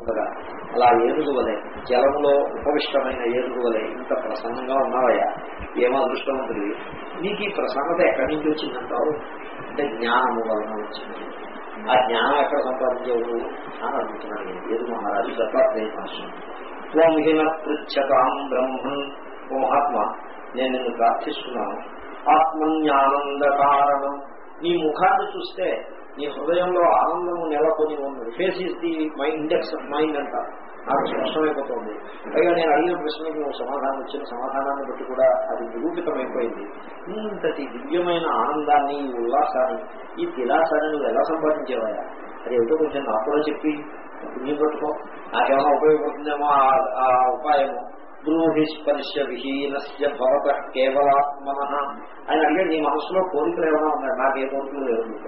ఉండగా అలా ఏనుగు వలె జలంలో ఉపవిష్టమైన ఏనుగు వలె ఇంత ప్రసన్నంగా ఉన్నావయ్యా? ఏమో అదృష్టవంతుడివి నీకు ఈ ప్రసన్నత ఎక్కడి నుంచి వచ్చిందంటావు? అంటే జ్ఞానము వలన వచ్చింది. ఆ జ్ఞానం ఎక్కడ సంపాదించేవు? అని అడుగుతున్నాను ఏదు మహారాజు? దత్తాత్రేయ మహర్షి. త్వమిహిన పృచ్చతాం బ్రహ్మన్. ఓ మహాత్మ నేను నిన్ను ప్రార్థిస్తున్నాను. ఆత్మజ్ఞానంద కారణం. నీ ముఖాన్ని చూస్తే నీ హృదయంలో ఆనందము నెలకొని ఉన్నది face is the my index of mind అంట. నాకు స్పష్టమైపోతుంది. పైగా నేను అడిగిన ప్రశ్నకి నువ్వు సమాధానం ఇచ్చిన సమాధానాన్ని బట్టి కూడా అది నిరూపితమైపోయింది. ఇంతటి దివ్యమైన ఆనందాన్ని ఈ ఉల్లాసాన్ని ఈ తిలాసాన్ని నువ్వు ఎలా సంపాదించేవాయా అది ఏదో కొంచెం నాకు కూడా చెప్పి పుణ్యం పట్టుకో. నాకేమైనా ఉపయోగపడుతుందేమో ఆ- ఉపాయము. బ్రూహి స్పర్శ విహీనస్య భవత కేవలాత్మన. ఆయన అడిగాడు నీ మనసులో కోరికలు ఏమైనా ఉన్నాయి? నాకు ఏ కోరికలు లేదు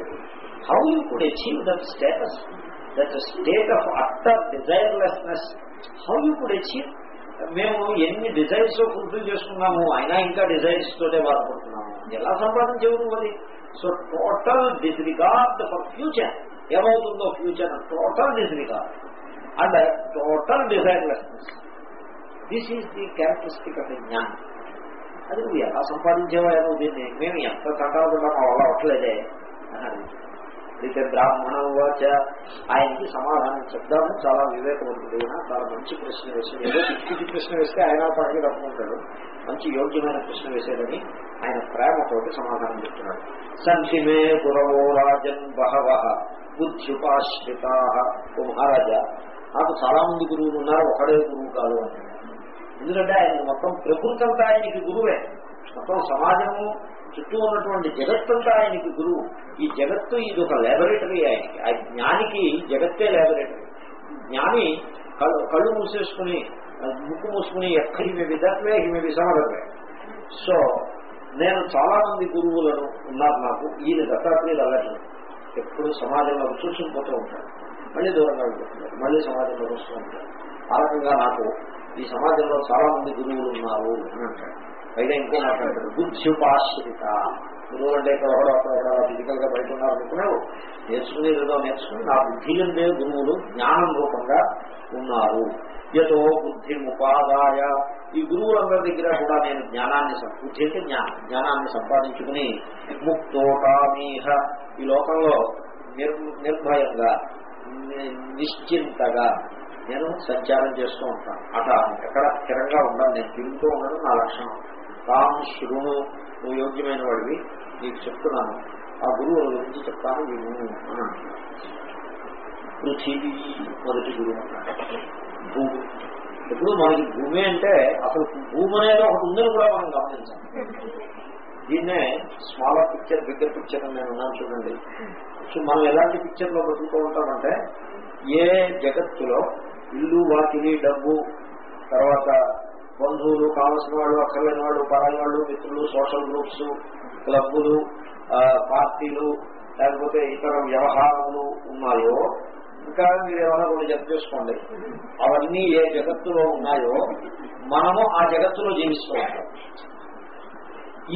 how you could achieve that status that state of utter desirelessness how you could achieve మేము ఎన్ని డిజైర్స్ ఫుల్ఫిల్ చేసుకున్నాము అయినా ఇంకా డిజైర్స్ తోటే బాధపడుతున్నాము. ఎలా సంపాదించేవారు మరి so total disregard for future ఏమవుతుందో future total disregard and total desirelessness this is the characteristic of జ్ఞానం. అది నువ్వు ఎలా సంపాదించేవా ఏమో దీన్ని మేము ఎంత కంటాడుతున్నాం వల్ల అవట్లేదే అని అడిగింది. అయితే బ్రాహ్మణ వాచ. ఆయనకి సమాధానం చెప్దాము. చాలా వివేకవంతుడైన చాలా మంచి ప్రశ్న వేసాడు ఏదో పిచ్చి ప్రశ్న వేస్తే ఆయన పాటికి తప్పుకుంటాడు. మంచి యోగ్యమైన ప్రశ్న వేశాడని ఆయన ప్రేమతోటి సమాధానం చెప్తున్నాడు. సంతిమే గురవో రాజన్ బహవ బుద్ధ్యుపాశ్రిత. ఓ మహారాజా నాకు చాలా మంది గురువులు ఉన్నారు ఒకడే గురువు కాదు అంటాడు ఎందుకంటే ఆయన మొత్తం ప్రకృతి అంతా ఆయనకి గురువే. మొత్తం సమాజము చుట్టూ ఉన్నటువంటి జగత్తంతా ఆయనకి గురువు. ఈ జగత్తు ఇది ఒక లాబొరేటరీ ఆయనకి. ఆ జ్ఞానికి జగత్తే లాబొరేటరీ జ్ఞాని కళ్ళు మూసేసుకుని ముక్కు మూసుకుని ఎక్కడ హిమే విధత్వే హిమే విసమగత్వే సో నేను చాలా మంది గురువులను ఉన్నారు నాకు. ఈయన దత్తాత్రేయులు అలాంటి ఎప్పుడు సమాజంలో చూసుకుపోతూ ఉంటారు. మళ్ళీ దూరంగా వెళ్ళిపోతున్నాడు మళ్ళీ సమాజంలో వస్తూ ఉంటారు. ఆ రకంగా నాకు ఈ సమాజంలో చాలా మంది గురువులు ఉన్నారు అని అంటాడు పైగా ఇంకో మాట్లాడతారు బుద్ధ్యుపాశ్రిత. గురువు అంటే ఇక్కడ అక్కడ ఫిజికల్గా బయట ఉన్నారు అనుకున్నావు. నేర్చుకుని ఏదో నేర్చుకుని నా బుద్ధి ఉండే గురువులు జ్ఞానం రూపంగా ఉన్నారు. యతో బుద్ధి ఉపాదాయ ఈ గురువులందరి దగ్గర కూడా నేను జ్ఞానాన్ని బుద్ధి అంటే జ్ఞానం జ్ఞానాన్ని సంపాదించుకుని ముక్తోటామీహ. ఈ లోకంలో నిర్భయంగా నిశ్చింతగా నేను సంచారం చేస్తూ ఉంటాను. అట ఎక్కడ స్థిరంగా ఉండను. నేను తిరుగుతూ ఉండడం నా లక్షణం తాం శృణు నువ్వు యోగ్యమైన వాడివి నీకు చెప్తున్నాను. ఆ గురువుల గురించి చెప్తాను విను అని అంటున్నాను పృథివీ మొదటి గురువు అన్నాడు భూమి ఇప్పుడు మనకి భూమి అంటే అసలు భూమి అనేది ఒకటి ఉందని కూడా మనం గమనించాలి దీన్నే స్మాలర్ పిక్చర్ బిగ్గర్ పిక్చర్ అని నేను ఉన్నాను చూడండి. సో మనం ఎలాంటి పిక్చర్లో బతుకుతూ ఉంటామంటే ఏ జగత్తులో ఇల్లు వాకిలి డబ్బు తర్వాత బంధువులు కావలసిన వాళ్ళు అక్కర్లేని వాళ్ళు పరాయి వాళ్ళు మిత్రులు సోషల్ గ్రూప్స్ క్లబ్బులు పార్టీలు లేకపోతే ఇతర వ్యవహారములు ఉన్నాయో ఇంకా మీరు ఏమైనా కొన్ని జత చేసుకోండి. అవన్నీ ఏ జగత్తులో ఉన్నాయో మనము ఆ జగత్తులో జీవిస్తూ ఉంటాం.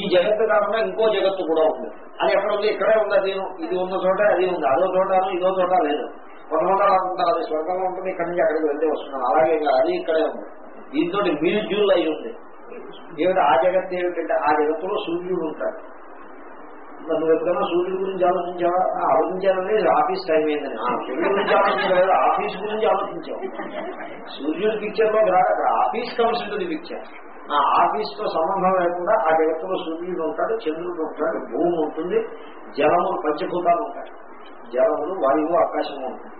ఈ జగత్తు కాకుండా ఇంకో జగత్తు కూడా ఉంది. అది ఎక్కడ ఉంది ఇక్కడే ఉంది అది ఇది ఉన్న చోట అది ఉంది. అదో చోటను ఇదో చోట లేదు. కొంతమంది అలా ఉంటారు అది స్వర్గంలో ఉంటుంది ఇక్కడి నుంచి అక్కడికి వెళ్తే వస్తున్నాను అలాగే అది ఇక్కడే ఉంది. దీంతో మిల్జూల్ అయి ఉంది. ఏమిటి? ఆ జగత్ ఏమిటంటే ఆ జగత్తులో సూర్యుడు ఉంటాడు. మరి నువ్వు ఎప్పుడైనా సూర్యుడి గురించి ఆలోచించావా? ఆ, ఆఫీస్ టైం అయిందని. సూర్యుడి గురించి ఆలోచించలేదు ఆఫీస్ గురించి ఆలోచించావు. సూర్యుడి పిక్చర్లో ఆఫీస్ కమ్స్ ఉంటుంది పిక్చర్ ఆ ఆఫీస్తో సంబంధం లేకుండా ఆ జగత్తులో సూర్యుడు ఉంటాడు చంద్రుడు ఉంటాడు భూమి ఉంటుంది జలములు పంచభూతాలు ఉంటాయి. జలములు వాయువు ఆకాశము ఉంటుంది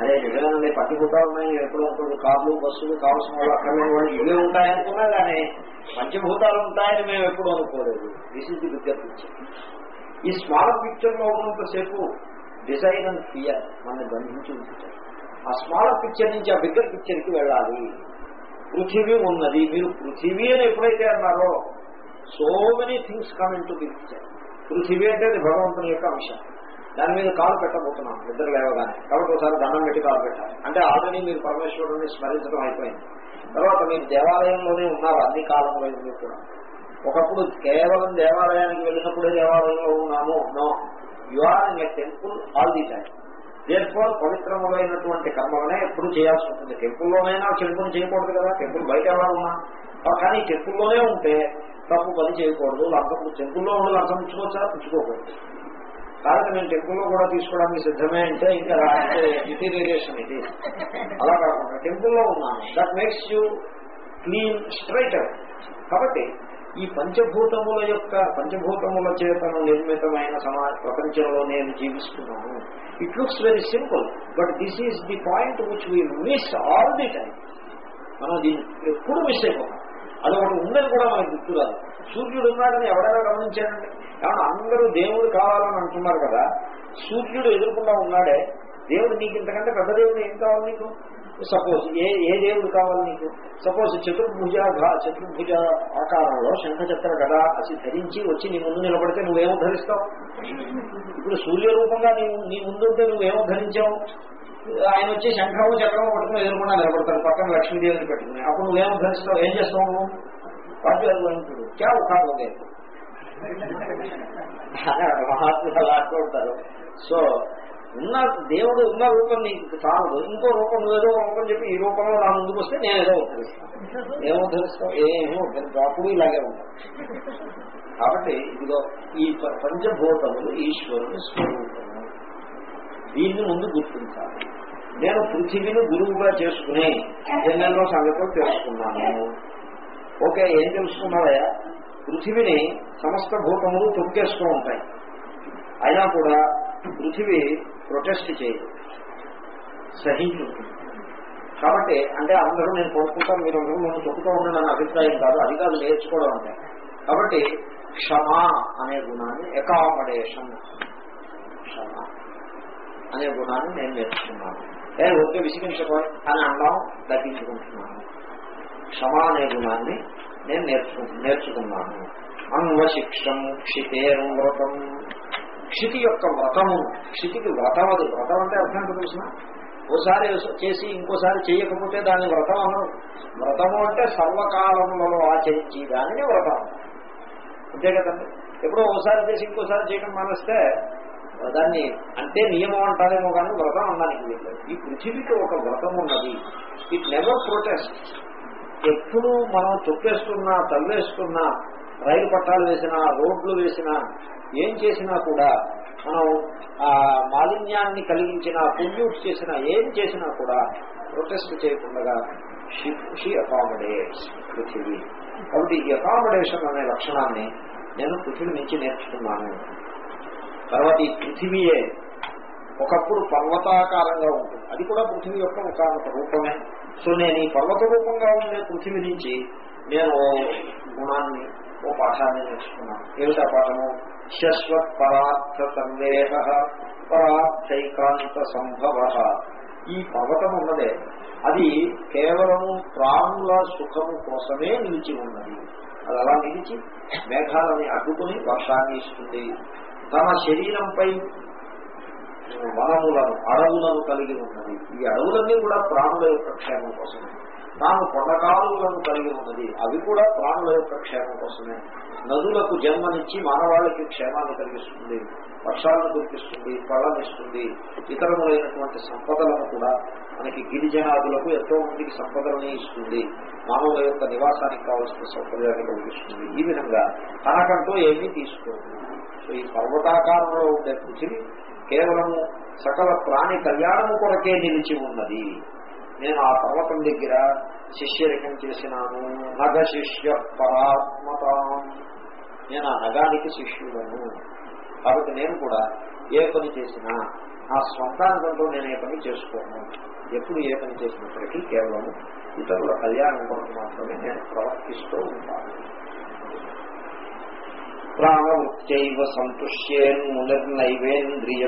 అదే నిజంగానే పట్టుకుంటా ఉన్నాయి ఎప్పుడు ఉంటుంది కార్లు బస్సులు కావాల్సిన వాళ్ళు అక్కడ వాళ్ళు ఇవే ఉంటాయనుకున్నా కానీ పంచభూతాలు ఉంటాయని మేము ఎప్పుడు అనుకోలేదు. This is the bigger picture ఈ స్మాల్ పిక్చర్లో ఉన్నంతసేపు డిజైన్ అండ్ ఫియర్ మనల్ని బంధించి ఉంచుతారు ఆ స్మాల్ పిక్చర్ నుంచి ఆ బిగ్గర్ పిక్చర్కి వెళ్ళాలి. పృథివీ ఉన్నది. మీరు పృథివీ అని ఎప్పుడైతే అన్నారో so many things come into picture పృథివీ అంటే భగవంతుని యొక్క అంశం. దాని మీద కాలు పెట్టబోతున్నాం నిద్ర లేవగానే. కాబట్టి ఒకసారి దండం పెట్టి కాలు పెట్టాలి. అంటే ఆల్రెడీ మీరు పరమేశ్వరుని స్మరించడం అయిపోయింది. తర్వాత మీరు దేవాలయంలోనే ఉన్నారు అన్ని కాలంలో మీరు కూడా. ఒకప్పుడు కేవలం దేవాలయానికి వెళ్ళినప్పుడే దేవాలయంలో ఉన్నాము. Know you are in a temple all the time therefore పవిత్రములైనటువంటి కర్మలనే ఎప్పుడు చేయాల్సి ఉంటుంది. టెంపుల్లోనైనా టెంపుల్ చేయకూడదు కదా. టెంపుల్ బయట ఎలా ఉన్నా. కానీ టెంపుల్లోనే ఉంటే తప్పు పని చేయకూడదు. లంచం టెంపుల్లో ఉండి లంచం పుచ్చుకోవచ్చా? పుచ్చుకోకూడదు. కాబట్టి నేను టెంపుల్లో కూడా తీసుకోవడానికి సిద్ధమే అంటే ఇంకా డిటీరియరేషన్ ఇది. అలా కాకుండా టెంపుల్లో ఉన్నాను. That makes you clean straighter కాబట్టి ఈ పంచభూతముల యొక్క పంచభూతముల చేతను నిర్మితమైన సమాజ ప్రపంచంలో నేను జీవిస్తున్నాను. It looks very simple but this is the point which we miss all the time మనం దీన్ని ఎప్పుడు మిస్ అయిపోతాం. అది ఒకటి ఉందని కూడా మనకు గుర్తురాదు సూర్యుడు ఉన్నాడని ఎవరైనా గమనించారండి కానీ అందరూ దేవుడు కావాలని అంటున్నారు కదా సూర్యుడు ఎదుర్కొండా ఉన్నాడే దేవుడు నీకు ఇంతకంటే పెద్ద దేవుడు ఏం కావాలి నీకు? సపోజ్ ఏ ఏ దేవుడు కావాలి నీకు? సపోజ్ చతుర్భుజ చతుర్భుజ ఆకారంలో శంఖచక్ర కదా అది ధరించి వచ్చి నీ ముందు నిలబడితే నువ్వేమో ధరిస్తావు ఇప్పుడు సూర్య రూపంగా నీ నీ ముందుంటే నువ్వేమో ధరించావు ఆయన వచ్చి శంఖము చక్రము పట్టుకుని ఎదురుకుండా నిలబడతాడు పక్కన లక్ష్మీదేవిని పెట్టుకుని. అప్పుడు నువ్వేమో ధరిస్తావు ఏం చేస్తావు నువ్వు వాటి క్యా ఉఖాడే మహాత్ములు అలా అంటుంటారు సో ఉన్న దేవుడు ఉన్న రూపం నీకు చాలదు. ఇంకో రూపం ఏదో రూపం చెప్పి ఈ రూపంలో నా ముందుకు వస్తే నేను ఏదో ఉద్ధరిస్తాను ఏమో ఉద్ధరిస్తాం ఏమో అప్పుడు ఇలాగే ఉంటాం కాబట్టి ఇదిగో ఈ ప- పంచభూతములు ఈశ్వరుని స్వరూపము. దీన్ని ముందు గుర్తించాలి. నేను పృథివీని గురువుగా చేసుకుని ఎన్నెన్నో సంగతులు తెలుసుకున్నాను. ఓకే ఏం తెలుసుకున్నావయ్యా? పృథివిని సమస్త భూతములు తొక్కేస్తూ ఉంటాయి. అయినా కూడా పృథివీ ప్రొటెస్ట్ చేయదు. సహించుంటుంది కాబట్టి అంటే అందరూ నేను కోరుకుంటాను మీరు అందరూ తొక్కుతూ ఉండడం అభిప్రాయం కాదు అది కాదు నేర్చుకోవడం అంటే. కాబట్టి క్షమ అనే గుణాన్ని ఎకామడేషన్ క్షమ అనే గుణాన్ని నేను నేర్చుకున్నాను. ఏ ఓకే విసిగించకూడదు అని అన్నాం తగ్గించుకుంటున్నాను. క్షమ అనే గుణాన్ని నేను నేర్చు నేర్చుకున్నాను. అన్వశిక్షం క్షితేరం వ్రతం. క్షితి యొక్క వ్రతము క్షితికి వ్రతం అది. వ్రతం అంటే అర్థం తెలుసిన ఓసారి చేసి ఇంకోసారి చేయకపోతే దాన్ని వ్రతం అనరు. వ్రతము అంటే సర్వకాలంలో ఆచరించి దానిని వ్రతం. అంతే కదండి? ఎప్పుడో ఒకసారి చేసి ఇంకోసారి చేయడం మానేస్తే దాన్ని అంటే నియమం అంటారేమో కానీ వ్రతం అన్నానికి ఈ పృథివీకి ఒక వ్రతం ఉన్నది. ఇట్ నెవర్ ప్రొటెస్ట్ ఎప్పుడు మనం తొక్కేస్తున్నా తల్లేస్తున్నా రైలు పట్టాలు వేసినా రోడ్లు వేసినా ఏం చేసినా కూడా మనం ఆ మాలిన్యాన్ని కలిగించిన పొల్యూట్ చేసినా ఏం చేసినా కూడా ప్రొటెస్ట్ చేయకుండా షీ అకామిడేట్స్ పృథివీ. కాబట్టి ఈ అకామిడేషన్ అనే లక్షణాన్ని నేను పృథివీ నుంచి నేర్చుకున్నాను. తర్వాత ఈ పృథివీయే ఒకప్పుడు పర్వతాకారంగా ఉంటుంది. అది కూడా పృథివీ యొక్క ఒక రూపమే. సో నేను ఈ పర్వత రూపంగా ఉండే పృథివీ నుంచి నేను ఓ గుణాన్ని ఓ పాఠాన్ని నేర్చుకున్నాను. ఏమిటా పాఠము? శశ్వత్ పరార్థ సందేహ పరార్థైకాంత సంభవ ఈ పర్వతం ఉన్నదే. అది కేవలము ప్రాణుల సుఖము కోసమే నిలిచి ఉన్నది. అది అలా నిలిచి మేఘాలని అడ్డుకుని వర్షాన్ని ఇస్తుంది. తన శరీరంపై వనములను అడవులను కలిగి ఉన్నది. ఈ అడవులన్నీ కూడా ప్రాణుల యొక్క క్షేమం కోసమే. తాను కొండకాలులను కలిగి ఉన్నది. అవి కూడా ప్రాణుల యొక్క క్షేమం కోసమే. నదులకు జన్మనిచ్చి మానవాళికి క్షేమాన్ని కలిగిస్తుంది. వర్షాలను కురిపిస్తుంది పళ్ళనిస్తుంది ఇతరములైనటువంటి సంపదలను కూడా మనకి గిరిజనాదులకు ఎంతో మందికి సంపదలని ఇస్తుంది. మానవుల యొక్క నివాసానికి కావలసిన సౌకర్యాన్ని కలిగిస్తుంది. ఈ విధంగా తనకంటూ ఏమీ తీసుకోదు. సో ఈ పర్వతాకారంలో ఉండే పృథివీ కేవలము సకల ప్రాణి కళ్యాణము కొరకే నిలిచి ఉన్నది. నేను ఆ పర్వతం దగ్గర శిష్యరికం చేసినాను. నగ శిష్య పరాత్మత. నేను ఆ నగానికి శిష్యులను కాబట్టి నేను కూడా ఏ పని చేసినా నా స్వంతాంతంతో నేను ఏ పని చేసుకోను. ఎప్పుడు ఏ పని చేసినప్పటికీ కేవలం ఇతరుల కళ్యాణం కొరకు మాత్రమే నేను ప్రవర్తిస్తూ ఉంటాను. ప్రాణవృత్యైవ సంతుష్యేన్మునిర్నైవేంద్రియ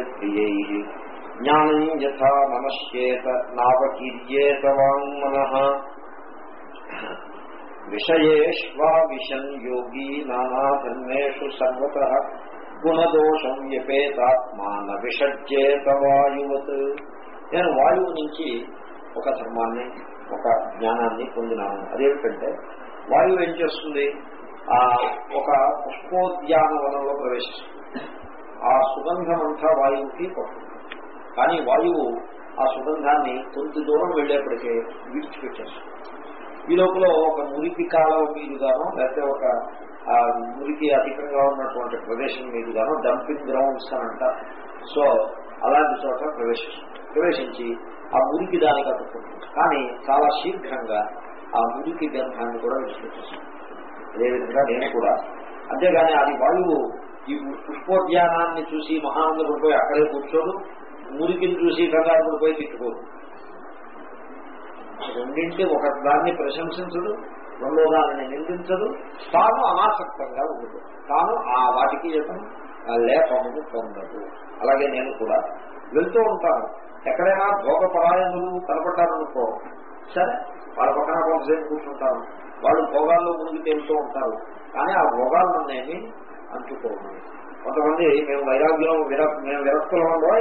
జ్ఞానం యథా నమశ్యేత నావకీర్యేత వాంగ్మన విషయేష్వా విషన్ యోగీ నానాధర్మేషు సర్వత గుణదోషం వ్యపేతాత్మాన విషజ్యేత వాయువత్. నేను వాయువు నుంచి ఒక ధర్మాన్ని ఒక జ్ఞానాన్ని పొందినాను. అదేమిటంటే వాయువు ఏం చేస్తుంది? ఒక పుష్పోద్యానవనంలో ప్రవేశిస్తుంది. ఆ సుగంధం అంతా వాయువుకి పడుతుంది కానీ వాయువు ఆ సుగంధాన్ని కొంత దూరం వెళ్ళేప్పటికే విడిచిపెట్టేస్తుంది ఈ లోపల ఒక మురికి కాలం మీదుగానో లేకపోతే ఒక ఆ మురికి అధికంగా ఉన్నటువంటి ప్రదేశం మీదుగానో డంపింగ్ గ్రౌండ్స్ అని అంటారు. సో అలాంటి చోట ప్రవేశిస్తుంది. ప్రవేశించి ఆ మురికి దానికి అతుక్కుంటుంది. కానీ చాలా శీఘ్రంగా ఆ మురికి గ్రంథాన్ని కూడా విడిచిపెట్టేస్తుంది. అదేవిధంగా నేను కూడా. అంతేగాని అది వాళ్ళు ఈ పుష్పోద్యానాన్ని చూసి మహానందపడిపోయి అక్కడే కూర్చోను మురికిని చూసి కంగారు పోయి తిట్టుకోరు రెండింటి ఒక దాన్ని ప్రశంసించదు రెండో దానిని నిందించదు తాను అనాసక్తంగా ఉండదు తాను ఆ వాటికి యతను లేపము పొందదు అలాగే నేను కూడా వెళ్తూ ఉంటాను. ఎక్కడైనా భోగపరాయణులు కనపడ్డారనుకో సరే వాళ్ళ పక్కన కొంతసేపు కూర్చుంటాను. వాళ్ళు భోగాల్లో ముందుకు తేలుతూ ఉంటారు. కానీ ఆ భోగాలు నన్నేమి అంటుకోము కొంతమంది మేము వైరాగ్యం విర మేము విరక్తులం ఉండవు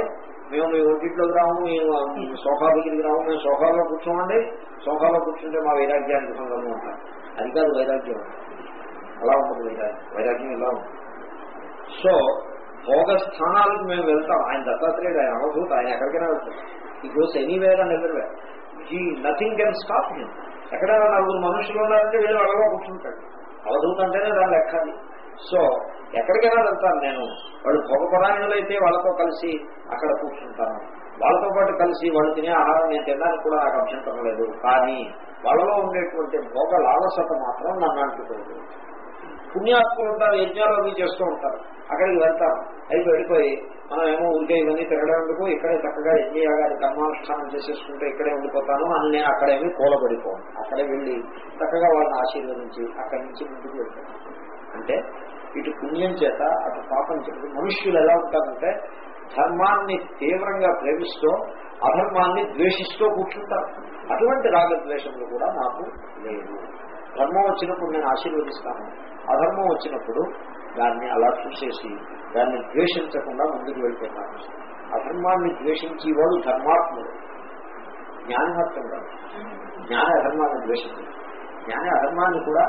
మేము మీ ఒంటిట్లోకి రాము మేము సోఫా దగ్గరికి రాము మేము సోఫాలో కూర్చోమండి. సోఫాలో కూర్చుంటే మా వైరాగ్యానికి సంబంధం ఉంటాం అది కాదు వైరాగ్యం. అలా ఉంటుంది వైరాగ్యం వైరాగ్యం ఇలా ఉంటుంది? సో భోగ స్థానాలకు మేము వెళ్తాం. ఆయన దత్తాత్రేయుడు ఆయన అవధూత ఆయన ఎక్కడికైనా వెళ్తాం he goes anywhere and everywhere ఈ నథింగ్ కెన్ స్టాప్ హిమ్ ఎక్కడైనా నలుగురు మనుషులు ఉన్నారంటే వీళ్ళు అడగా కూర్చుంటాడు అవధూతంటేనే దాని లెక్కది సో ఎక్కడికైనా వెళ్తాను నేను. వాళ్ళు భోగపరాయణులైతే వాళ్ళతో కలిసి అక్కడ కూర్చుంటాను. వాళ్ళతో పాటు కలిసి వాళ్ళు తినే ఆహారం నేను తినడానికి కూడా నాకు అభ్యంతరం లేదు. కానీ వాళ్ళలో ఉండేటువంటి భోగ లాలసత మాత్రం నన్ను అంటుకోదు పుణ్యాత్ములు ఉంటారు యజ్ఞాలు అవి చేస్తూ ఉంటారు. అక్కడికి వెళ్తారు అవి వెళ్ళిపోయి మనం ఏమో ఉంటే ఇవన్నీ తిరగడానికి ఇక్కడే చక్కగా యజ్ఞయాగాన్ని కర్మానుష్ఠానం చేసేసుకుంటే ఇక్కడే ఉండిపోతాను అని నేను అక్కడేమీ కూలబడిపోను. అక్కడే వెళ్ళి చక్కగా వాళ్ళని ఆశీర్వదించి అక్కడి నుంచి ముందుకు వెళ్తాను. అంటే ఇటు పుణ్యం చేత అటు పాపం చేత. మనుష్యులు ఎలా ఉంటారంటే ధర్మాన్ని తీవ్రంగా ప్రేమిస్తూ అధర్మాన్ని ద్వేషిస్తూ కూర్చుంటారు. అటువంటి రాగద్వేషములు కూడా నాకు లేదు ధర్మం వచ్చినప్పుడు నేను ఆశీర్వదిస్తాను. అధర్మం వచ్చినప్పుడు దాన్ని అలా చూసేసి దాన్ని ద్వేషించకుండా ముందుకు వెళ్తున్నారు అధర్మాన్ని ద్వేషించేవాడు ధర్మాత్ముడు. జ్ఞాని మాత్రం కాదు. జ్ఞాన అధర్మాన్ని ద్వేషించదు జ్ఞాని అధర్మాన్ని కూడా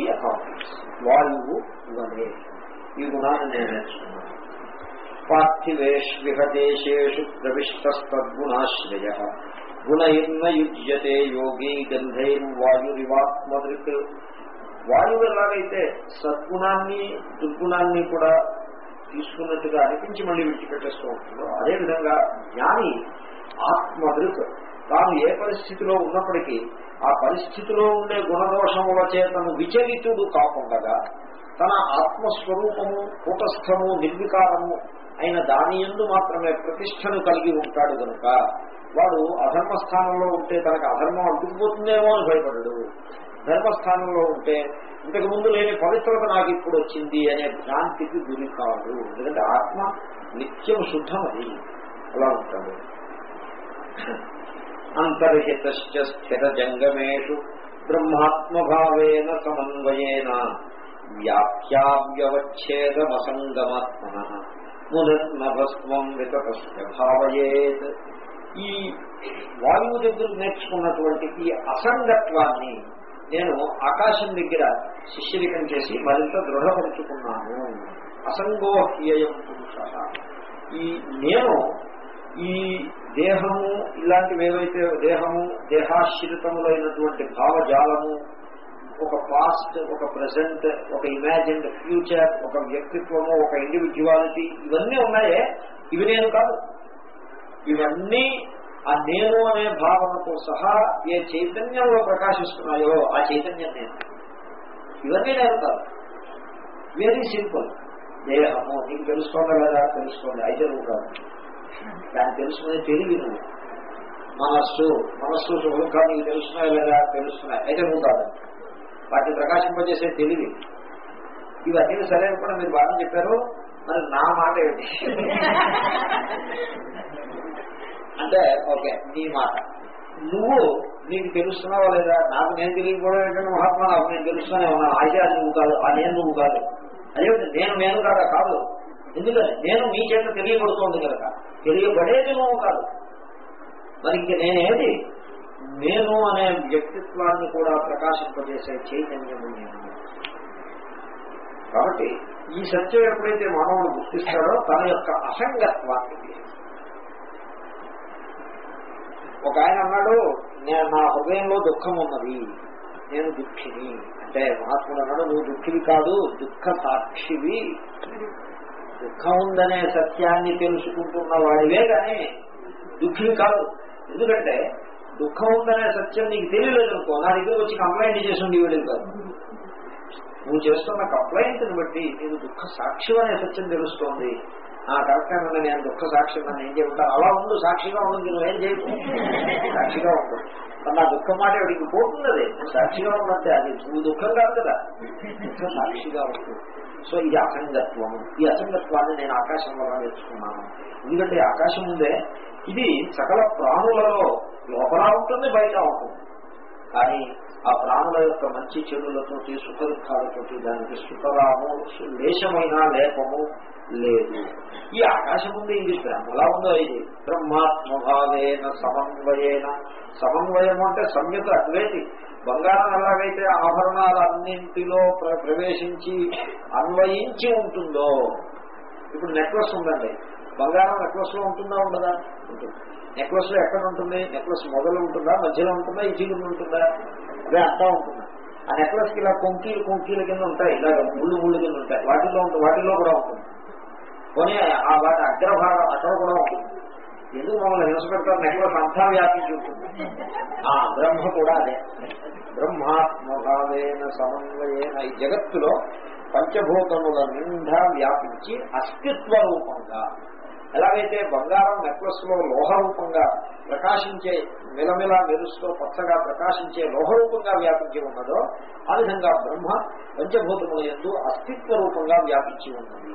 ఈ అకాంప్లిక్స్ వాయువు ఇవనే ఈ గుణాన్ని నేను నేర్చుకున్నాను. పార్థివేష్విహదేశు ప్రవిష్టస్తద్గుణాశ్రయ గుణైర్న యుజ్యతే యోగి గంధైర్ వాయురివాత్మదృక్ వాయువు ఎలాగైతే సద్గుణాన్ని దుర్గుణాన్ని కూడా తీసుకున్నట్టుగా అనిపించి మళ్ళీ విడిచిపెట్టేస్తూ ఉంటుందో అదేవిధంగా జ్ఞాని ఆత్మదృక్. తాను ఏ పరిస్థితిలో ఉన్నప్పటికీ ఆ పరిస్థితిలో ఉండే గుణదోషముల చేతను విచలితుడు కాకుండా తన ఆత్మస్వరూపము కూటస్థము నిర్వికారము అయిన దాని ఎందు మాత్రమే ప్రతిష్టను కలిగి ఉంటాడు కనుక వాడు అధర్మస్థానంలో ఉంటే తనకు అధర్మం అడ్డుకుపోతుందేమో అని భయపడడు. ధర్మస్థానంలో ఉంటే ఇంతకు ముందు లేని పవిత్రత నాకు ఇప్పుడు వచ్చింది అనే భ్రాంతికి గురి కాదు. ఎందుకంటే ఆత్మ నిత్యం శుద్ధం అది అలా ఉంటాడు అంతర్హిత స్థిర జంగమేషు బ్రహ్మాత్మభావేన సమన్వయేన వ్యాఖ్యావ్యవచ్ఛేదమసంగమాత్మన మునస్మభస్వం వితపస్య భావయేత్. ఈ వాయువు దగ్గర నేర్చుకున్నటువంటి ఈ అసంగత్వాన్ని నేను ఆకాశం దగ్గర శిష్యరికం చేసి మరింత దృఢపరుచుకున్నాను. అసంగోహ్యయం పురుష ఈ నేను ఈ దేహము ఇలాంటివి ఏవైతే దేహము దేహాశ్రితములైనటువంటి భావజాలము ఒక పాస్ట్ ఒక ప్రజెంట్ ఒక ఇమాజిన్డ్ ఫ్యూచర్ ఒక వ్యక్తిత్వము ఒక ఇండివిజువాలిటీ ఇవన్నీ ఉన్నాయే. ఇవి నేను కాదు. ఇవన్నీ ఆ నేను అనే భావనతో సహా ఏ చైతన్యంలో ప్రకాశిస్తున్నాయో ఆ చైతన్యం నేను. ఇవన్నీ నేర్తారు వెరీ సింపుల్ దేహము నీకు తెలుసుకోండి లేదా? తెలుసుకోండి. అయితే నువ్వు కాదు. దాన్ని తెలుసుకునే తెలివి నువ్వు. మనస్సు మనస్సు సుఖంగా నీకు తెలుస్తున్నాయి లేదా? తెలుస్తున్నాయి? అయితే నువ్వు కాదు. వాటిని ప్రకాశింపజేసే తెలివి. ఇవన్నీ సరే కూడా మీరు బాగా చెప్పారు. మరి నా మాట ఏమిటి అంటే ఓకే నీ మాట. నువ్వు నీకు తెలుస్తున్నావా లేదా? నాకు నేను తెలియకపోవడం ఏంటంటే మహాత్మా నాకు నేను తెలుస్తూనే ఉన్నాను అయితే అది నువ్వు కాదు ఆ నేను నువ్వు కాదు. అదే నేను నేను కాదా? కాదు. ఎందుకని నేను మీ చేత తెలియబడుతోంది కనుక. తెలియబడేది నువ్వు కాదు. మరి ఇంక నేనేది? నేను అనే వ్యక్తిత్వాన్ని కూడా ప్రకాశింపజేసే చైతన్యము నేను. కాబట్టి ఈ సత్యం ఎప్పుడైతే మానవుడు గుర్తిస్తాడో తన యొక్క అసంగత్వాన్ని ఒక ఆయన అన్నాడు నేను నా హృదయంలో దుఃఖం ఉన్నది నేను దుఃఖిని. అంటే మహాత్ముడు అన్నాడు నువ్వు దుఃఖివి కాదు దుఃఖ సాక్షివి దుఃఖం ఉందనే సత్యాన్ని తెలుసుకుంటున్న వాడివే కానీ దుఃఖివి కాదు. ఎందుకంటే దుఃఖం ఉందనే సత్యం నీకు తెలియలేదు అనుకో నా దగ్గర వచ్చి కంప్లైంట్ చేసి ఉండేవాడు కాదు నువ్వు చేస్తున్న కంప్లైంట్ని బట్టి నేను దుఃఖ సాక్షి అనే సత్యం తెలుస్తోంది. ఆ కరెక్ట్ నేను దుఃఖ సాక్షి నన్ను ఏం చెబుతాను అలా ఉండు సాక్షిగా ఉండు నువ్వేం చేయకు? సాక్షిగా ఉండు. మరి నా దుఃఖం మాట ఎవరికి పోతుంది సాక్షిగా ఉన్నట్టే అది. నువ్వు దుఃఖం కాదు కదా. దుఃఖ సాక్షిగా ఉండు. సో ఇది అసంగత్వము ఈ అసంగత్వాన్ని నేను ఆకాశం వల్ల నేర్చుకున్నాను. ఎందుకంటే ఆకాశం ఉందే ఇది సకల ప్రాణులలో లోపల ఉంటుంది బయట ఉంటుంది. కానీ ఆ ప్రాణుల యొక్క మంచి చెడులతోటి సుఖ దుఃఖాలతోటి దానికి సుఖరాము లేశమైన లేపము లేదు. ఈ ఆకాశం ఉంది ఇది బ్రహ్మలా ఉందో ఇది? బ్రహ్మాత్మభావేన సమన్వయేన. సమన్వయం అంటే సంయత అద్వేతి. బంగారం ఎలాగైతే ఆభరణాలన్నింటిలో ప్ర- ప్రవేశించి అన్వయించి ఉంటుందో ఇప్పుడు నెక్లెస్ ఉందండి. బంగారం నెక్లెస్లో ఉంటుందా ఉండదా? ఉంటుంది. నెక్లెస్లో ఎక్కడ ఉంటుంది? నెక్లెస్ మొదలు ఉంటుందా మధ్యలో ఉంటుందా ఈ చిగురు ఉంటుందా? అదే అంతా ఉంటుంది? ఆ నెక్లెస్కి ఇలా కొంకీలు కొంకీల కింద ఉంటాయి. ఇలా ముళ్ళు ముళ్ళు కింద ఉంటాయి. వాటిలో వాటిలో కూడా ఉంటుంది. కొని ఆ వాటి అగ్రభాగం అక్కడ కూడా ఉంటుంది. ఎందుకు మమ్మల్ని హింస పెడతారు నెక్లెస్ అంతా వ్యాప్తి చూస్తుంది ఆ బ్రహ్మ కూడా అదే. బ్రహ్మాత్మభావేన సమన్వయేన ఈ జగత్తులో పంచభూతముల నిండా వ్యాపించి అస్తిత్వ రూపంగా ఎలాగైతే బంగారం నెక్లెస్లో లోహ రూపంగా ప్రకాశించే మిలమిల మెరుస్తూ పచ్చగా ప్రకాశించే లోహ రూపంగా వ్యాపించి ఉన్నదో ఆ విధంగా బ్రహ్మ పంచభూతముల ఎందు అస్తిత్వ రూపంగా వ్యాపించి ఉన్నది.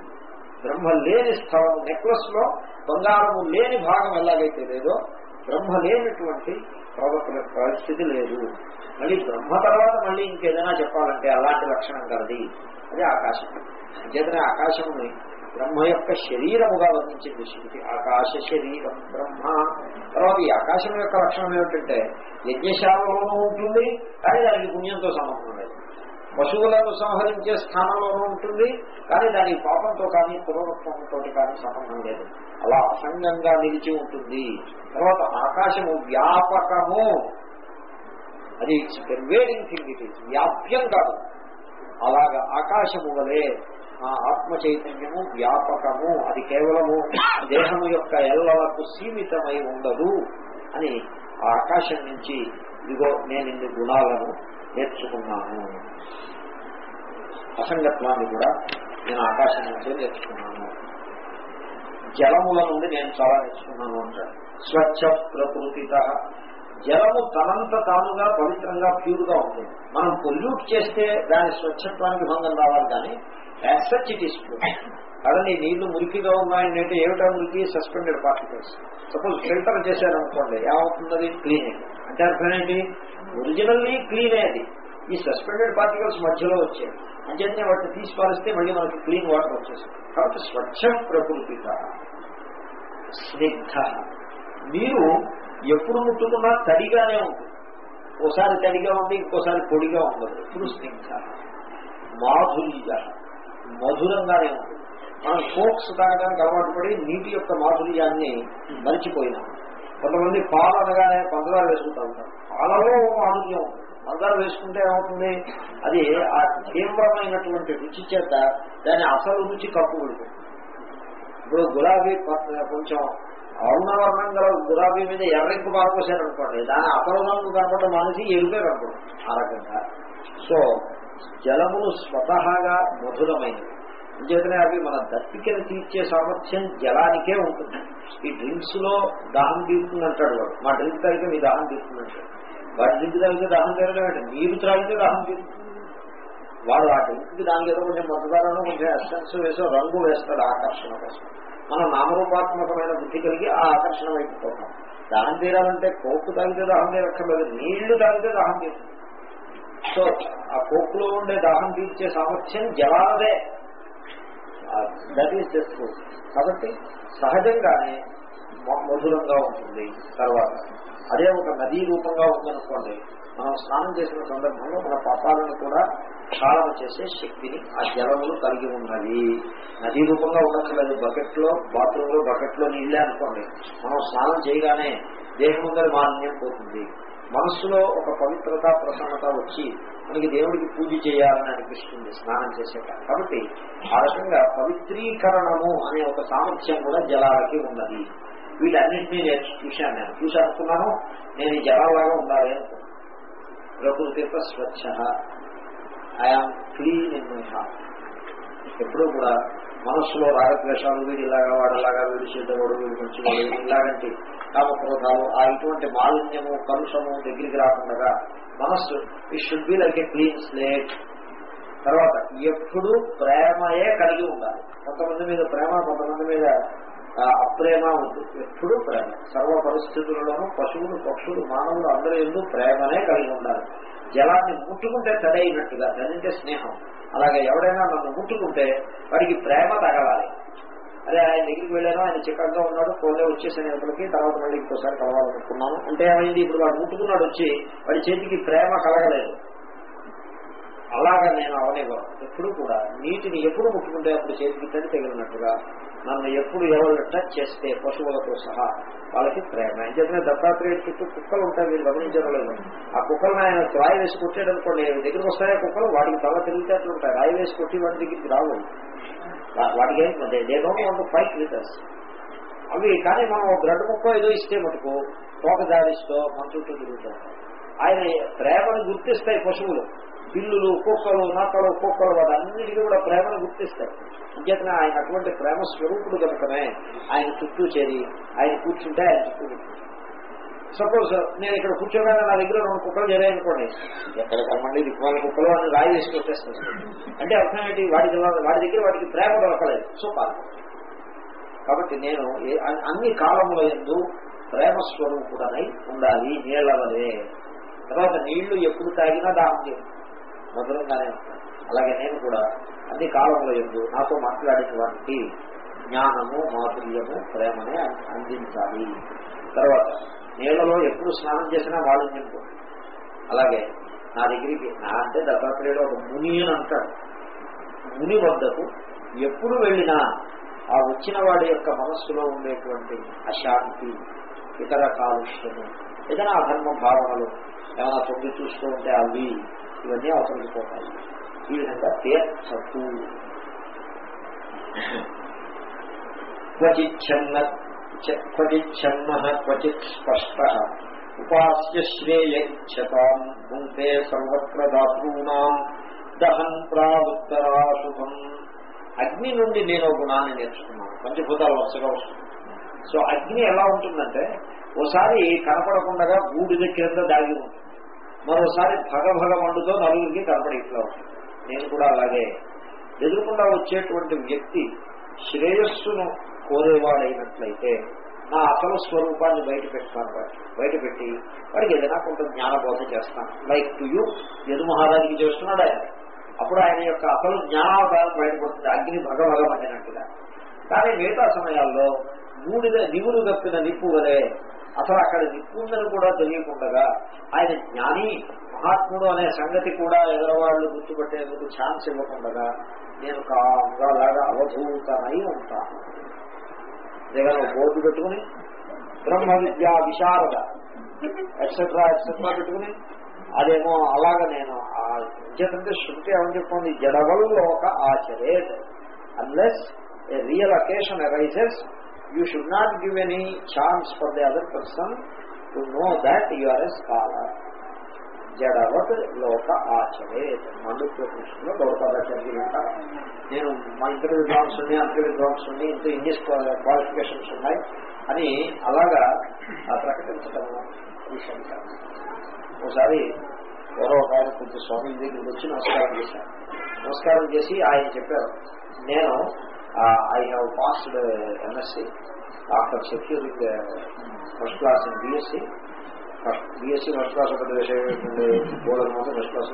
బ్రహ్మ లేని స్థలం నెక్లెస్లో బంగారము లేని భాగం ఎలాగైతే లేదో బ్రహ్మ లేనటువంటి ప్రవర్తన పరిస్థితి లేదు. మళ్ళీ బ్రహ్మ తర్వాత మళ్ళీ ఇంకేదైనా చెప్పాలంటే అలాంటి లక్షణం కలది. అది ఆకాశం. అంచేతనే ఆకాశముని బ్రహ్మ యొక్క శరీరముగా వర్ణించింది శృతి ఆకాశ శరీరం బ్రహ్మ. తర్వాత ఈ ఆకాశం యొక్క లక్షణం ఏమిటంటే యజ్ఞశాలలోనూ ఉంటుంది కానీ దానికి పుణ్యంతో సంబంధం పశువులను సంహరించే స్థానంలోనూ ఉంటుంది కానీ దాని పాపంతో కానీ పురోగత్వంతో కానీ సంబంధం లేదు. అలా అసంగంగా నిలిచి ఉంటుంది. తర్వాత ఆకాశము వ్యాపకము. అది వేడింగ్ థింగ్ ఇట్ ఈస్. వ్యాప్యం కాదు. అలాగా ఆకాశము వలె ఆ ఆత్మ చైతన్యము వ్యాపకము. అది కేవలము దేహము యొక్క ఎల్లలకు సీమితమై ఉండదు అని ఆ ఆకాశం నుంచి ఇదిగో నేను ఇన్ని గుణాలను నేర్చుకున్నాను. అసంగత్వాన్ని కూడా నేను ఆకాశం నుంచే నేర్చుకున్నాను. జలముల నుండి నేను చాలా నేర్చుకున్నాను అంటాడు స్వచ్ఛ ప్రకృతిత. జలము తనంత తానుగా పవిత్రంగా ప్యూర్గా ఉంటుంది మనం పొల్యూట్ చేస్తే దాని స్వచ్ఛత్వానికి భంగం రావాలి కానీ as such it is pure అలానే నీళ్ళు మురికిగా ఉన్నాయంటే ఏమిటా మురికి? Suspended particles. సపోజ్ ఫిల్టర్ చేశారనుకోండి ఏమవుతుంది క్లీనింగ్. అంటే అర్థమేంటి ఒరిజినల్లీ క్లీనే అది. ఈ సస్పెండెడ్ పార్టికల్స్ మధ్యలో వచ్చాయి. అంచేతనే వాటిని తీసి పాలిస్తే మళ్ళీ మనకి క్లీన్ వాటర్ వచ్చేసింది కాబట్టి స్వచ్ఛ ప్రకృతిక స్నిగ్ధ నీరు ఎప్పుడు ముట్టుకున్నా తడిగానే ఉంటుంది. ఓసారి తడిగా ఉంది ఇంకోసారి పొడిగా ఉండదు. ఇప్పుడు స్నిగ్ధ. మాధుర్య. మధురంగానే ఉంటుంది. మనం కోక్స్ తాగడానికి అలవాటు పడి నీటి యొక్క మాధుర్యాన్ని మరిచిపోయినాం. కొంతమంది పాలు అనగానే పంచదార వేసుకుంటా ఉంటారు. పాలలో మాధుర్యం. ఉంటుంది వేసుకుంటే ఏమవుతుంది? అది ఆ తీవ్రమైనటువంటి రుచి చేత దాని అసలు రుచి కప్పు ఇప్పుడు గులాబీ కొంచెం అరుణవర్ణం గల గులాబీ మీద ఎర్రెంకు పారపోసారనుకోండి దాని అసలు రంగు కనపడడం మానేసి ఎరుపే కనపడం ఆ రకంగా. సో జలములు స్వతహాగా మధురమైనవి. అంచేతనే అవి మన దత్తికను తీర్చే సామర్థ్యం జలానికే ఉంటుంది. ఈ డ్రింక్స్లో దాహం తీరుతుందంటాడు వాడు. మా డ్రింక్ తాగితే మీ దాహం తీరుతుందంటాడు. వాడి డ్రింక్ తాగితే దాహం తీరడం ఏంటి నీరు త్రాగితే దాహం తీరుతుంది వాడు ఆ డ్రింక్ దానికి ఏదో కొంచెం మతదారను కొంచెం ఎస్సెన్స్ వేసో రంగు వేస్తాడు ఆకర్షణ కోసం. మనం నామరూపాత్మకమైన బుద్ధి కలిగి ఆ ఆకర్షణ వైపు పోతాం. దాహం తీరాలంటే కోక్కు తాగితే దాహం తీరక్కర్లేదు నీళ్ళు తాగితే దాహం తీరుతుంది సో ఆ కోక్కులో ఉండే దాహం తీర్చే సామర్థ్యం జలాలదే దట్ ఈస్ జస్ట్ కాబట్టి సహజంగానే మధురంగా ఉంటుంది తర్వాత. అదే ఒక నదీ రూపంగా ఉందనుకోండి మనం స్నానం చేసిన సందర్భంలో మన పాపాలను కూడా క్షాళన చేసే శక్తిని ఆ జలములు కలిగి ఉన్నది నదీ రూపంగా ఉండట్లేదు బకెట్లో బాత్రూమ్లో బకెట్లో నీళ్ళే అనుకోండి మనం స్నానం చేయగానే దేహం గారి మాలిన్యం పోతుంది. మనస్సులో ఒక పవిత్రత ప్రసన్నత వచ్చి మనకి దేవుడికి పూజ చేయాలని అనిపిస్తుంది స్నానం చేసేట కాబట్టి ఆ రకంగా పవిత్రీకరణము అనే ఒక సామర్థ్యం కూడా జలాలకి ఉన్నది. వీటన్నింటినీ నేను చూశాను. నేను చూసి అనుకున్నాను. నేను ఈ ఉండాలి అనుకున్నాను ప్రకృతితో స్వచ్ఛ I am clean in my heart ఎప్పుడూ కూడా మనస్సులో రాగద్వేషాలు వీడు ఇలాగా వాడలాగా వీడు చేద్దవాడు వీడు మంచివాడు ఇలాగంటి కామక్రోధాలు ఆ ఇటువంటి మాలిన్యము కలుషము దగ్గరికి రాకుండా మనస్సు ఈ should be like a clean slate తర్వాత ఎప్పుడు ప్రేమయే కలిగి ఉండాలి. కొంతమంది మీద ప్రేమ కొంతమంది మీద అప్రేమ ఉంది. ఎప్పుడు ప్రేమ. సర్వ పరిస్థితులలోనూ పశువులు పక్షులు మానవులు అందరూ ఎందుకు ప్రేమనే కలిగి ఉండాలి. జలాన్ని ముట్టుకుంటే తడైనట్టుగా తనంటే స్నేహం. అలాగే ఎవడైనా నన్ను ముట్టుకుంటే వాడికి ప్రేమ తగలాలి. అదే ఆయన దగ్గరికి వెళ్ళాను ఆయన చిక్కగా ఉన్నాడు ఫోన్లో వచ్చేసినప్పటికీ తర్వాత మళ్ళీ ఇంకోసారి కలవాలనుకున్నాను. అంటే ఏమైంది? ఇప్పుడు వాడు ముట్టుకున్నాడు వచ్చి వాడి చేతికి ప్రేమ కలగలేదు. అలాగా నేను అవనివ్వను. ఎప్పుడు కూడా నీటిని ఎప్పుడు ముట్టుకుంటే అప్పుడు చేతికి తడి తగిలినట్టుగా నన్ను ఎప్పుడు ఎవరు టచ్ చేస్తే పశువులతో సహా వాళ్ళకి ప్రేమ. ఏం చెప్పిన దత్తాత్రేయ చుట్టూ కుక్కలు ఉంటాయి మీరు గమనించడం లేదు ఆ కుక్కలను ఆయన రాయి వేసి కొట్టాడు అనుకోండి దగ్గరికి వస్తాయా కుక్కలు? వాటికి తల తెలివితేటలు ఉంటాయి రాయి వేసి కొట్టి వాటి దగ్గరికి రావు. వాడికి వాటికి ఏం దే డోంట్ వాంట్ ఫైట్ అవి కానీ మనం ఒక గడ్డ ముక్క ఏదో ఇస్తే మటుకు తోక జాడిస్తూ మన చుట్టూ తిరుగుతాం ఆయన ప్రేమను గుర్తిస్తాయి పశువులు. పిల్లులు కుక్కలు నక్కలు కుక్కలు వాటన్నిటికీ కూడా ప్రేమను గుర్తిస్తారు. అంచేతనే ఆయన అటువంటి ప్రేమ స్వరూపుడు కనుకనే ఆయన చుట్టూ చేరి ఆయన కూర్చుంటే ఆయన చుట్టూ సపోజ్ నేను ఇక్కడ కూర్చోగా నా దగ్గర రెండు కుక్కలు చేరాయనుకోండి. ఎక్కడ కమ్మండి దిక్కుమాల కుక్కలు అని రాయి వేసి అంటే అర్థం ఏంటి? వాడికి వాడి దగ్గర వాడికి ప్రేమ దొరకలేదు. సో కాబట్టి నేను అన్ని కాలంలో ఎందు ప్రేమ స్వరూపుడనై ఉండాలి నీళ్ళవలే తర్వాత నీళ్ళు ఎప్పుడు తాగినా దాహం మధురంగానే అలాగే నేను కూడా అన్ని కాలంలో ఎందు నాతో మాట్లాడేటువంటి వారికి జ్ఞానము మాధుర్యము ప్రేమనే అందించాలి. తర్వాత నీళ్ళలో ఎప్పుడు స్నానం చేసినా వాళ్ళు నింపు. అలాగే నా దగ్గరికి నా అంటే దత్తాత్రేయుడు ఒక ముని అని అంటాడు. ముని వద్దకు ఎప్పుడు వెళ్ళినా ఆ వచ్చిన వాడి యొక్క మనస్సులో ఉండేటువంటి అశాంతి ఇతర కాలుష్యము ఏదైనా అధర్మ భావనలు ఏమైనా తొంగి చూస్తూ ఉంటే అవి ఇవన్నీ అవసరించిపోతాయి ఈ విధంగా తీర్చు క్వచిచ్ఛన్న క్వచిచ్ఛన్న క్వచిత్ స్పష్ట ఉపాస్య శ్రేయక్షతాం భుంతే సర్వత్ర దాతॄణాం. దహన్ ప్రావృత్తరాశుభం. అగ్ని నుండి నేను గుణాన్ని నేర్చుకున్నాను. పంచభూతాలు వరుసగా వస్తుంది. సో అగ్ని ఎలా ఉంటుందంటే ఓసారి కనపడకుండా గూడిద కింద దాగి ఉంటుంది. మరోసారి భగభగ మండుతో నలుగురికి కనపడి ఇట్లా నేను కూడా అలాగే ఎదురుకుండా వచ్చేటువంటి వ్యక్తి శ్రేయస్సును కోరేవాడైనట్లయితే నా అసలు స్వరూపాన్ని బయట పెడతాను బయట పెట్టి వాడికి ఏదైనా కొంత జ్ఞానబోధ చేస్తాను. Like to you. యదు మహారాజుకి చేస్తున్నాడు ఆయన. అప్పుడు ఆయన యొక్క అసలు జ్ఞానావతారం బయటపడుతుంది. అగ్ని భగభగమన్నట్టుగా కానీ మిగతా సమయాల్లో మూడిద నివులు తప్పిన నిప్పు వలే అసలు అక్కడ నిప్పుందని కూడా తెలియకుండా ఆయన జ్ఞాని మహాత్ముడు అనే సంగతి కూడా ఎదరవాళ్ళు గుర్తుపట్టేందుకు ఛాన్స్ ఇవ్వకుండా నేను కాగా లాగా అవధూతనై ఉంటాను. దగ్గర బోర్డు పెట్టుకుని బ్రహ్మ విద్యా విశారద ఎక్సెట్రా ఎక్సెట్రా పెట్టుకుని అదేమో అలాగ నేను ఇంకేతంటే శృతి ఏమని చెప్తుంది? జడవల్లో ఒక ఆచరేట్ unless a real occasion arises you should not give any chance for the other person to know that you are a scholar జడవత్ లోక ఆచరేట్ మండుత్వ కృష్ణలో గౌరవాచార్యులు అంటారు నేను మా ఇంటర్ విద్వాంస్ ఉన్నాయి అంతర్ విద్వాంస్ ఉన్నాయి ఇంత ఇంగ్లీష్ క్వాలిఫికేషన్స్ ఉన్నాయి. అని అలాగా ఆ ప్రకటించడం విషయం కాదు. ఒకసారి ఎవరో ఒక ఆయన కొంచెం స్వామి దగ్గరికి వచ్చి నమస్కారం చేశారు. నమస్కారం చేసి ఆయన చెప్పారు నేను Uh, I have passed MSc after securing first class in BSc. BSc first class of the border of first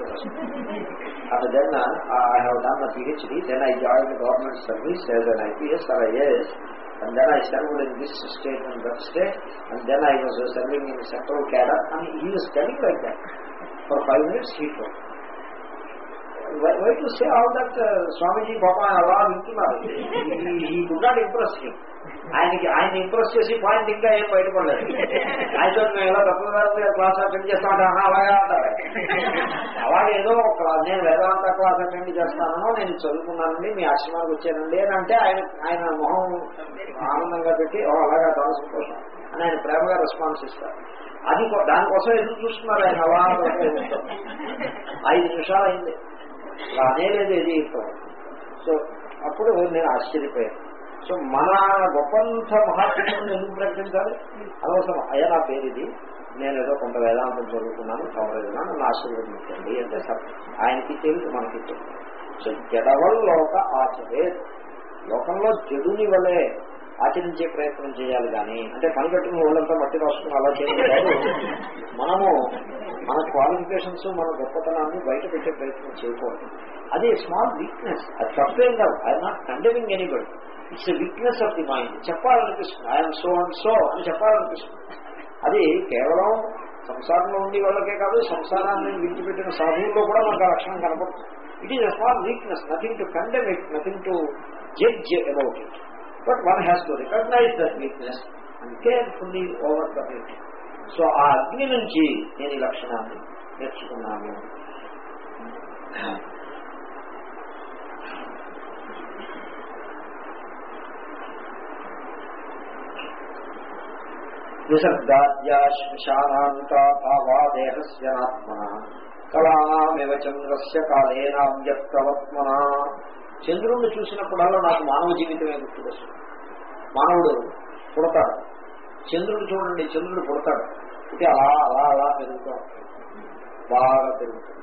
then uh, I have done a PhD. Then I joined the government service as an IPS or IAS. And then I served in this state and that state. And then I was uh, serving in central cadre. And he was telling like that. For five years. he told. Why to say all that that uh, అలా వింటున్నారు Allah ఆయనకి ఆయన impress చేసి point ఇంకా ఏం బయటపడలేదు. ఆయనతో మేము ఎలా తప్పదారు క్లాస్ అటెండ్ చేస్తామంటే అలాగే అంటారు. అలాగే ఏదో ఒక నేను వేదాంత క్లాస్ అటెండ్ చేస్తాను నేను చదువుకున్నానండి మీ ఆశ్రమానికి వచ్చానండి అని అంటే ఆయన ఆయన మొహం ఆనందంగా పెట్టి అలాగా చాలా సంతోషం అని ఆయన ప్రేమగా రెస్పాన్స్ ఇస్తారు. అది దానికోసం ఎదురు చూస్తున్నారు ఆయన అలా. ఐదు నిమిషాలు అయింది. అలా అనేది ఏది సో అప్పుడు నేను ఆశ్చర్యపోయాను. సో మన గొప్పంత మహాత్ములను ఎందుకు ప్రకటించాలి? అనవసరం. అయ్యా నా పేరు ఇది. నేను ఏదో కొంత వేదాంతం చదువుకున్నాను చదవలేదున్నా నన్ను ఆశీర్వదించండి అంటే ఆయనకి తెలుసు మనకి తెలుసు సో జడవల్ లోక ఆచరే. లోకంలో జడుని వలె ఆచరించే ప్రయత్నం చేయాలి కానీ అంటే పని కట్టుకుని వాళ్ళంతా మట్టి రాసుకుని అలా చేయడం మనము మన క్వాలిఫికేషన్స్ మన గొప్పతనాన్ని బయట పెట్టే ప్రయత్నం చేయకూడదు. అది స్మాల్ వీక్నెస్ అది తప్పేం కాదు. I not condemning anybody it's weakness of the mind చెప్పాలనిపిస్తుంది. I'm so and so అని చెప్పాలనిపిస్తుంది. అది కేవలం సంసారంలో ఉండే వాళ్ళకే కాదు సంసారాన్ని విడిచిపెట్టిన సాధువుల్లో కూడా మనకు ఆ లక్షణం కనపడుతుంది. It is a small weakness nothing to condemn it nothing to judge about it but one has to recognise that weakness and carefully over it so ఆ అగ్ని నుంచి నేను ఈ లక్షణాన్ని నేర్చుకున్నాను. నిసర్గాద్యా కళానామివ చంద్రస్య కాలేనావ్యక్తవత్మన చంద్రుణ్ణి చూసినప్పుడల్లా నాకు మానవ జీవితమే గుర్తుకొస్తుంది. మానవుడు పుడతాడు. చంద్రుడు చూడండి చంద్రుడు పుడతాడు. ఇది అలా అలా అలా పెరుగుతూ బాగా పెరుగుతుంది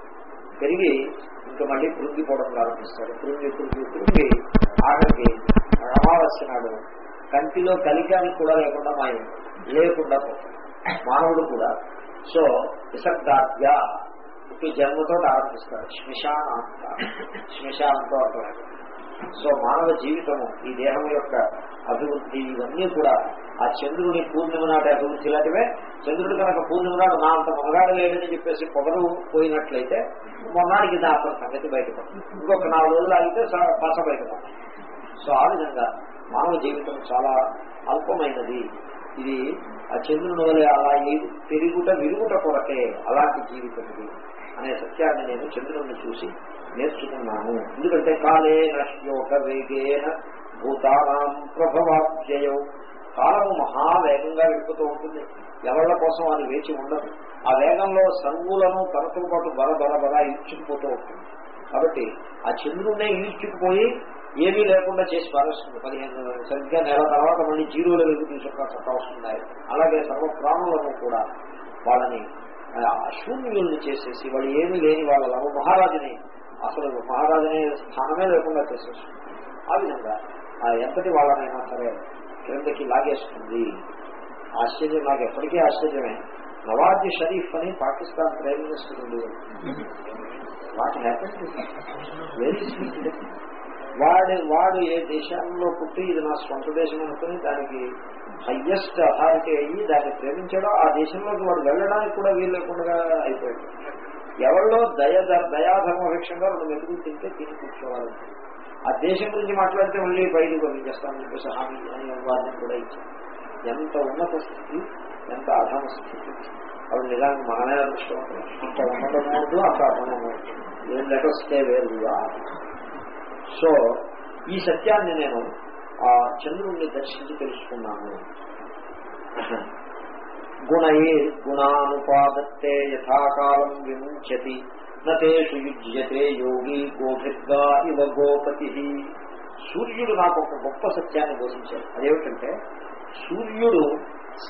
పెరిగి ఇంకా మళ్ళీ కృంగిపోవడం ప్రారంభిస్తాడు కృంగి కృంగి కృంగి ఆఖరికి అమావాస్య నాడు కంటిలో కలికానికి కూడా లేకుండా మాయం లేకుండా మానవుడు కూడా. సో విసర్గాద్య ఇప్పుడు జన్మతో ఆరంభిస్తాడు శ్మశానాంత. శ్మశానంతో అర్థమైంది. సో మానవ జీవితము ఈ దేహం యొక్క అభివృద్ధి ఇవన్నీ కూడా ఆ చంద్రుని పూర్ణిమ నాటి అభివృద్ధి లాంటివే చంద్రుడు కనుక పూర్ణిమ నాడు నా అంత మొనగాడు లేడని చెప్పేసి పొగరు పోయినట్లయితే మొన్నాడికి నా అసలు సంగతి బయటపడుతుంది. ఇంకొక నాలుగు రోజులు ఆగితే స- పస బయటపడుతుంది. సో ఆ విధంగా మానవ జీవితం చాలా అల్పమైనది. ఇది ఆ చంద్రుని వలె అలా పెరుగుట విరుగుట కొరకే అలాంటి జీవితం ఇది అనే సత్యాన్ని నేను చంద్రుడిని చూసి నేర్చుకున్నాను. ఎందుకంటే కాలే నశ్యోక వేగేన భూతానాం ప్రభవాప్యయం. కాలము మహావేగంగా వెళ్ళిపోతూ ఉంటుంది. ఎవరి కోసం అది వేచి ఉండదు. ఆ వేగంలో సంగులను తనతో పాటు బల బల బల ఈడ్చుకుపోతూ ఉంటుంది. కాబట్టి ఆ చంద్రుడినే ఈడ్చుకుపోయి ఏమీ లేకుండా చేసి పారేస్తుంది. పదిహేను సరిగ్గా నెల తర్వాత మళ్ళీ జీరో లెవెల్కి తీసుకున్న వస్తున్నాయి అలాగే సర్వ ప్రాణులను కూడా వాళ్ళని శూన్యుల్ని చేసేసి వాళ్ళు ఏమీ లేని వాళ్ళ లవ మహారాజుని అసలు మహారాజుని స్థానమే లేకుండా చేసేస్తుంది ఆ విధంగా ఆ ఎంతటి వాళ్ళనైనా సరే క్రిందకి లాగేస్తుంది ఆశ్చర్యం నాకు ఎప్పటికీ ఆశ్చర్యమే. నవాజ్ షరీఫ్ అని పాకిస్తాన్ ప్రైమ్ మినిస్టర్ వాటి వాట్ వెరీ స్వీట్ వాడు వాడు ఏ దేశంలో పుట్టి ఇది నా స్వంత దేశం అనుకుని దానికి హయ్యెస్ట్ అథారిటీ అయ్యి దాన్ని ప్రేమించాడో ఆ దేశంలోకి వాడు వెళ్ళడానికి కూడా వీలు లేకుండా అయిపోయాడు ఎవరిలో దయ దయాధర్మభిక్షంగా రెండు మెతుకులు తింటే తిని కూర్చోవాలని ఆ దేశం గురించి మాట్లాడితే మళ్ళీ బయటకు పంపించేస్తామని చెప్పేసి హామీ అని వారిని కూడా ఇచ్చారు ఎంత ఉన్నత స్థితి ఎంత అధమ స్థితి. అవి నిజానికి మనమే అదృష్టం. అంత ఉన్నతమవుతూ అంత అధమవుతుంది ఏం లెటర్స్తే వేరుగా సో ఈ సత్యాన్ని నేను ఆ చంద్రుణ్ణి దర్శించి తెలుసుకున్నాను. గుణయే గుణానుపాదత్తే యథాకాలం విముంచతి నతేషు యుజ్యతే యోగి గోభిర్గా ఇవ గోపతి. సూర్యుడు నాకు ఒక గొప్ప సత్యాన్ని బోధించాడు. అదేమిటంటే సూర్యుడు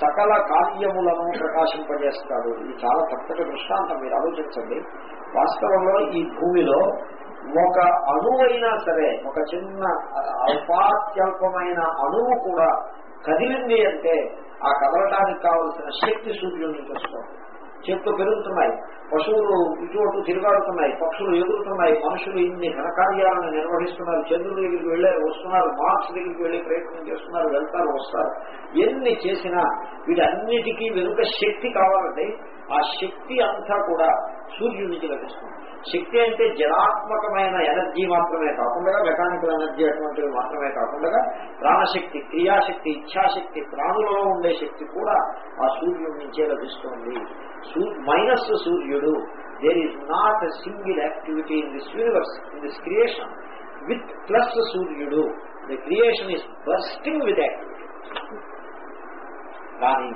సకల కార్యములను ప్రకాశింపజేస్తాడు. ఇది చాలా చక్కటి దృష్టాంతం మీరు ఆలోచించండి. వాస్తవంలో ఈ భూమిలో ఒక అణువైనా సరే ఒక చిన్న అల్పాత్యల్పమైన అణువు కూడా కదిలింది అంటే ఆ కదలటానికి కావలసిన శక్తి సూర్యుడి నుంచి వస్తుంది. చెట్లు పెరుగుతున్నాయి పశువులు ఇటువంటి తిరుగాడుతున్నాయి పక్షులు ఎగురుతున్నాయి మనుషులు ఇన్ని ఘనకార్యాలను నిర్వహిస్తున్నారు చంద్రుడి దగ్గరికి వెళ్ళే వస్తున్నారు మార్క్స్ దగ్గరికి వెళ్ళి ప్రయత్నం చేస్తున్నారు వెళ్తారు వస్తారు. ఎన్ని చేసినా వీటన్నిటికీ వెనుక శక్తి కావాలంటే ఆ శక్తి అంతా కూడా సూర్యుడి నుంచి లభిస్తుంది. శక్తి అంటే జలాత్మకమైన ఎనర్జీ మాత్రమే కాకుండా మెకానికల్ ఎనర్జీ అటువంటివి మాత్రమే కాకుండా ప్రాణశక్తి క్రియాశక్తి ఇచ్ఛాశక్తి ప్రాణులలో ఉండే శక్తి కూడా ఆ సూర్యుడి నుంచే లభిస్తుంది. మైనస్ సూర్యుడు. There is not a single activity in this universe in this creation with plus సూర్యుడు. The creation is bursting with activity కానీ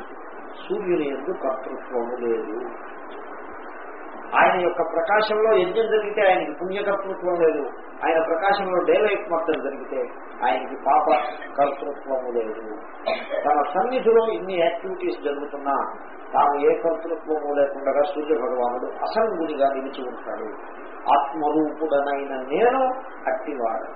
సూర్యుని ఎందుకు కర్తృత్వము లేదు. ఆయన యొక్క ప్రకాశంలో యజ్ఞం జరిగితే ఆయనకి పుణ్యకర్తృత్వం లేదు. ఆయన ప్రకాశంలో డేలైట్ మొత్తం జరిగితే ఆయనకి పాప కర్తృత్వము లేదు. తన సన్నిధిలో ఇన్ని యాక్టివిటీస్ జరుగుతున్నా తాను ఏ కర్తృత్వము లేకుండా సూర్య భగవానుడు అసంగునిగా నిలిచి ఉంటాడు. ఆత్మరూపుడనైన నేను అట్టివాడు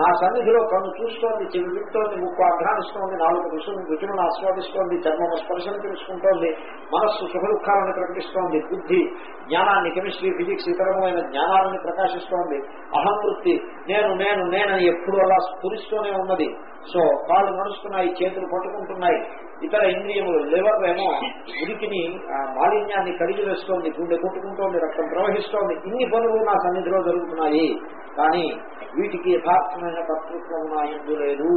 నా సన్నిధిలో కన్ను చూస్తోంది చెవి వింటోంది ముక్కు ఆఘ్రానిస్తోంది నాలుగు రుసులు రుచులను ఆస్వాదిస్తోంది చర్మము స్పర్శను తెలుసుకుంటోంది మనస్సు సుఖదుఖాలను ప్రకటిస్తోంది బుద్ధి జ్ఞానాన్ని కెమిస్ట్రీ ఫిజిక్స్ ఇతరమైన జ్ఞానాలను ప్రకాశిస్తోంది అహంవృత్తి నేను నేను నేనని ఎప్పుడు అలా స్ఫురిస్తూనే ఉన్నది. సో కాళ్ళు నడుస్తున్నాయి చేతులు పట్టుకుంటున్నాయి ఇతర ఇంద్రియములు లివర్ ఏమో ఉడికిని మాలిన్యాన్ని కడిగి వేస్తోంది గుండె కొట్టుకుంటోంది రక్తం ప్రవహిస్తోంది. ఇన్ని పనులు నా సన్నిధిలో జరుగుతున్నాయి. కానీ వీటికి యథార్థమైన కర్తృత్వం నా ఎందు లేదు.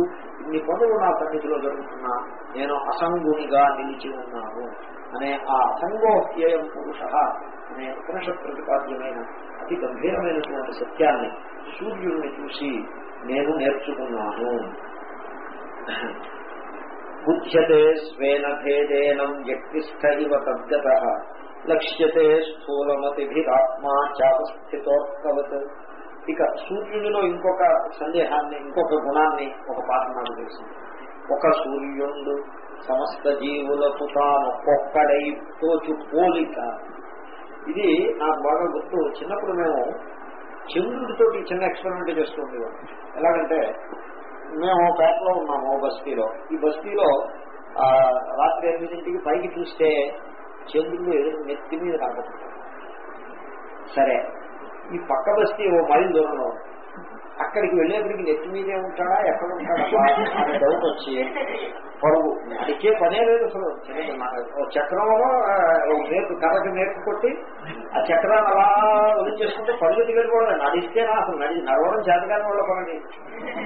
ఇన్ని పనులు నా సన్నిధిలో జరుగుతున్నా. నేను అసంగునిగా నిలిచి ఉన్నాను. అనే ఆ అసంగోహ్యయం పురుష అనే ఉపనిషత్ ప్రతిపాద్యమైన అతి గంభీరమైనటువంటి సత్యాన్ని సూర్యుడిని చూసి నేను నేర్చుకున్నాను. బుధ్యతే స్వేన భేదేనం వ్యక్తిష్ట ఇవ తద్గత. లక్ష్యతే స్థూలమతిభిరాత్మా చాపస్థితోత్కవత్ ఇక సూర్యునిలో ఇంకొక సందేహాన్ని ఇంకొక గుణాన్ని ఒక పాఠం నాకు తెలిసింది. ఒక సూర్యుడు సమస్త జీవులకు తాను ఒక్కడై తోచు పోలిక ఇది నాకు బాగా గుర్తు. చిన్నప్పుడు మేము చంద్రుడితో చిన్న ఎక్స్పెరిమెంట్ చేస్తూ ఉండేవాడు ఎలాగంటే మేము పేటలో ఉన్నాము బస్తీలో. ఈ బస్తీలో రాత్రి ఎనిమిదింటికి పైకి చూస్తే చంద్రుడు నెత్తి మీద కనపడుతుంది సరే ఈ పక్క బస్తీ ఓ మైల్ దూరంలో అక్కడికి వెళ్ళేప్పటికి నెత్తి మీదే ఉంటాడా? ఎక్కడ ఉంటాడా? అనే డౌట్ వచ్చి పరుగు. అడిగే పనే లేదు అసలు. చక్రంలో నేర్పు కర్రకి నేర్పు కొట్టి ఆ చక్రాన్ని అలా వదిలి చేసుకుంటే పరుగుతి వెళ్ళిపోవడం నడిస్తేనా అసలు? నడి నడవడం చేతగానే వాళ్ళ పని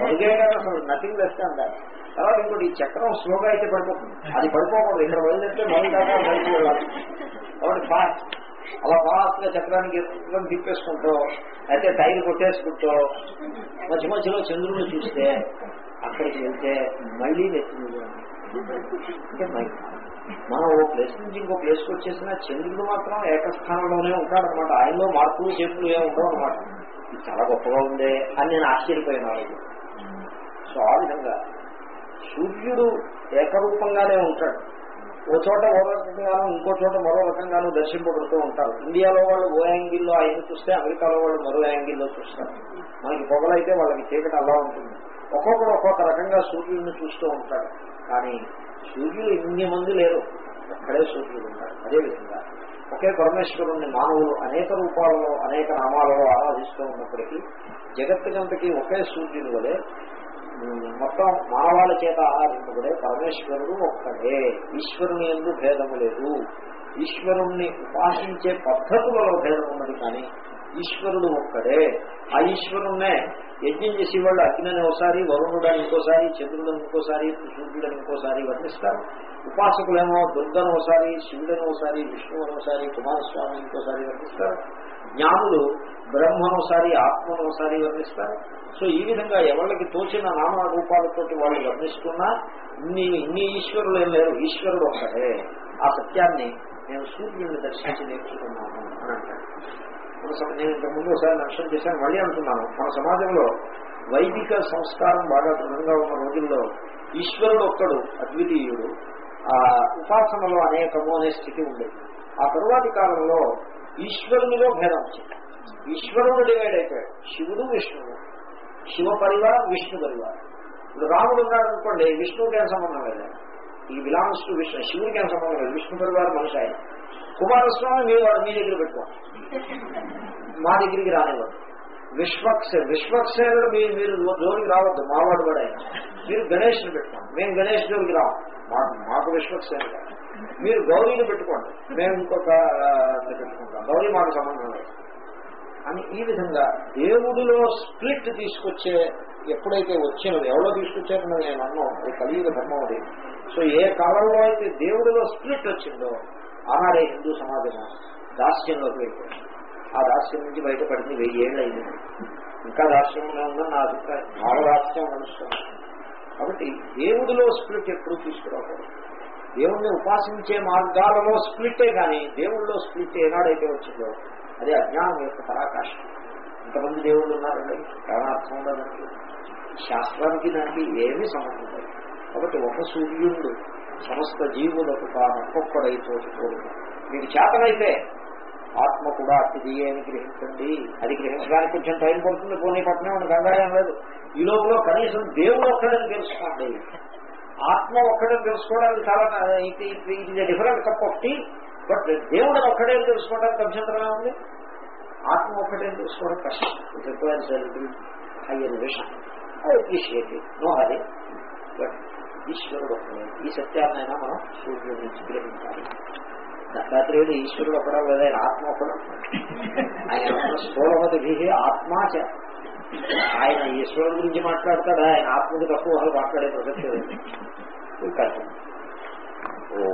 పరుగే కానీ అసలు. నథింగ్ లెస్ అంటారు తర్వాత ఇంకోటి ఈ చక్రం స్లోగా అయితే పడిపోతుంది. అది పడిపోకూడదు. ఇక్కడ వదిలితే మళ్ళీ బయటకు వెళ్ళాలి. కాబట్టి ఫాస్ట్ అలా ఫాస్ట్గా చక్రానికి తిప్పేసుకుంటూ అయితే టైర్ కొట్టేసుకుంటూ మధ్య మధ్యలో చంద్రుడిని చూస్తే అక్కడికి వెళ్తే మళ్ళీ నెత్తి మనం ఓ ప్లేస్ నుంచి ఇంకో ప్లేస్కి వచ్చేసిన చంద్రుడు మాత్రం ఏకస్థానంలోనే ఉంటాడనమాట ఆయనలో మార్పులు చేతులు ఏమి ఉండవు అనమాట ఇది చాలా గొప్పగా ఉందే అని నేను ఆశ్చర్యపోయినాను సో ఆ విధంగా సూర్యుడు ఏకరూపంగానే ఉంటాడు. ఓ చోట ఓ రకంగాను ఇంకో చోట మరో రకంగాను దర్శింపబడుతూ ఉంటారు. ఇండియాలో వాళ్ళు ఓ యాంగిల్లో ఆయన చూస్తే అమెరికాలో వాళ్ళు మరో యాంగిల్లో చూస్తారు. మనకి పొగలైతే వాళ్ళకి చీకటి అలా ఉంటుంది. ఒక్కొక్కరు ఒక్కొక్క రకంగా సూర్యుడిని చూస్తూ ఉంటాడు కానీ సూర్యులు ఇన్ని మంది లేరు. అక్కడే సూర్యుడు ఉంటాడు. అదేవిధంగా ఒకే పరమేశ్వరుణ్ణి మానవులు అనేక రూపాలలో అనేక నామాలలో ఆరాధిస్తూ ఉన్నప్పటికీ జగత్తుకంతకి ఒకే సూర్యుని వలె మొత్తం మానవాళి చేత ఆరాధింపబడే పరమేశ్వరుడు ఒక్కడే. ఈశ్వరుని ఎందు భేదము లేదు. ఈశ్వరుణ్ణి ఉపాసించే పద్ధతులలో భేదం ఉన్నది కానీ ఈశ్వరుడు ఒక్కడే. ఆ ఈశ్వరుణ్ణే యజ్ఞం చేసేవాళ్ళు అగ్నిని ఒకసారి వరుణుడని ఇంకోసారి చంద్రుడని ఇంకోసారి సూర్యుడని ఇంకోసారి వర్ణిస్తారు. ఉపాసకులేమో దుర్గను ఒకసారి శివుడని ఒకసారి విష్ణువుని ఒకసారి కుమారస్వామిని ఇంకోసారి వర్ణిస్తారు. జ్ఞానులు బ్రహ్మను ఒకసారి ఆత్మను ఒకసారి వర్ణిస్తారు. సో ఈ విధంగా ఎవరికి తోచిన నామ రూపాలతోటి వాళ్ళు గమనిస్తున్నా ఇన్ని ఇన్ని ఈశ్వరులు ఏం లేరు ఈశ్వరుడు ఒకటే ఆ సత్యాన్ని నేను సూర్యుడిని దర్శించి నేర్చుకున్నాను అని అంటాను మన నేను ఇంతకుముందు ఒకసారి లక్ష్యం చేశాను మళ్ళీ అంటున్నాను. మన సమాజంలో వైదిక సంస్కారం బాగా దృఢంగా ఉన్న రోజుల్లో ఈశ్వరుడు ఒక్కడు అద్వితీయుడు ఆ ఉపాసనలో అనేకము అనే స్థితి ఉండేది. ఆ తరువాతి కాలంలో ఈశ్వరునిలో భేదం వచ్చింది. ఈశ్వరుడు డివైడ్ అయిపోయాడు. శివుడు విష్ణువు. శివ పరివారం విష్ణు పరివారం. ఇప్పుడు రాముడు ఉన్నాడు అనుకోండి విష్ణువుకి ఏం సంబంధం లేదు. ఈ బిలాంగ్స్ టు విష్ణు శివుడికి ఏం సంబంధం లేదు. విష్ణు పరివారం మనిషి ఆయన. కుమారస్వామి మీ వాడు మీ దగ్గర పెట్టుకోండి మా దగ్గరికి రానివ్వండి విశ్వక్సే విశ్వక్సేనుడు మీరు మీరు జోలికి రావద్దు మావాడు కూడా ఆయన. మీరు గణేష్ని పెట్టుకోండి. మేము గణేష్ జోలికి రావు మాకు మాకు విశ్వక్సేనుడు మీరు గౌరీని పెట్టుకోండి. మేము ఇంకొక పెట్టుకుంటాం. గౌరీ మాకు సంబంధం లేదు. అని ఈ విధంగా దేవుడిలో స్ప్లిట్ తీసుకొచ్చే ఎప్పుడైతే వచ్చినది ఎవరో తీసుకొచ్చారని నేను అన్నాను అది కలియుగ ధర్మం అది. సో ఏ కాలంలో అయితే దేవుడిలో స్ప్లిట్ వచ్చిందో ఆనాడే హిందూ సమాజం దాస్యంలోకి వెళ్ళిపోయింది. ఆ దాస్యం నుంచి బయటపడింది వెయ్యేళ్ళు అయింది ఇంకా దాస్యంలో ఉందని నా అభిప్రాయం. భావదాస్యం నడుస్తుంది కాబట్టి దేవుడిలో స్ప్లిట్ ఎప్పుడు తీసుకురాకూడదు. దేవుణ్ణి ఉపాసించే మార్గాలలో స్ప్లిట్టే కానీ దేవుళ్ళలో స్ప్లిట్ ఏనాడైతే వచ్చిందో అది అజ్ఞానం యొక్క పరాకాష్ఠ. ఇంతమంది దేవుళ్ళు ఉన్నారండి. ఏమైనా అర్థం ఉండదండి శాస్త్రానికి దానికి ఏమీ సంబంధం లేదు. కాబట్టి ఒక సూర్యుడు సమస్త జీవులకు తాను ఒక్కొక్కడై తోచుకోడు మీకు చేతనైతే ఆత్మ కూడా అతిథి అని గ్రహించండి. అది గ్రహించడానికి కొంచెం టైం పడుతుంది. పోనీ పట్టణం అని గంగాయం లేదు. ఈ లోపల కనీసం దేవుడు ఒక్కడని తెలుసుకోండి. ఆత్మ ఒక్కడని తెలుసుకోవడానికి చాలా ఇది different cup of tea but దేవుడు ఒక్కడే తెలుసుకోవడానికి అభ్యంతరమే ఉంది ఆత్మ ఒక్కటే తెలుసుకోవడం కష్టం. It requires higher vision I appreciate no Hari but ఈశ్వరుడు ఒక్కడే. ఈ సత్యాన్నైనా మనం సూర్యుడి నుంచి గ్రహించాలి. దత్తాత్రేయుడు ఈశ్వరుడు ఒకడం లేదా? ఆత్మ ఒకడం ఆయన స్థూలమతి ఆత్మా చ. ఆయన ఈశ్వరుడు గురించి మాట్లాడతాడు? ఆయన ఆత్మకు తక్కువ వాళ్ళు మాట్లాడే ప్రసక్తి లేదు. ఓ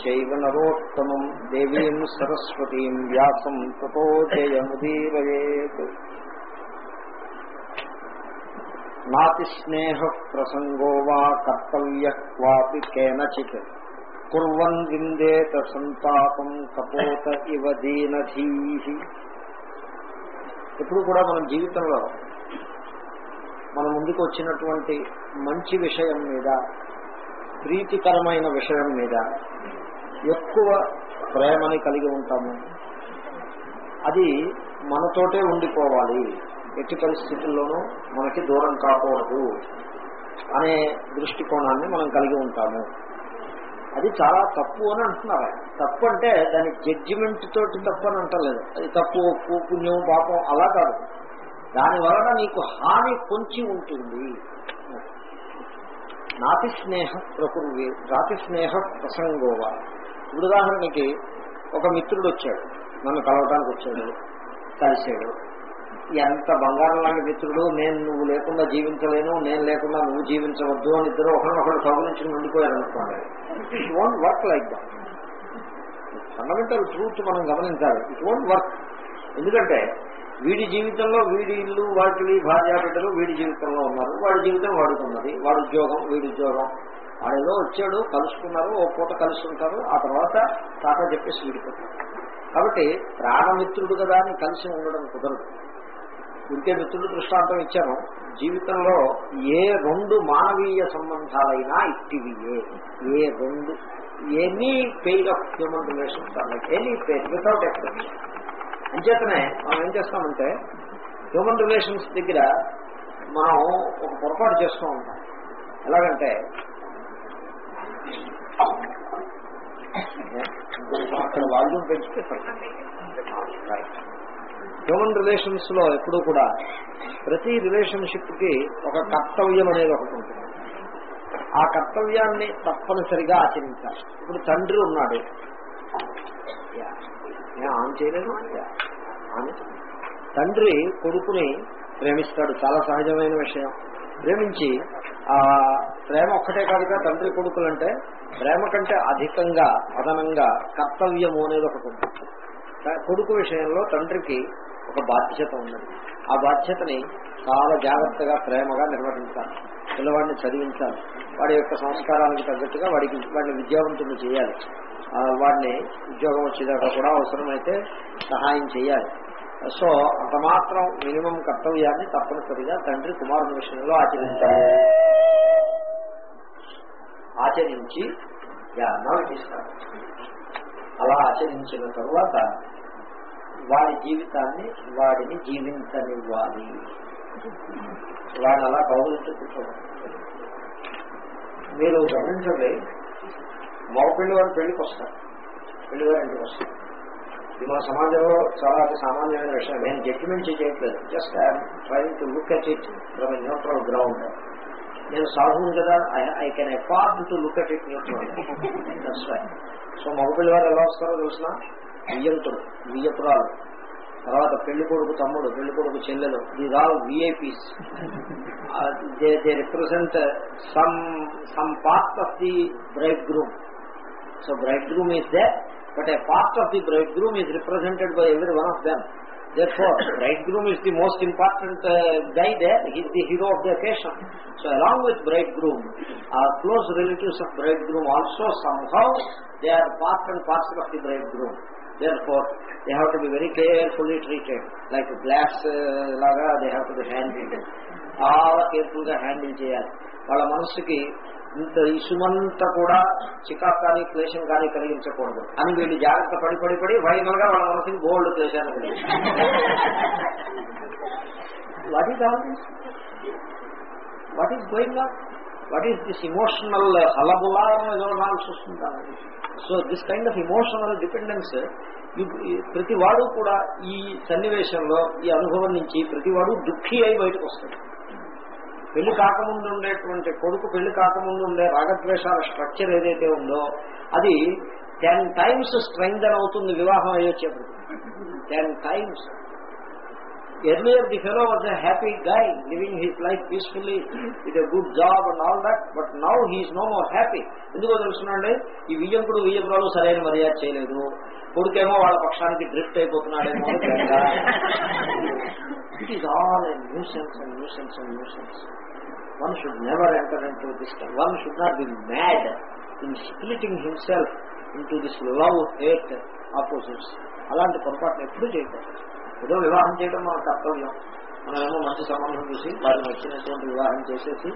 చైవ నరోత్తమం దేవీం సరస్వతీం వ్యాసం తతో జయముదీరయేత్ నాతిస్నేహ ప్రసంగో వా కర్తవ్య క్వాపి కేనచిత్ కుర్వన్ విందేత సంతాపం కపోత ఇవ దీనధీ ఎప్పుడు కూడా మన జీవితంలో మన ముందుకు వచ్చినటువంటి మంచి విషయం మీద ప్రీతికరమైన విషయం మీద ఎక్కువ ప్రేమని కలిగి ఉంటాము. అది మనతోటే ఉండిపోవాలి. ఎట్టి పరిస్థితుల్లోనూ మనకి దూరం కాకూడదు అనే దృష్టికోణాన్ని మనం కలిగి ఉంటాము. అది చాలా తప్పు అని అంటున్నారు తప్పు అంటే దాని జడ్జిమెంట్ తోటి తప్పు అని అంటలేదు. అది తప్పు ఒప్పు పుణ్యం పాపం అలా కాదు. దాని వలన నీకు హాని కొంచి ఉంటుంది. నాతి స్నేహ ప్రకృతి రాతి స్నేహ ప్రసంగోవా. ఇప్పుడు ఉదాహరణకి ఒక మిత్రుడు వచ్చాడు నన్ను కలవటానికి వచ్చాడు కలిశాడు. ఎంత బంగారం లాంటి మిత్రుడు నేను నువ్వు లేకుండా జీవించలేను నేను లేకుండా నువ్వు జీవించవద్దు అని ఇద్దరు ఒకరినొకరు కౌగులించుకుని ఉండిపోయారు అనుకోండి it won't work like that fundamental truth మనం గమనించాలి. ఇట్ వోంట్ వర్క్ ఎందుకంటే వీడి జీవితంలో వీడి ఇల్లు వాటి భార్య వీడి జీవితంలో ఉన్నారు. వాడి జీవితం వాడుకున్నది వాడి ఉద్యోగం వీడి ఉద్యోగం. వాడేదో వచ్చాడు కలుసుకున్నారు ఓ పూట కలుసుకుంటారు ఆ తర్వాత తాత చెప్పేసి విడిపోతారు. కాబట్టి ప్రాణమిత్రుడు కదా అని కలిసి ఉండడం కుదరదు. ఇంకే మిత్రుడు దృష్టాంతం ఇచ్చాను. జీవితంలో ఏ రెండు మానవీయ సంబంధాలైనా ఇట్టివియే. ఏ రెండు any pair of human relations any pair without exception అంచేతనే మనం ఏం చేస్తామంటే హ్యూమన్ రిలేషన్స్ దగ్గర మనం ఒక పొరపాటు చేస్తూ ఉంటాం. ఎలాగంటే అక్కడ వాల్యూమ్ పెంచితే హ్యూమన్ రిలేషన్స్లో ఎప్పుడూ కూడా ప్రతి రిలేషన్షిప్కి ఒక కర్తవ్యం అనేది ఒకటి ఉంటుంది. ఆ కర్తవ్యాన్ని తప్పనిసరిగా ఆచరించాలి. ఇప్పుడు తండ్రి ఉన్నాడు. నేను ఆన్ చేయలేదు తండ్రి కొడుకుని ప్రేమిస్తాడు. చాలా సహజమైన విషయం. ప్రేమించి ఆ ప్రేమ ఒక్కటే కాదుగా తండ్రి కొడుకులంటే ప్రేమ కంటే అధికంగా అదనంగా కర్తవ్యము అనేది ఒకటి ఉంటుంది. కొడుకు విషయంలో తండ్రికి ఒక బాధ్యత ఉన్నది. ఆ బాధ్యతని చాలా జాగ్రత్తగా ప్రేమగా నిర్వహించాలి పిల్లవాడిని చదివించాలి. వాడి యొక్క సంస్కారానికి తగ్గట్టుగా వాడికి వాడిని విద్యావంతులు చేయాలి. వాడిని ఉద్యోగం వచ్చేదాకా కూడా అవసరమైతే సహాయం చేయాలి. సో అంత మాత్రం మినిమం కర్తవ్యాన్ని తప్పనిసరిగా తండ్రి కుమారుని విషయంలో ఆచరించాలి. ఆచరించి యా, now అలా ఆచరించిన తరువాత వాడి జీవితాన్ని వాడిని జీవించనివ్వాలి. వాడు అలా కౌగులించి మీరు గమనించండి మగ పెళ్ళి వారు పెళ్ళికి వస్తారు పెళ్ళి వారి ఇంటికి వస్తారు ఇది మా సమాజంలో చాలా సామాన్యమైన విషయం. నేను జడ్జిమెంట్ చేయట్లేదు. Just I'm trying to look at it from a neutral ground నేను సాధువుని కదా I can afford to look at it neutral so మగపిల్లి వారు ఎలా వస్తారో తెలిసిన వియ్యంతుడు వియ్యపురాలు. తర్వాత పెళ్ళి కొడుకు తమ్ముడు పెళ్ళి కొడుకు చెల్లెలు. These all VIPs they they represent some some part of the bride groom so bride groom is they but a part of the bridegroom is represented by every one of them therefore bridegroom is the most important uh, guy there he is the hero of the occasion so along with bridegroom uh, close relatives of bridegroom also somehow they are part and parcel of the bridegroom therefore they have to be very carefully treated like glass uh, laga they have to be handled చాలా careful గా handle చేయాలి వాళ్ళ మనస్సుకి ఇంత ఇసుమంతా కూడా చికాక్ కానీ క్లేశం కానీ కలిగించకూడదు. అని వీళ్ళు జాగ్రత్త పడి పడి పడి వైనల్గా వాళ్ళ మనసుకి గోల్డ్ క్లేశాన్ని what is all this what is going on what is this emotional హలబులా అనాల్సి వస్తుంది so this kind of emotional dependence ప్రతి వాడు కూడా ఈ సన్నివేశంలో ఈ అనుభవం నుంచి ప్రతి వాడు దుఃఖి అయి బయటకు వస్తాడు. పెళ్ళి కాకముందు ఉండేటువంటి కొడుకు పెళ్ళి కాకముందు ఉండే రాగద్వేషాల స్ట్రక్చర్ ఏదైతే ఉందో అది టెన్ టైమ్స్ స్ట్రెంగ్దన్ అవుతుంది వివాహం అయ్యొచ్చేప్పుడు ten times. Earlier the fellow was a happy guy living his life peacefully it a good job and all that but now he is no more happy. ఎందుకో తెలుసునండి ఈ వియ్యంకుడు వియ్యపురాలు సరైన మర్యాద చేయలేదు. కొడుకేమో వాళ్ళ పక్షానికి drift అయిపోతున్నాడేమో it is all nuisance and nuisance and nuisance one should never enter into this one should not be mad in splitting himself into this love hate opposites అలాంటి పొరపాటు ఎప్పుడూ చేయకూడదు. ఏదో వివాహం చేయడం మన కర్తవ్యం. మనమేమో మంచి సంబంధం చూసి వాడిని వచ్చినటువంటి వివాహం చేసేసి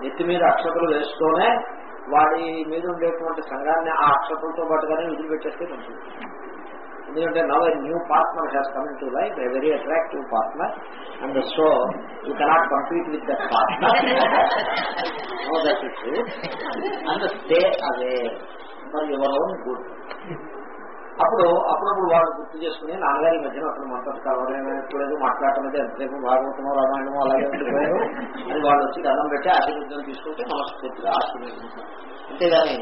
నెత్తి మీద అక్షతలు వేస్తూనే వాడి మీద ఉండేటువంటి సంఘాన్ని ఆ అక్షతలతో పాటుగానే వదిలిపెట్టేస్తే మంచిది. ఎందుకంటే now a new partner has coming to life a very attractive partner and so you cannot compete with that partner know that it and stay away for your own good అప్పుడు అప్పుడప్పుడు వాళ్ళు గుర్తు చేసుకుని నాన్నగారి మధ్యన అతను మనతో కలవలేదు మాట్లాడటం అయితే ఎంతసేపు భాగవతమో రామాయణమో అలాగే ఉండిపోయారు అని వాళ్ళు వచ్చి గతం పెట్టి ఆశీర్వదం తీసుకుంటే మనస్ఫూర్తిగా ఆశీర్వదించారు. అంతేగాని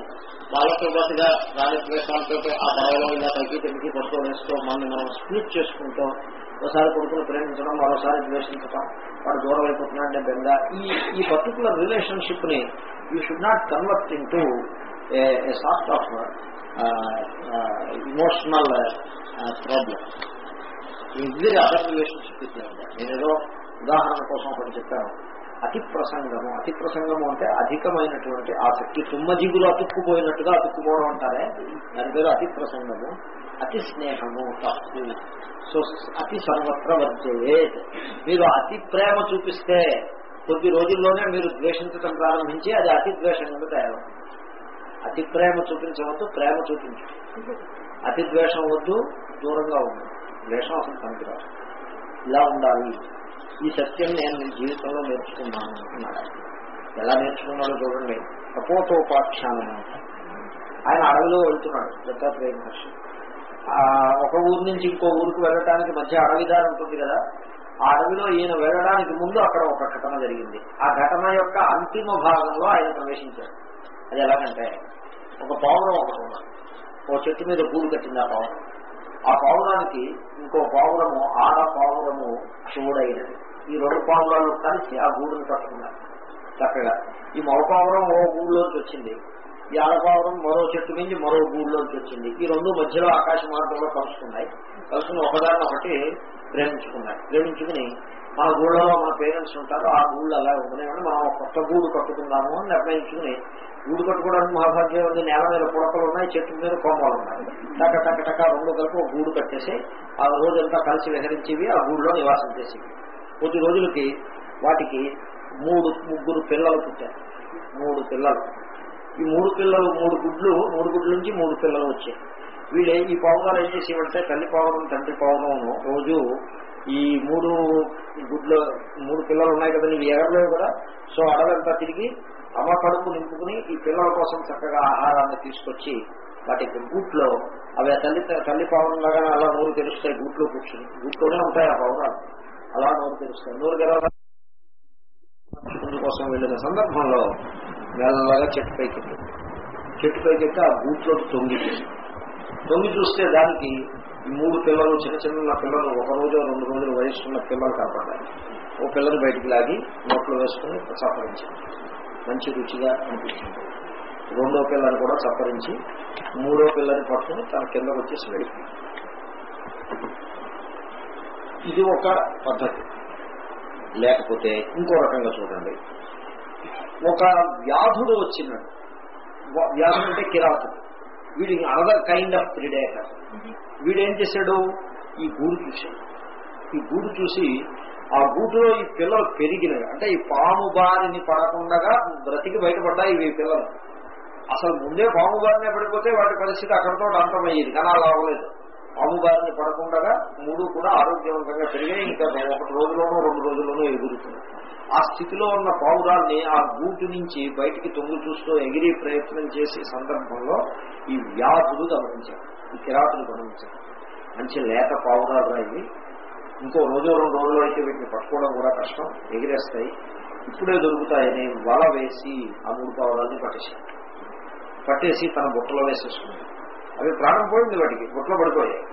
వాళ్ళతో పాటుగా రాజద్వేషాలతో ఆ పడవలో ఇలా తగ్గి తెగ్గి పట్టుకో వేస్తూ మనల్ని మనం స్ప్లిట్ చేసుకుంటూ ఒకసారి కొడుకును ప్రేమించడం మరోసారి ద్వేషించడం వాడు దూరం అయిపోతున్నాడంటే బెంగ. ఈ ఈ particular రిలేషన్షిప్ని you should not convert into a sort of emotional problem every other relationship నేనేదో ఉదాహరణ కోసం ఒకటి చెప్పాను. అతి ప్రసంగము అతి ప్రసంగము అంటే అధికమైనటువంటి ఆసక్తి. తుమ్మజిగులు అతుక్కుపోయినట్టుగా అతుక్కుపోవడం అంటారే? దాని పేరు అతి ప్రసంగము అతి స్నేహము తప్పు. సో అతి సర్వత్ర వర్జయే మీరు అతి ప్రేమ చూపిస్తే కొద్ది రోజుల్లోనే మీరు ద్వేషించడం ప్రారంభించి అది అతి ద్వేషంగా తయారవుతుంది. అతి ప్రేమ చూపించవద్దు ప్రేమ చూపించు. అతి ద్వేషం వద్దు దూరంగా ఉంది ద్వేషం అసలు పనికిరాదు. ఇలా ఉండాలి. ఈ సత్యం నేను జీవితంలో నేర్చుకున్నాను అన్నాడు ఎలా నేర్చుకున్నాడో చూడండి. కపోతోపాఖ్యానం ఆయన అడవిలో వెళ్తున్నాడు దత్తాత్రేయ మహర్షి. ఒక ఊరు నుంచి ఇంకో ఊరికి వెళ్ళడానికి మధ్య అడవిదారి ఉంటుంది కదా. ఆ అడవిలో ఈయన వెళ్ళడానికి ముందు అక్కడ ఒక ఘటన జరిగింది. ఆ ఘటన యొక్క అంతిమ భాగంలో ఆయన ప్రవేశించారు అది ఎలాగంటే ఒక పావురం ఒకటి ఉన్నది ఓ చెట్టు మీద గూడు కట్టింది ఆ పావురం. ఆ పావురానికి ఇంకో పావురము ఆడ పావురము శివుడైనది. ఈ రెండు పావురాలు కలిసి ఆ గూడును కట్టుకున్నారు. చక్కగా. ఈ మగ పావురం ఓ గూడులోంచి వచ్చింది. ఈ ఆడపావురం మరో చెట్టు నుంచి మరో గూడులోంచి వచ్చింది. ఈ రెండు మధ్యలో ఆకాశ మార్గంలో కలుసుకున్నాయి కలుసుకుని ఒకదాన్ని ఒకటి ప్రేమించుకున్నాయి. ప్రేమించుకుని మన ఊళ్ళలో మన పేరెంట్స్ ఉంటారు ఆ ఊళ్ళో అలా ఉండలేమని మనం కొత్త గూడు కట్టుకుందాము అని నిర్ణయించుకుని గూడు కట్టుకోవడానికి మహాభాగ్యం ఉంది నేల మీద పుడకలు ఉన్నాయి చెట్టు మీద కొమ్మలు ఉన్నాయి. టక టక టక రెండు కలిపి ఒక గూడు కట్టేసి ఆ రోజంతా కలిసి విహరించేవి ఆ గూడులో నివాసం చేసేవి. కొద్ది రోజులకి వాటికి మూడు ముగ్గురు పిల్లలు పుట్టారు. మూడు పిల్లలు. ఈ మూడు పిల్లలు మూడు గుడ్లు మూడు గుడ్ల నుంచి మూడు పిల్లలు వచ్చాయి. వీళ్ళే ఈ పావురాలు ఏం చేసేవంటే తల్లి పావురం తండ్రి పావురం రోజు ఈ మూడు గుడ్లు మూడు పిల్లలు ఉన్నాయి కదా నీకు ఎగరలేవు కూడా సో అడవంతా తిరిగి అమ్మ కడుపు నింపుకుని ఈ పిల్లల కోసం చక్కగా ఆహారాన్ని తీసుకొచ్చి వాటికి గూట్లో అవి ఆ తల్లి తల్లి పావురం అలా నోరు తెరుస్తాయి గూట్లో కూర్చుని. గూట్లోనే ఉంటాయి ఆ పౌరాలు అలా నోరు తెరుస్తాయి. నోరు గెలవాలి కోసం వెళ్ళిన సందర్భంలో మెల్లగా చెట్టు చెట్టుపై చెట్టు ఆ గూట్లోకి తొంగి తొంగి చూస్తే దానికి మూడు పిల్లలు చిన్న చిన్న పిల్లలు ఒక రోజు రెండు రోజులు వయసున్న పిల్లలు కాపాడాలి. ఓ పిల్లని బయటికి లాగి నోట్లో వేసుకుని సఫరించింది మంచి రుచిగా అనిపించింది. రెండో పిల్లని కూడా సఫరించి మూడో పిల్లని పట్టుకుని తన కిందకు వచ్చేసి వెళ్ళిపోయింది. ఇది ఒక పద్ధతి. లేకపోతే ఇంకో రకంగా చూడండి. ఒక వ్యాధుడు వచ్చినాడు వ్యాధుడు అంటే కిరాతుడు వీడికి అనదర్ కైండ్ ఆఫ్ ప్రిడేటర్ వీడేం చేశాడు? ఈ గూడు చూశాడు. ఈ గూడు చూసి ఆ గూటులో ఈ పిల్లలు పెరిగినవి. అంటే ఈ పాము బారిని పడకుండా బ్రతికి బయటపడ్డాయి ఇవి పిల్లలు. అసలు ముందే పాము బారినే పడిపోతే వాటి పరిస్థితి అక్కడితో అంతమయ్యేది కానీ అలా అవ్వలేదు. పాము బారిని పడకుండా మూడు కూడా ఆరోగ్యవంతంగా పెరిగాయి. ఇంకా ఒకటి రోజులోనూ రెండు రోజుల్లోనూ ఎగురుతున్నాయి ఆ స్థితిలో ఉన్న పావురాన్ని ఆ గూటు నుంచి బయటికి తొంగు చూస్తూ ఎగిరి ప్రయత్నం చేసే సందర్భంలో ఈ వ్యాధులు గమనించారు. ఈ కిరాతులు గమనించారు. మంచి లేత పావురాలు ఇవి. ఇంకో రోజు రెండు రోజులు అయితే వీటిని పట్టుకోవడం కూడా కష్టం. ఎగిరేస్తాయి. ఇప్పుడే దొరుకుతాయని వల వేసి ఆ మూడు పావురాల్ని పట్టేశారు. పట్టేసి తన బుట్టలో వేసేసుకున్నాడు అవి ప్రాణం పోయింది వాటికి. బుట్టలో పడిపోయాయి.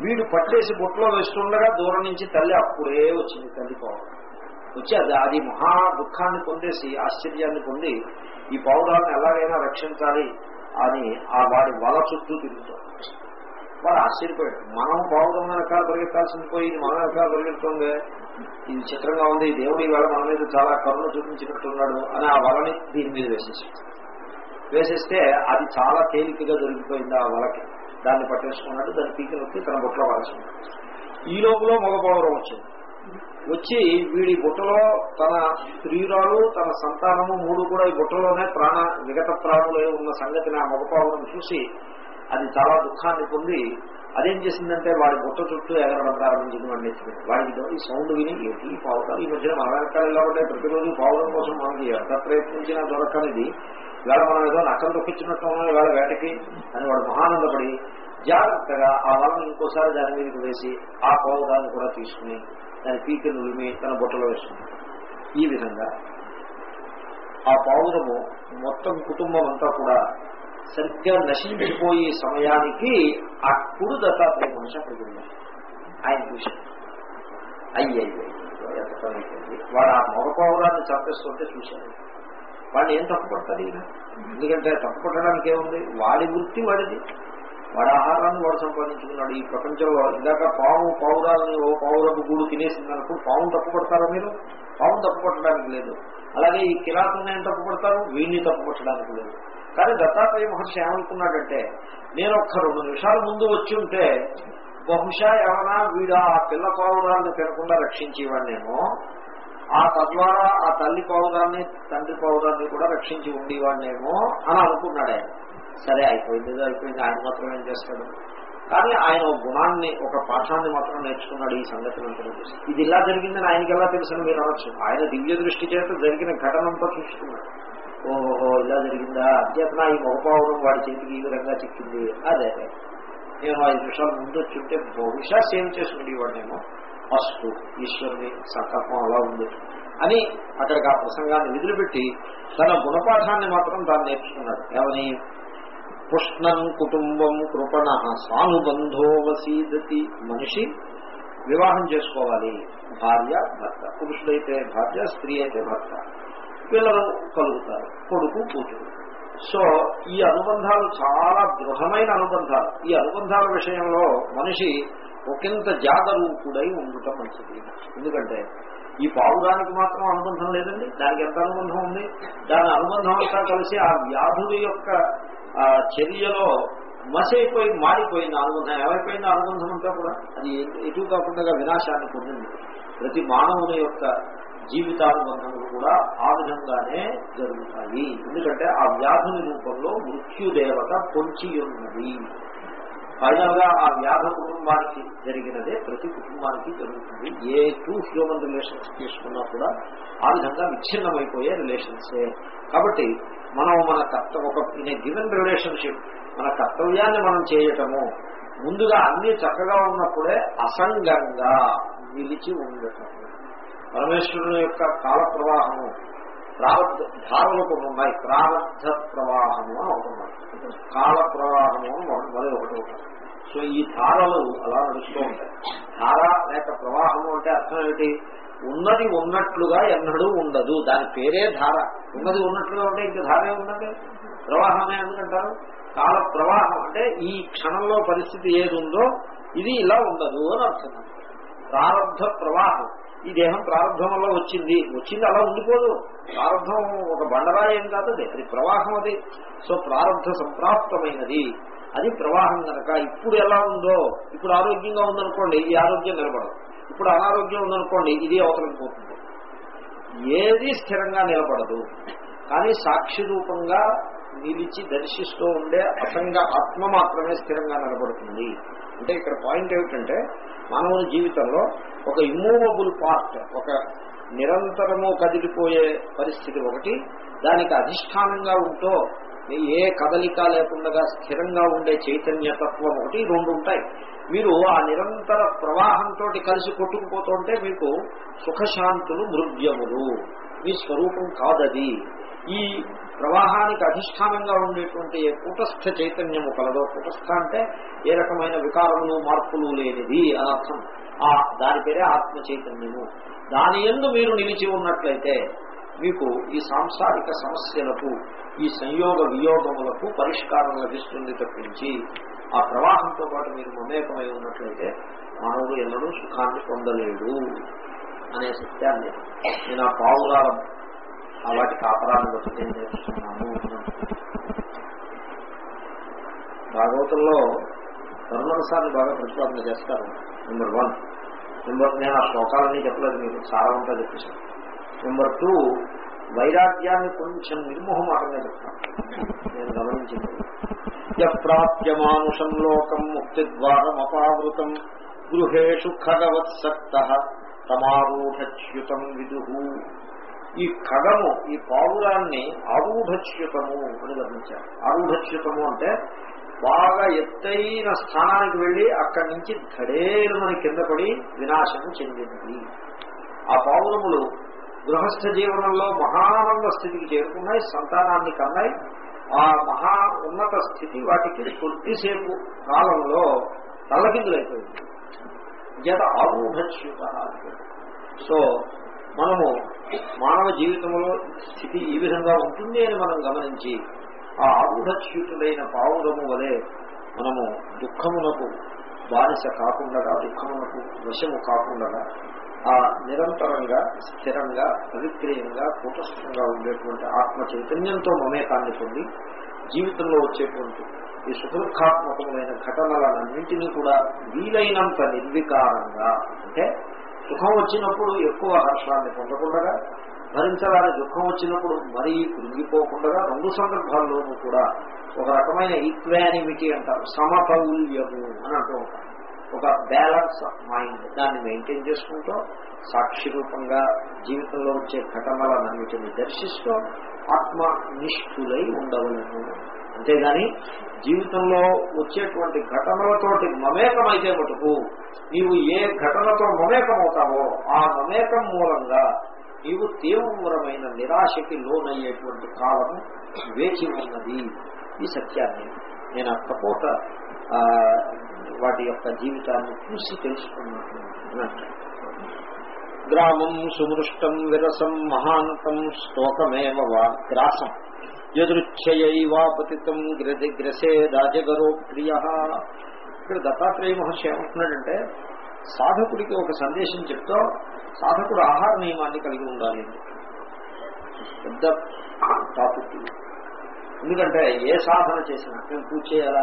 వీడు పట్టేసి బుట్టలో వేస్తుండగా దూరం నుంచి తల్లి అప్పుడే వచ్చింది తల్లి పావురం. వచ్చి అది అది మహా దుఃఖాన్ని పొందేసి ఆశ్చర్యాన్ని పొంది ఈ పౌరాలను ఎలాగైనా రక్షించాలి అని ఆ వాడి వల చుట్టూ తిరుగుతాం వాడు ఆశ్చర్యపోయాడు. మనం పౌరం వెనకాల పరిగెత్తాల్సింది పోయి ఇది మనం వెనకాల పరిగెడుతుంది. ఇది చిత్రంగా ఉంది దేవుడి వేళ మన మీద చాలా కరుణ చూపించినట్టున్నాడు అని ఆ వలని దీని మీద వేసేసాడు. వేసేస్తే అది చాలా తేలికగా దొరికిపోయింది ఆ వలకి. దాన్ని పట్టేసుకున్నాడు దాన్ని పీకి నొక్కి తన బొట్లో వాల్చుకున్నాడు ఈ లోపల మగ పౌరం వచ్చింది. వచ్చి వీడి బుట్టలో తన స్త్రీరాలు తన సంతానము మూడు కూడా ఈ బుట్టలోనే ప్రాణ విగత ప్రాణులే ఉన్న సంగతిని ఆ మగపావులను చూసి అది చాలా దుఃఖాన్ని పొంది అదేం చేసిందంటే వాడి బుట్ట చుట్టూ ఎగరడం ప్రారంభించింది వాడిని ఎత్తుకుని వాడికి ఈ సౌండ్ విని ఏంటి ఈ పావుతారు? ఈ మధ్యన మన వెనకాల ఉంటే ప్రతిరోజు పావులం కోసం మనకి ఎంత ప్రయత్నించినా దొరకనిది. ఇవాళ మనం ఏదో నక్కలు దొక్కించినట్టు ఇవాళ వేటకి అని వాడు మహానందపడి జాగ్రత్తగా ఆ వలను ఇంకోసారి దాని మీదకి వేసి ఆ పావుదాన్ని కూడా తీసుకుని దాని పీకి తన బుట్టలో వేసుకున్నాడు ఈ విధంగా ఆ పావురము మొత్తం కుటుంబం అంతా కూడా సరిగ్గా నశించిపోయే సమయానికి అప్పుడు దత్తాత్రేయ మనిషి అక్కడికి వెళ్ళారు ఆయన చూశాడు. అయ్యయ్యో ఎంత పని వాడు ఆ మగ పావురాన్ని చంపేస్తుంటే చూశాడు. వాళ్ళు ఏం తప్పుపడతాడు ఈయన? ఎందుకంటే తప్పుపట్టడానికి ఏముంది? వాడి వృత్తి వాడిది. వాడి ఆహారాన్ని వాడు సంపాదించుకున్నాడు. ఈ ప్రపంచంలో ఇందాక పాము పావురాలని ఓ పావురపు గూడు తినేసిందనుకో పావును తప్పుపడతారా మీరు? పావును తప్పుపట్టడానికి లేదు. అలాగే ఈ కిరాతుని ఏం తప్పుపడతారు వీడిని తప్పుపట్టడానికి లేదు. కానీ దత్తాత్రేయ మహర్షి ఏమనుకున్నాడంటే నేను ఒక్క రెండు నిమిషాల ముందు వచ్చి ఉంటే బహుశా ఏమైనా వీడు ఆ పిల్ల పావురాన్ని తినకుండా రక్షించేవాడినేమో ఆ తద్వారా ఆ తల్లి పావురాన్ని తండ్రి పావురాన్ని కూడా రక్షించి ఉండేవాడినేమో అని అనుకున్నాడు ఆయన సరే అయిపోయింది. ఏదో అయిపోయింది. ఆయన మాత్రం ఏం చేస్తాడు? కానీ ఆయన ఒక గుణాన్ని ఒక పాఠాన్ని మాత్రం నేర్చుకున్నాడు ఈ సంగతిని అంతా ఇది ఇలా జరిగిందని ఆయనకి ఎలా తెలుసని మీరు అనొచ్చు. ఆయన దివ్య దృష్టి చేత జరిగిన ఘటనంతో చూసుకున్నాడు ఓహో ఇలా జరిగిందా? అధ్యతన ఈ మగపావురం వాడి చేతికి ఈ విధంగా చిక్కింది. అదే నేను ఐదు విషయాలు ముందు వచ్చుంటే బహుశా సేవ్ నేను ఫస్ట్ ఈశ్వరుని సంకల్పం అలా ఉంది అని అక్కడికి ఆ ప్రసంగాన్ని విదిలిపెట్టి తన గుణపాఠాన్ని మాత్రం దాన్ని నేర్చుకున్నాడు. ఏమని? పుష్ణం కుటుంబం కృపణ సానుబంధో వసీదతి మనిషి వివాహం చేసుకోవాలి. భార్య భర్త. పురుషుడైతే భార్య స్త్రీ అయితే భర్త. పిల్లలు కలుగుతారు కొడుకు కూతురు. సో ఈ అనుబంధాలు చాలా దృఢమైన అనుబంధాలు. ఈ అనుబంధాల విషయంలో మనిషి ఒకంత జాగరూకుడై ఉండటం మంచిది. ఎందుకంటే ఈ పావురానికి మాత్రం అనుబంధం లేదండి. దానికి ఎంత అనుబంధం ఉంది? దాని అనుబంధం అంతా కలిసి ఆ వ్యాధుడి యొక్క చర్యలో మసైపోయి మారిపోయింది అనుబంధం. ఏమైపోయింది అనుబంధం అంతా కూడా? అది ఎటు కాకుండా వినాశాన్ని పొందింది. ప్రతి మానవుని యొక్క జీవితానుబంధములు కూడా ఆ విధంగానే జరుగుతాయి. ఎందుకంటే ఆ వ్యాధుని రూపంలో మృత్యుదేవత పొంచి ఉన్నది ఫైనల్గా ఆ వ్యాధ కుటుంబానికి జరిగినదే ప్రతి కుటుంబానికి జరుగుతుంది. ఏ టూ హ్యూమన్ రిలేషన్స్ తీసుకున్నా కూడా ఆ విధంగా విచ్ఛిన్నమైపోయే రిలేషన్సే. కాబట్టి మనం మన కర్త ఒక గివెన్ రిలేషన్షిప్ మన కర్తవ్యాన్ని మనం చేయటము ముందుగా అన్ని చక్కగా ఉన్నప్పుడే అసంగంగా నిలిచి ఉండటం పరమేశ్వరుని యొక్క కాల ప్రవాహము ప్రారంధ ధారలు కొన్ని ఉన్నాయి ప్రారంభ ప్రవాహము అని ఒకటి కాల ప్రవాహము అని మరి ఒకటి సో ఈ ధారలు అలా నడుస్తూ ఉంటాయి. ధార లేక ప్రవాహము అంటే అర్థం ఏమిటి? ఉన్నది ఉన్నట్లుగా ఎన్నడూ ఉండదు. దాని పేరే ధార. ఉన్నది ఉన్నట్లుగా ఉంటే ఇంకా ధారే ఉందండి ప్రవాహమే ఎందుకంటారు? కాల ప్రవాహం అంటే ఈ క్షణంలో పరిస్థితి ఏది ఉందో ఇది ఇలా ఉండదు అని అర్థం. ప్రారంభ ప్రవాహం. ఈ దేహం ప్రారంభం వల్ల వచ్చింది. వచ్చింది అలా ఉండిపోదు. ప్రారంభం ఒక బండరాయం కాదు అది అది ప్రవాహం అది. సో ప్రారంభ సంప్రాప్తమైనది. అది ప్రవాహం కనుక ఇప్పుడు ఎలా ఉందో ఇప్పుడు ఆరోగ్యంగా ఉందనుకోండి ఈ ఆరోగ్యం నిలబడదు. ఇప్పుడు అనారోగ్యం ఉందనుకోండి ఇది అవతలకి పోతుంది. ఏది స్థిరంగా నిలబడదు. కానీ సాక్షి రూపంగా నిలిచి దర్శిస్తూ ఉండే అసంగ ఆత్మ మాత్రమే స్థిరంగా నిలబడుతుంది. అంటే ఇక్కడ పాయింట్ ఏమిటంటే మానవుని జీవితంలో ఒక ఇమ్మూవబుల్ పార్ట్ ఒక నిరంతరము కదిలిపోయే పరిస్థితి ఒకటి. దానికి అధిష్టానంగా ఉంటూ ఏ కదలిక లేకుండా స్థిరంగా ఉండే చైతన్యతత్వం ఒకటి రెండు ఉంటాయి. మీరు ఆ నిరంతర ప్రవాహంతో కలిసి కొట్టుకుపోతుంటే మీకు సుఖశాంతులు మృగ్యములు. మీ స్వరూపం కాదది. ఈ ప్రవాహానికి అధిష్టానంగా ఉండేటువంటి ఏ కూటస్థ చైతన్యము కలదో కూటస్థ అంటే ఏ రకమైన వికారములు మార్పులు లేనిది అని అర్థం. ఆ దాని పేరే ఆత్మ చైతన్యము. దాని ఎందు మీరు నిలిచి ఉన్నట్లయితే మీకు ఈ సాంసారిక సమస్యలకు ఈ సంయోగ వియోగములకు పరిష్కారం లభిస్తుంది తప్పించి ఆ ప్రవాహంతో పాటు మీరు మమేకమై ఉన్నట్లయితే మానవుడు ఎన్నడూ సుఖాన్ని పొందలేడు అనే సత్యాన్ని నేను ఆ పావురాల వాటి కాపరాన్ని బట్టి చేస్తున్నాము? భాగవతంలో కరుణరసాన్ని బాగా ప్రతిపాదన చేస్తారు. నెంబర్ వన్ నెంబర్ నేను ఆ శ్లోకాలన్నీ చెప్పలేదు మీకు సారవంతా చెప్పేసాను నెంబర్ టూ వైరాగ్యాన్ని కొంచెం నిర్మోహమాటంగా చెప్తాను. నేను గమనించింది. యప్రాప్యమానుషం లోకం ముక్తిద్వారం అపావృతం గృహేషు ఖగవత్సక్త తమారూఢచ్యుతం విదు. ఈ కథము ఈ పావురాన్ని ఆరూఢచ్యుతము అని వర్ణించారు. ఆరూఢచ్యుతము అంటే బాగా ఎత్తైన స్థానానికి వెళ్ళి అక్కడి నుంచి ధడేరుమని కింద పడి వినాశము చెందింది. ఆ పావురములు గృహస్థ జీవనంలో మహానంద స్థితికి చేరుకున్నాయి సంతానాన్ని కన్నాయి. ఆ మహా ఉన్నత స్థితి వాటికి కొద్దిసేపు కాలంలో తలకిందులైపోయింది. జత ఆరూఢచ్యుత సో మనము మానవ జీవితంలో స్థితి ఈ విధంగా ఉంటుంది అని మనం గమనించి ఆ ఆరుఢచ్యుతుడైన పావురము వలె మనము దుఃఖమునకు బానిస కాకుండా దుఃఖమునకు వశము కాకుండా ఆ నిరంతరంగా స్థిరంగా అవిక్రీయంగా కూటస్థంగా ఉండేటువంటి ఆత్మ చైతన్యంతో మమేకాన్ని పొంది జీవితంలో వచ్చేటువంటి ఈ సుఖదుఖాత్మకమైన ఘటనలన్నింటినీ కూడా వీలైనంత నిర్వికారంగా అంటే సుఖం వచ్చినప్పుడు ఎక్కువ హర్షాన్ని పొందకుండా భరించడానికి దుఃఖం వచ్చినప్పుడు మరీ కృంగిపోకుండా రెండు సందర్భాల్లోనూ కూడా ఒక రకమైన ఈక్వానిమిటీ అంటారు సమతౌల్యము అని అంటూ ఉంటారు. ఒక బ్యాలెన్స్ ఆఫ్ మైండ్ దాన్ని మెయింటైన్ చేసుకుంటూ సాక్షి రూపంగా జీవితంలో వచ్చే ఘటనలన్నిటిని దర్శిస్తూ ఆత్మ నిష్ఠులై ఉండవలను. అంతేగాని జీవితంలో వచ్చేటువంటి ఘటనలతోటి మమేకమైతే మటుకు నీవు ఏ ఘటనతో మమేకమవుతావో ఆ మమేకం మూలంగా నీవు తీవ్రమైన నిరాశకి లోనయ్యేటువంటి కాలం వేచి ఉన్నది ఈ సత్యాన్ని నేను అక్కపోట వాటి యొక్క జీవితాన్ని చూసి తెలుసుకున్నాను గ్రామం సుమృష్టం విరసం మహాంతం స్తోకమేవ వా గ్రాసం యదృచ్ఛయైవాపతితం గ్రసే రాజగరో ప్రియ. ఇక్కడ దత్తాత్రేయ మహర్షి ఏమంటున్నాడంటే సాధకుడికి ఒక సందేశం చెప్తా సాధకుడు ఆహార నియమాన్ని కలిగి ఉండాలి పెద్ద టాపిక్ ఎందుకంటే ఏ సాధన చేసినా మేము పూజ చేయాలా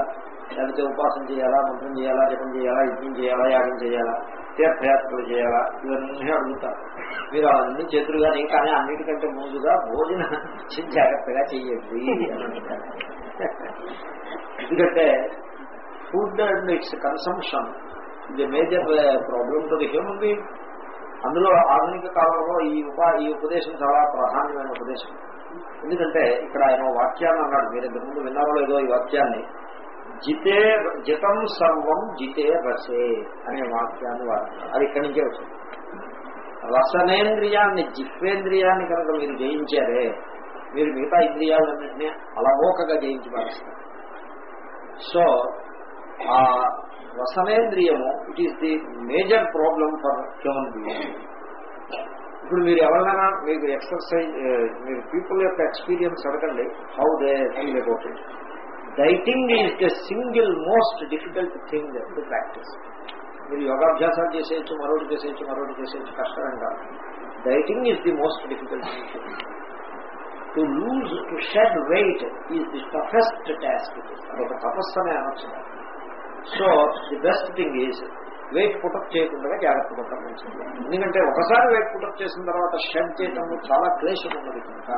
లేకపోతే ఉపాసన చేయాలా మంత్రం చేయాలా జపం చేయాలా యజ్ఞం చేయాలా యాగం చేయాలా తీర్థయాత్రలు చేయాలా ఇవన్నీ అడుగుతారు. మీరు అవన్నీ చేతులు కానీ కానీ అన్నిటికంటే ముందుగా భోజన జాగ్రత్తగా చేయండి అని అంటారు. ఎందుకంటే ఫుడ్ అండ్ ఇట్స్ కన్సంప్షన్. ఇది major problem to the human being అందులో ఆధునిక కాలంలో ఈ ఉపా ఈ ఉపదేశం చాలా ప్రాధాన్యమైన ఉపదేశం. ఎందుకంటే ఇక్కడ ఆయన వాక్యాన్ని అన్నాడు. మీరు ఇంతకు ముందు విన్నారో లేదో ఈ వాక్యాన్ని. జితే జితం సర్వం జితే రసే అనే వాక్యాన్ని వాడతారు అది ఇక్కడి నుంచే వచ్చింది. రసనేంద్రియాన్ని జిహ్వేంద్రియాన్ని కనుక మీరు జయించారే మీరు మిగతా ఇంద్రియాలన్నింటినీ అలవోకగా జయించి పారేస్తారు సో ఆ రసనేంద్రియము it is the major problem for human being ఇప్పుడు మీరు ఎవరైనా మీకు ఎక్సర్సైజ్ మీరు పీపుల్ యొక్క ఎక్స్పీరియన్స్ అడగండి how they feel about it dieting is the single most difficult thing to practise మీరు యోగాభ్యాసాలు చేసేయచ్చు మరొకటి చేసేయచ్చు మరొకటి చేసేయచ్చు కష్టం కాదు. Dieting is the most difficult thing to lose to shed weight is the toughest task అదొక తపస్సు అనే అనొచ్చు. So the best thing is weight put up చేయకుండా జాగ్రత్త పడటం మంచిది. ఎందుకంటే ఒకసారి వెయిట్ పుటప్ చేసిన తర్వాత షెడ్ చేయటంలో చాలా క్లేషం ఉన్నది కనుక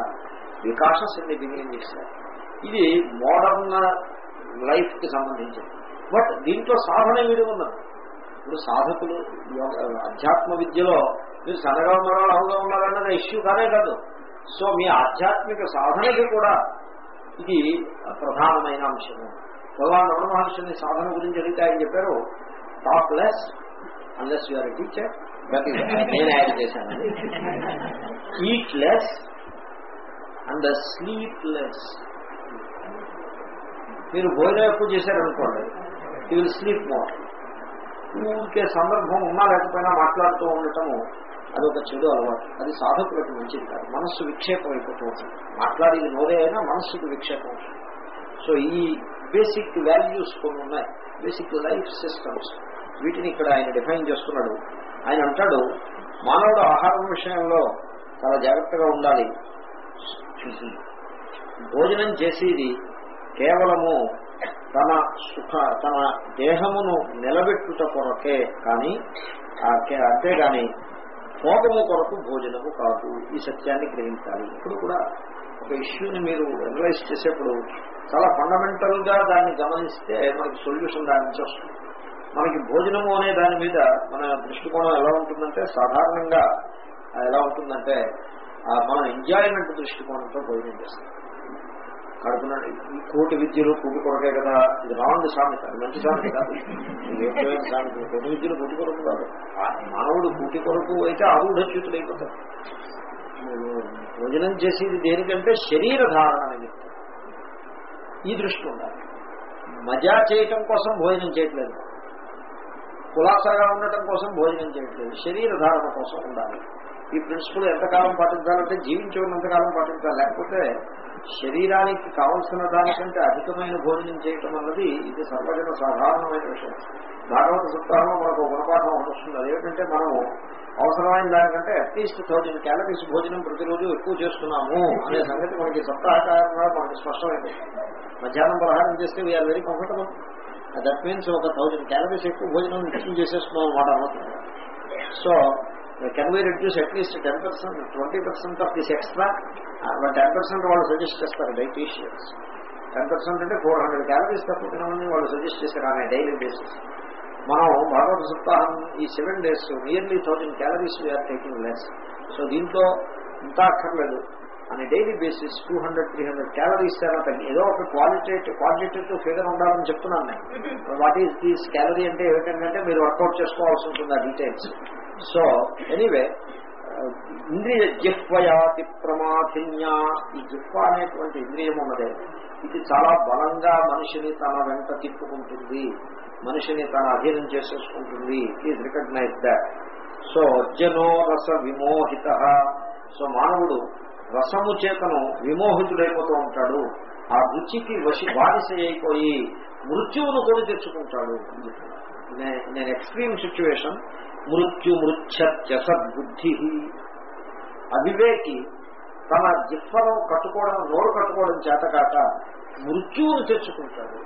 వికాసస్ అన్ని బిగిన్ బిగినింగ్ ఇది మోడర్న్ లైఫ్కి సంబంధించింది బట్ దీంట్లో సాధన వీడి ఉన్నది? ఇప్పుడు సాధకులు అధ్యాత్మ విద్యలో మీరు సన్నగా ఉన్నారా లావుగా ఉన్నారన్నది ఇష్యూ కానే కాదు. సో మీ ఆధ్యాత్మిక సాధనకి కూడా ఇది ప్రధానమైన అంశము. భగవాన్ రమణ మహర్షిని సాధన గురించి అడిగితే ఆయన చెప్పారు talk less unless you are teacher నేను యాడ్ చేశాను. Eat less and sleep less మీరు భోజనం ఎక్కువ చేశారనుకోండి యూ విల్ స్లీప్ మోర్ ఊరికే సందర్భం ఉన్నా లేకపోయినా మాట్లాడుతూ ఉండటము అదొక చెడు అలవాటు. అది సాధకులకు మంచిది కాదు. మనస్సు విక్షేపం అయిపోతూ ఉంటుంది. మాట్లాడేది నోరే అయినా మనస్సుకు విక్షేపం సో ఈ బేసిక్ వాల్యూస్ కొన్ని ఉన్నాయి. Basic life systems. వీటిని ఇక్కడ ఆయన డిఫైన్ చేస్తున్నాడు. ఆయన అంటాడు మానవుడు ఆహారం విషయంలో చాలా జాగ్రత్తగా ఉండాలి. భోజనం చేసేది కేవలము తన సుఖ తన దేహమును నిలబెట్టుట కొరకే కానీ అంతేగాని భోగము కొరకు భోజనము కాదు. ఈ సత్యాన్ని గ్రహించాలి. ఇప్పుడు కూడా ఒక ఇష్యూని మీరు అనలైజ్ చేసేప్పుడు చాలా ఫండమెంటల్గా దాన్ని గమనిస్తే మనకి సొల్యూషన్ దాని నుంచి వస్తుంది. మనకి భోజనము అనే దాని మీద మన దృష్టికోణం ఎలా ఉంటుందంటే సాధారణంగా ఎలా ఉంటుందంటే ఆ మన ఎంజాయ్మెంట్ దృష్టికోణంతో భోజనం చేస్తాం. కడుపునండి ఈ కోటి విద్యలు కూటి కొరకే కదా ఇది రాంగ్ సామెత. మంచి సామెత కాదు. సామెత. కోటి విద్యలు కూటి కొరకు కాదు. ఆ మానవుడు కూటి కొరకు అయితే ఆరుఢచ్యుతుడు అయిపోతాడు భోజనం చేసేది దేనికంటే శరీర ధారణ నిమిత్తం ఈ దృష్టి ఉండాలి. మజా చేయటం కోసం భోజనం చేయట్లేదు. కులాసగా ఉండటం కోసం భోజనం చేయట్లేదు. శరీర ధారణ కోసం ఉండాలి. ఈ ప్రిన్సిపల్ ఎంతకాలం పాటించాలంటే జీవించి ఉన్నంతకాలం పాటించాలి. లేకపోతే శరీరానికి కావలసిన దానికంటే అధికమైన భోజనం చేయటం అన్నది ఇది సర్వజన సాధారణమైన విషయం. భాగవత సప్తాహంలో మనకు ఒక గుణపాఠం వస్తుంది. అదేంటంటే మనం అవసరమైన దానికంటే అట్లీస్ట్ థౌజండ్ క్యాలరీస్ భోజనం ప్రతిరోజు ఎక్కువ చేస్తున్నాము అనే సంగతి మనకి సప్తాహకారంగా మనకి స్పష్టమైంది. మధ్యాహ్నం ప్రహారం చేస్తే we are very comfortable that means ఒక థౌజండ్ క్యాలరీస్ ఎక్కువ భోజనం చేసేస్తున్నాం అన్నమాట అనమాట. So can we reduce at least ten percent twenty percent of this extra ten percent వాళ్ళు సజెస్ట్ చేస్తారు డైటీషియన్స్ టెన్ పర్సెంట్ అంటే ఫోర్ హండ్రెడ్ క్యాలరీస్ తక్కువ తినమని వాళ్ళు సజెస్ట్ చేశారు ఆమె డైలీ బేసిస్ మనం భాగవత సప్తాహం ఈ seven days nearly thousand calories we are taking less so దీంట్లో ఇంత అక్కర్లేదు. అని daily basis two hundred three hundred calories ఏదో ఒక క్వాలిటేటివ్ క్వాంటిటేటివ్ ఫిగర్ ఉండాలని చెప్తున్నాను నేను. వాట్ ఈస్ దీస్ క్యాలరీ అంటే ఏమిటంటే మీరు వర్కౌట్ చేసుకోవాల్సి ఉంటుంది ఆ డీటెయిల్స్ సో ఎనీవే ఇంద్రియ జిహ్వయాతి ప్రమాథిన్య ఈ జిహ్వ అనేటువంటి ఇంద్రియం ఉన్నదే. ఇది చాలా బలంగా మనిషిని తన వెంట తిప్పుకుంటుంది. మనిషిని తన అధీనం చేసేసుకుంటుంది. ఈజ్ రికగ్నైజ్ దాట్ సో జనో రస విమోహిత. సో మానవుడు రసము చేతను విమోహితుడైపోతూ ఉంటాడు. ఆ రుచికి వశి బానిస అయిపోయి మృత్యువును కొని తెచ్చుకుంటాడు. నేను ఎక్స్ట్రీమ్ సిచ్యువేషన్ మృత్యు సద్బుద్ధి అవివేకి తన జిఫ్ఫను కట్టుకోవడం నోరు కట్టుకోవడం చేతకాక మృత్యువును తెచ్చుకుంటాడు.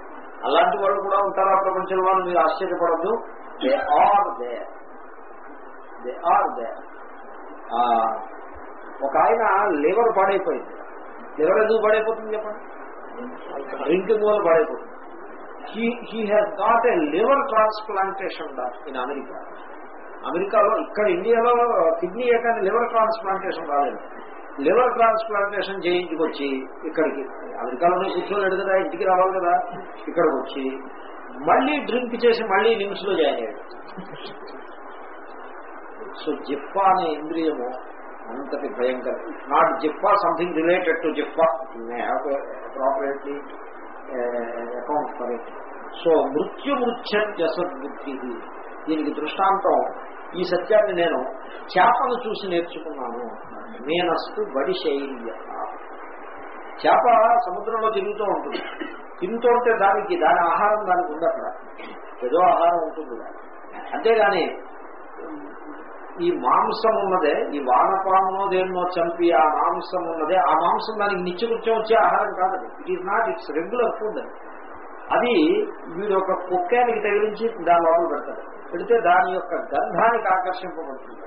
అలాంటి వాళ్ళు కూడా ఉంటారా ప్రపంచంలో? వాళ్ళు మీరు ఆశ్చర్యపడద్దు. They are they they are they ఒక ఆయన లివర్ పాడైపోయింది. లివర్ ఎందుకు పాడైపోతుంది చెప్పండి? డ్రింకింగ్ వల్ల పాడైపోతుంది. He has got a liver transplantation in America అమెరికాలో ఇక్కడ ఇండియాలో కిడ్నీ కానీ లివర్ ట్రాన్స్ప్లాంటేషన్ రాలేదు. లివర్ ట్రాన్స్ప్లాంటేషన్ చేయించుకొచ్చి ఇక్కడికి అమెరికాలోనే కూర్చోలేడు కదా ఇంటికి రావాలి కదా ఇక్కడికి వచ్చి మళ్ళీ డ్రింక్ చేసి మళ్ళీ నిమ్స్లో జాయిన్ అయ్యాడు. సో జిప్పా అనే ఇంద్రియము అంతటి భయంకర. నాట్ జిప్పా something related to జిప్పా. Properly account for it so మృత్యు మృత్యసద్బుద్ధి దీనికి దృష్టాంతం ఈ సత్యాన్ని నేను చేపను చూసి నేర్చుకున్నాను. నేనస్తు బడి శైల్య. చేప సముద్రంలో తిరుగుతూ ఉంటుంది. తిరుగుతూ ఉంటే దానికి దాని ఆహారం దానికి ఉంది అక్కడ. ఏదో ఆహారం ఉంటుంది. అంతేగాని ఈ మాంసం ఉన్నదే ఈ వానపామునో దేన్నో చంపి ఆ మాంసం ఉన్నదే ఆ మాంసం దానికి నిత్యకృత్యం వచ్చే ఆహారం కాదు it is not it's regular food అది వీడు ఒక కుక్కానికి తగిలించి దాని లోపల పెడతాడు పెడితే దాని యొక్క గంధానికి ఆకర్షింపబడుతుంది.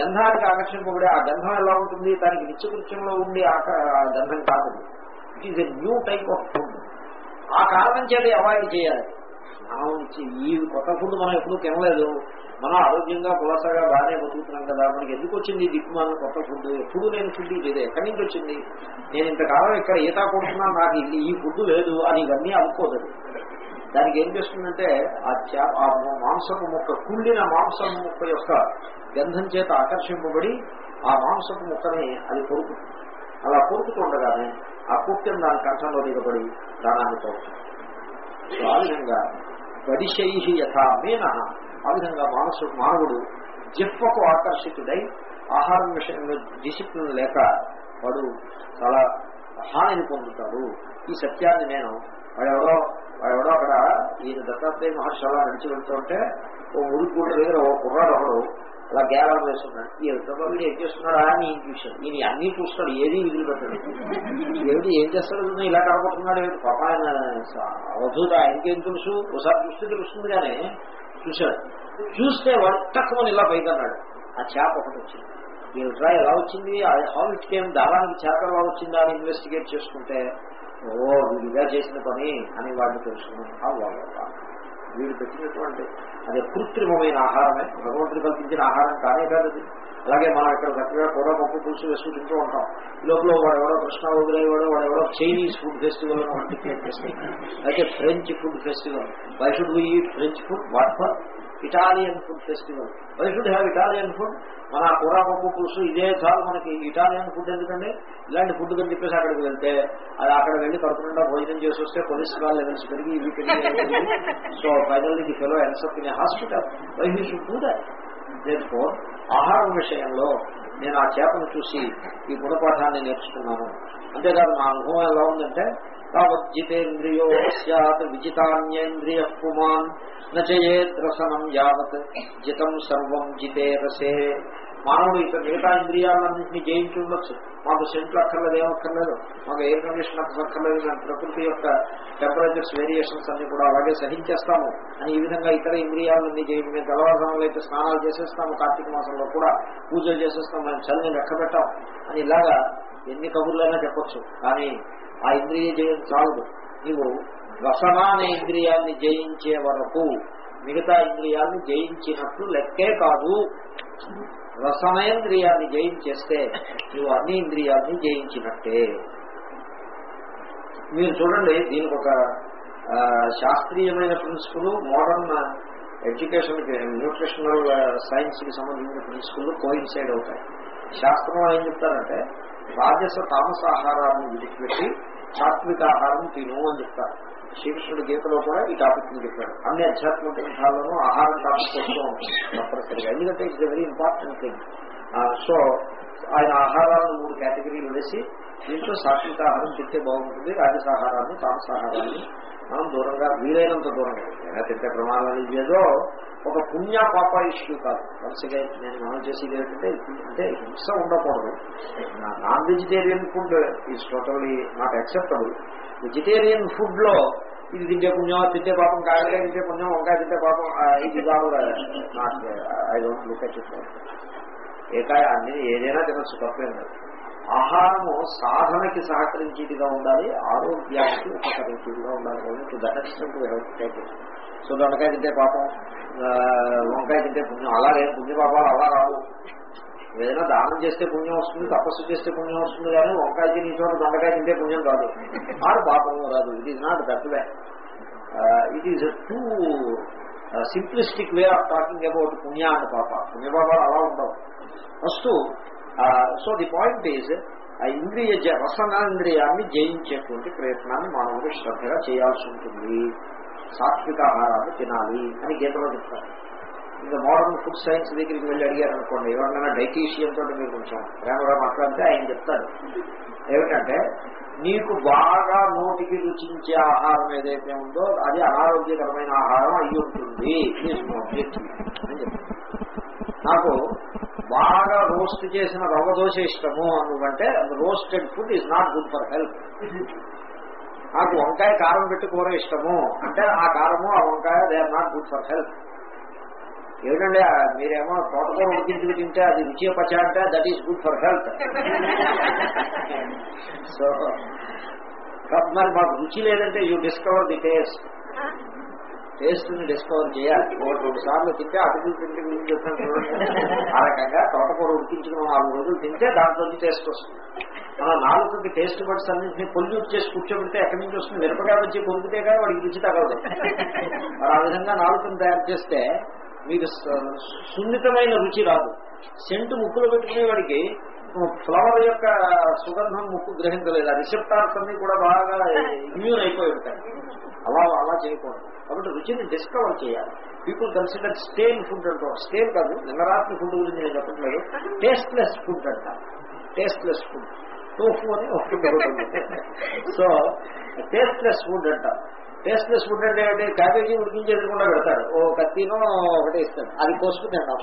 గంధానికి ఆకర్షింపబడే ఆ గంధం ఎలా ఉంటుంది? దానికి నిత్యకృత్యంలో ఉండి ఆ గంధం కాదు. It is a new type of food ఆ కారణం చేత అవాయిడ్ చేయాలి. మనం ఈ కొత్త ఫుడ్ మనం ఎప్పుడు తినలేదు. మనం ఆరోగ్యంగా కులాసాగా బాగానే బతుకుతున్నాం కదా. మనకి ఎందుకు వచ్చింది దిక్కుమాల కొత్త ఫుడ్ ఎప్పుడు నేను ఫుడ్ లేదు ఎక్కడి నుంచి వచ్చింది? నేను ఇంతకాలం ఇక్కడ ఈత కొడుతున్నా నాకు ఈ ఫుడ్ లేదు అని ఇవన్నీ అనుకోదు. దానికి ఏం చేస్తుందంటే ఆ మాంసపు ముక్క కుళ్ళిన మాంసపు ముక్క యొక్క గంధం చేత ఆకర్షింపబడి ఆ మాంసపు ముక్కని అది కొరుకుతుంది. అలా కొరుకుతుండగానే ఆ కుట్టెం దాని కంఠంలో దిగబడి దానాన్ని కోరుతుంది సో ఆ విధంగా బడిశై యథా ఆ విధంగా మానసు మానవుడు జిప్పకు ఆకర్షితుడై ఆహారం విషయంలో డిసిప్లిన్ లేక వాడు చాలా హానిని పొందుతాడు. ఈ సత్యాన్ని నేను వాడెవరో ఎవడో అక్కడ ఈయన దత్తాత్రేయ మహర్షి అలా నడిచి వెళ్తుంటే ఓ మురుగుడ దగ్గర ఓ కుర్రాడు ఒకడు అలా గేలం వేస్తున్నాడు ఈ వీడు ఏం చేస్తున్నాడా? అని ఈయన చూశాడు ఈయన అన్ని చూస్తాడు ఏది విధులు పెట్టాడు. ఏమిటి? ఏం చేస్తాడు? ఇలా కనపడుతున్నాడు. పాప ఆయన అవధూత ఆయనకేం తెలుసు? ఒకసారి చూస్తే తెలుస్తుంది కానీ చూశాడు. చూస్తే వాడు ఇలా పైకన్నాడు ఆ చేప ఒకటి వచ్చింది. ఈ ఎలా వచ్చింది? హౌ ఇట్ కేమ్ దారానికి చేప ఎలా వచ్చిందా అని ఇన్వెస్టిగేట్ చేసుకుంటే ఓ వీడిగా చేసిన పని అని వాడిని తెలుసుకున్నాను వీడు పెట్టినటువంటి అదే కృత్రిమమైన ఆహారమే. భగవంతుడు కల్పించిన ఆహారం కానే కాదు అది. అలాగే మనం ఇక్కడ చక్కగా కూడా పప్పు పులుసు వేసుకు తింటూ ఉంటాం. లోపల వాడు ఎవడో కృష్ణ వదిలేవాడు వాడు ఎవడో చైనీస్ ఫుడ్ ఫెస్టివల్ అని చేస్తాయి అయితే French food festival. Why should we eat French food? What for? Italian food festival why should have Italian food మన కూర పప్పు పులుసు ఇదే చాలు మనకి. ఇటాలియన్ ఫుడ్ ఎందుకండి ఇలాంటి ఫుడ్ అని చెప్పేసి అక్కడికి వెళ్తే అది అక్కడ వెళ్ళి కడుపునుండా భోజనం చేసి వస్తే కొలెస్ట్రాల్ లెవెల్స్ పెరిగి ఇవి పెరిగి so final the fellow ends up in hospital why he should do that therefore ఆహారం విషయంలో నేను ఆ చేపను చూసి ఈ గుణపాఠాన్ని నేర్చుకున్నాను. అంతేకాదు నా అనుభవం ఎలా ఉందంటే తావజ్జితేంద్రియో సత్ విజితాన్యేంద్రియ పుమాన్ నచయేద్రసనం యావత్ జితం సర్వం జితే రసే మానవుడు ఇక మిగతా ఇంద్రియాలన్నింటినీ జయించి ఉండొచ్చు. మాకు సెంట్లు అక్కర్లేదు ఏమక్కర్లేదు. మాకు ఎయిర్ కండిషన్ అక్కర్లేదు కానీ ప్రకృతి యొక్క టెంపరేచర్స్ వేరియేషన్స్ అన్ని కూడా అలాగే సహించేస్తాము. అని ఈ విధంగా ఇతర ఇంద్రియాలన్నీ చేయండి మేము తెల్లవారుజాములు అయితే స్నానాలు చేసేస్తాము. కార్తీక మాసంలో కూడా పూజలు చేసేస్తాం మేము చల్లని లెక్క పెట్టాం అని ఇలాగా ఎన్ని కబుర్లైనా చెప్పొచ్చు. కానీ ఆ ఇంద్రియ జయం చాలదు. నీవు రసన అనే ఇంద్రియాన్ని జయించే వరకు మిగతా ఇంద్రియాన్ని జయించినట్లు లెక్కే కాదు. రసనేంద్రియాన్ని జయించేస్తే నువ్వు అన్ని ఇంద్రియాన్ని జయించినట్టే. మీరు చూడండి దీనికి ఒక శాస్త్రీయమైన ప్రిన్సిపల్ మోడర్న్ ఎడ్యుకేషన్ న్యూట్రిషనల్ సైన్స్కి సంబంధించిన ప్రిన్సిపల్ కోయిన్సైడ్ అవుతాయి. శాస్త్రంలో ఏం చెప్తారంటే రాజస తామస ఆహారాన్ని విడిచిపెట్టి సాత్విక ఆహారం తిను అని చెప్తారు. శ్రీకృష్ణుడి గీతలో కూడా ఈ టాపిక్ని చెప్పాడు. అన్ని అధ్యాత్మిక గ్రంథాలను ఆహారం టాపిక్ వస్తూ ఉంటుంది తప్పనిసరిగా. ఎందుకంటే it's very important thing so ఆయన ఆహారాలను మూడు కేటగిరీలు వేసి దీంట్లో సాత్విక ఆహారం తింటే బాగుంటుంది రాజసాహారాన్ని తామసాహారాన్ని మనం దూరంగా వీలైనంత దూరంగా. ఏదైనా తింటే ప్రమాదం ఏదో ఒక పుణ్య పాప ఇష్యూ కాదు. వరుసగా నేను మనం చేసేది ఏంటంటే అంటే హింస ఉండకూడదు. Non vegetarian food is totally not acceptable vegetarian ఫుడ్లో ఇది తింటే పుణ్యం తింటే పాపం కాయలుగా తింటే పుణ్యం వంకాయ తింటే పాపం ఇది కాదు. నాకు I don't look at it ఏకాయ అన్ని ఏదైనా తినచ్చు తప్పేం లేదు ఆహారము సాధనకి సహకరించేదిగా ఉండాలి ఆరోగ్యానికి ఉపకరించేదిగా ఉండాలి. టు దట్ ఎక్స్టెంట్ సో దొండకాయ తింటే పాపం వంకాయ తింటే పుణ్యం. అలాగే పుణ్య పాపాలు అలా రావు. ఏదైనా దానం చేస్తే పుణ్యం వస్తుంది తపస్సు చేస్తే పుణ్యం వస్తుంది కానీ వంకాయ తిని చోట దొండకాయ తింటే పుణ్యం రాదు ఆరు పాపము రాదు it is not that way it is too simplistic way of talking about పుణ్య అండ్ పాప. పుణ్యపాపాలు అలా ఉండవు. First so the point is ఆ ఇంద్రియ జ- రసనాంద్రియాన్ని జయించేటువంటి ప్రయత్నాన్ని మానవుడు శ్రద్ధగా చేయాల్సి ఉంటుంది. సాత్విక ఆహారాన్ని తినాలి అని గీతలో చెప్తారు. ఇంకా మోడర్న్ ఫుడ్ సైన్స్ దగ్గరికి వెళ్ళి అడిగారు అనుకోండి ఎవరినైనా డైటీషియన్ తోటి మీరు కొంచెం ప్రేమగా మాట్లాడితే ఆయన చెప్తారు. ఏమిటంటే నీకు బాగా నోటికి రుచించే ఆహారం ఏదైతే ఉందో అది అనారోగ్యకరమైన ఆహారం అయి ఉంటుంది అని చెప్తాడు నాకు బాగా రోస్ట్ చేసిన రవ్వ దోశ ఇష్టము అనుకుంటే roasted food is not good for health. నాకు వంకాయ కారం పెట్టి కూర ఇష్టము అంటే ఆ కారము ఆ వంకాయ they are not good for health. ఏమిటండి మీరేమో తోటకూర ఉడికించుకు తింటే అది రుచి పచ్చ అంటే that is good for health so మరి మాకు రుచి లేదంటే యూ డిస్కవర్ ది టేస్ట్ టేస్ట్ని డిస్కవర్ చేయాలి. ఒకటి రెండు సార్లు తింటే అటుకులు తింటే గురించి చెప్తాను చూడండి ఆ రకంగా తోటకూర ఉడికించుకున్న నాలుగు రోజులు తింటే దాంట్లో టేస్ట్ వస్తుంది. మన నాలుగుకి టేస్ట్ బడ్స్ అన్నింటినీ పొల్యూట్ చేసి కూర్చోబెడితే ఎక్కడి నుంచి వస్తుంది? మిరపకాయ వచ్చి పొందితే కానీ వాడికి రుచి తగలదు. మరి ఆ విధంగా నాలుగుని తయారు చేస్తే మీకు సున్నితమైన రుచి రాదు. సెంటు ముక్కులు పెట్టుకునే వాడికి ఫ్లవర్ యొక్క సుగంధం ముక్కు గ్రహించలేదు. ఆ రిసెప్టార్స్ అన్ని కూడా బాగా ఇమ్యూన్ అయిపోయి ఉంటాయి. అలా అలా చేయకూడదు. కాబట్టి రుచిని డిస్కవర్ చేయాలి. పీపుల్ కన్సిడర్ స్టేన్ ఫుడ్ అంటారు. స్టేన్ కాదు నిన్న రాత్రి ఫుడ్ గురించి నేను చెప్పట్లేదు. టేస్ట్లెస్ ఫుడ్ అంట టేస్ట్లెస్ ఫుడ్ టోఫు అని ఒకటి సో టేస్ట్లెస్ ఫుడ్ అంట టేస్ట్లెస్ ఫుడ్ అంటే ఏమిటి? క్యాబేజీ ఉడికించి పెడతారు. ఓ కత్తినో ఒకటే ఇస్తాడు. అది కోసుకుని తింటాం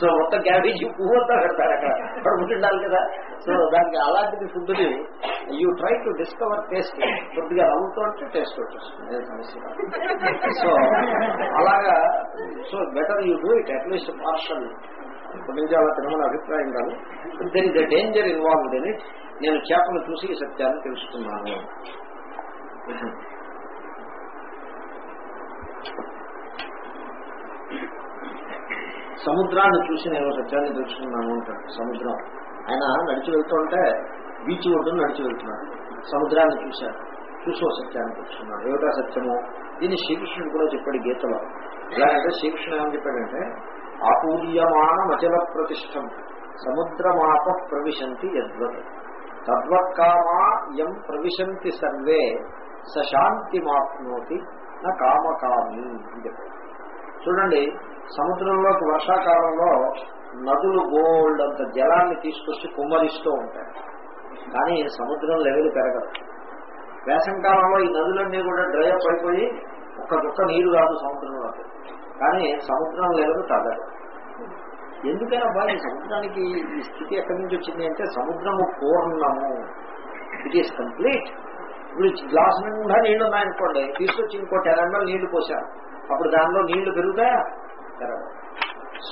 సో మొత్తం క్యాబేజీ పువ్వు అంతా పెడతారు అక్కడ. అక్కడ ఉండాలి కదా. సో దానికి అలాంటిది ఫుడ్ని you try to discover taste కొద్దిగా నవ్వుతూ అంటే టేస్ట్ వచ్చేస్తుంది. సమస్య సో అలాగా so better you do it at least partial ఇప్పటి నుంచి అలా తినమని అభిప్రాయం కాదు. Then is the danger involved in it నేను చేపను చూసి సత్యాన్ని తెలుసుకున్నాను. సముద్రాన్ని చూసి నేను సత్యాన్ని తెలుసుకున్నాను అంటాడు సముద్రం. ఆయన నడిచి వెళ్తుంటే బీచ్ ఒడ్డును నడిచి వెళ్తున్నాడు. సముద్రాన్ని చూశాడు చూసి సత్యాన్ని తెలుసుకున్నాడు. ఏమిటా సత్యము? దీన్ని శ్రీకృష్ణుడు కూడా చెప్పాడు గీతలో. ఎలాగంటే శ్రీకృష్ణుడు ఏమని చెప్పాడంటే ఆపూర్యమాన మచల ప్రతిష్టం సముద్రమాప ప్రవిశంతి యద్వత్. తద్వత్కామా యం ప్రవిశంతి సర్వే సశాంతి మాప్నోతి నా కామకామి అని చెప్పాడు చూడండి సముద్రంలోకి వర్షాకాలంలో నదులు గోల్డ్ అంత జలాన్ని తీసుకొచ్చి కుమ్మరిస్తూ ఉంటాయి. కానీ సముద్రం లెవెల్ పెరగదు. వేసంకాలంలో ఈ నదులన్నీ కూడా డ్రై అప్ అయిపోయి ఒక్క దుక్క నీరు కాదు సముద్రంలో. కానీ సముద్రం లెవెల్ తగ్గదు. ఎందుకైనా బాగా సముద్రానికి ఈ స్థితి ఎక్కడి నుంచి వచ్చింది అంటే సముద్రము పూర్ణము. ఇట్ ఈస్ కంప్లీట్ ఇప్పుడు గ్లాస్ నిండా నీళ్ళు ఉన్నాయనుకోండి తీసుకొచ్చి ఇంకో టెన్ ఎంఎల్ నీళ్ళు పోసారు అప్పుడు దానిలో నీళ్ళు పెరుగుతాయా? పెరగవు.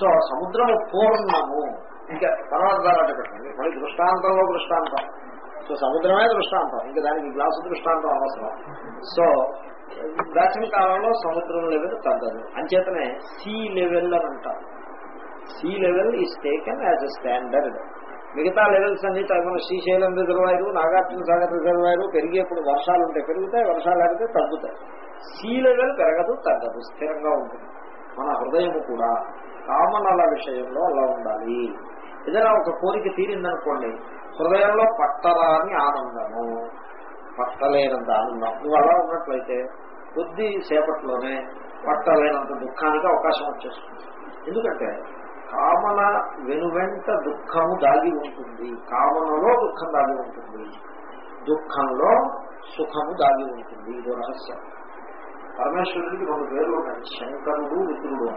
సో సముద్రము పూర్ణము. ఇంకా తర్వాత తర్వాత పెట్టండి. మళ్ళీ దృష్టాంతంలో దృష్టాంతం. సో సముద్రమే దృష్టాంతం. ఇంకా దానికి గ్లాసు దృష్టాంతం అవసరం. సో వేసవి కాలంలో సముద్రం లెవెల్ తగ్గదు. అంచేతనే సీ లెవెల్ అని అంటారు. Sea level is taken as a standard మిగతా లెవెల్స్ అన్ని తగిన శ్రీశైలం రిజర్వాయరు నాగార్జున సాగర్ రిజర్వాయరు పెరిగేప్పుడు వర్షాలు ఉంటాయి పెరుగుతాయి వర్షాలు లేకపోతే తగ్గుతాయి. సీ లెవెల్ పెరగదు తగ్గదు స్థిరంగా ఉంటుంది. మన హృదయం కూడా కామనల విషయంలో అలా ఉండాలి. ఏదైనా ఒక కోరిక తీరిందనుకోండి హృదయంలో పట్టరాని ఆనందము పట్టలేనంత ఆనందం. నువ్వు అలా ఉన్నట్లయితే కొద్దిసేపట్లోనే పట్టలేనంత దుఃఖానికి అవకాశం వచ్చేస్తుంది. ఎందుకంటే కామన వెనువెంట దుఃఖము దాగి ఉంటుంది. కామనలో దుఃఖం దాగి ఉంటుంది. దుఃఖంలో సుఖము దాగి ఉంటుంది. ఇదో రహస్యం. పరమేశ్వరుడికి రెండు పేర్లు ఉన్నాయి. శంకరుడు రుద్రుడు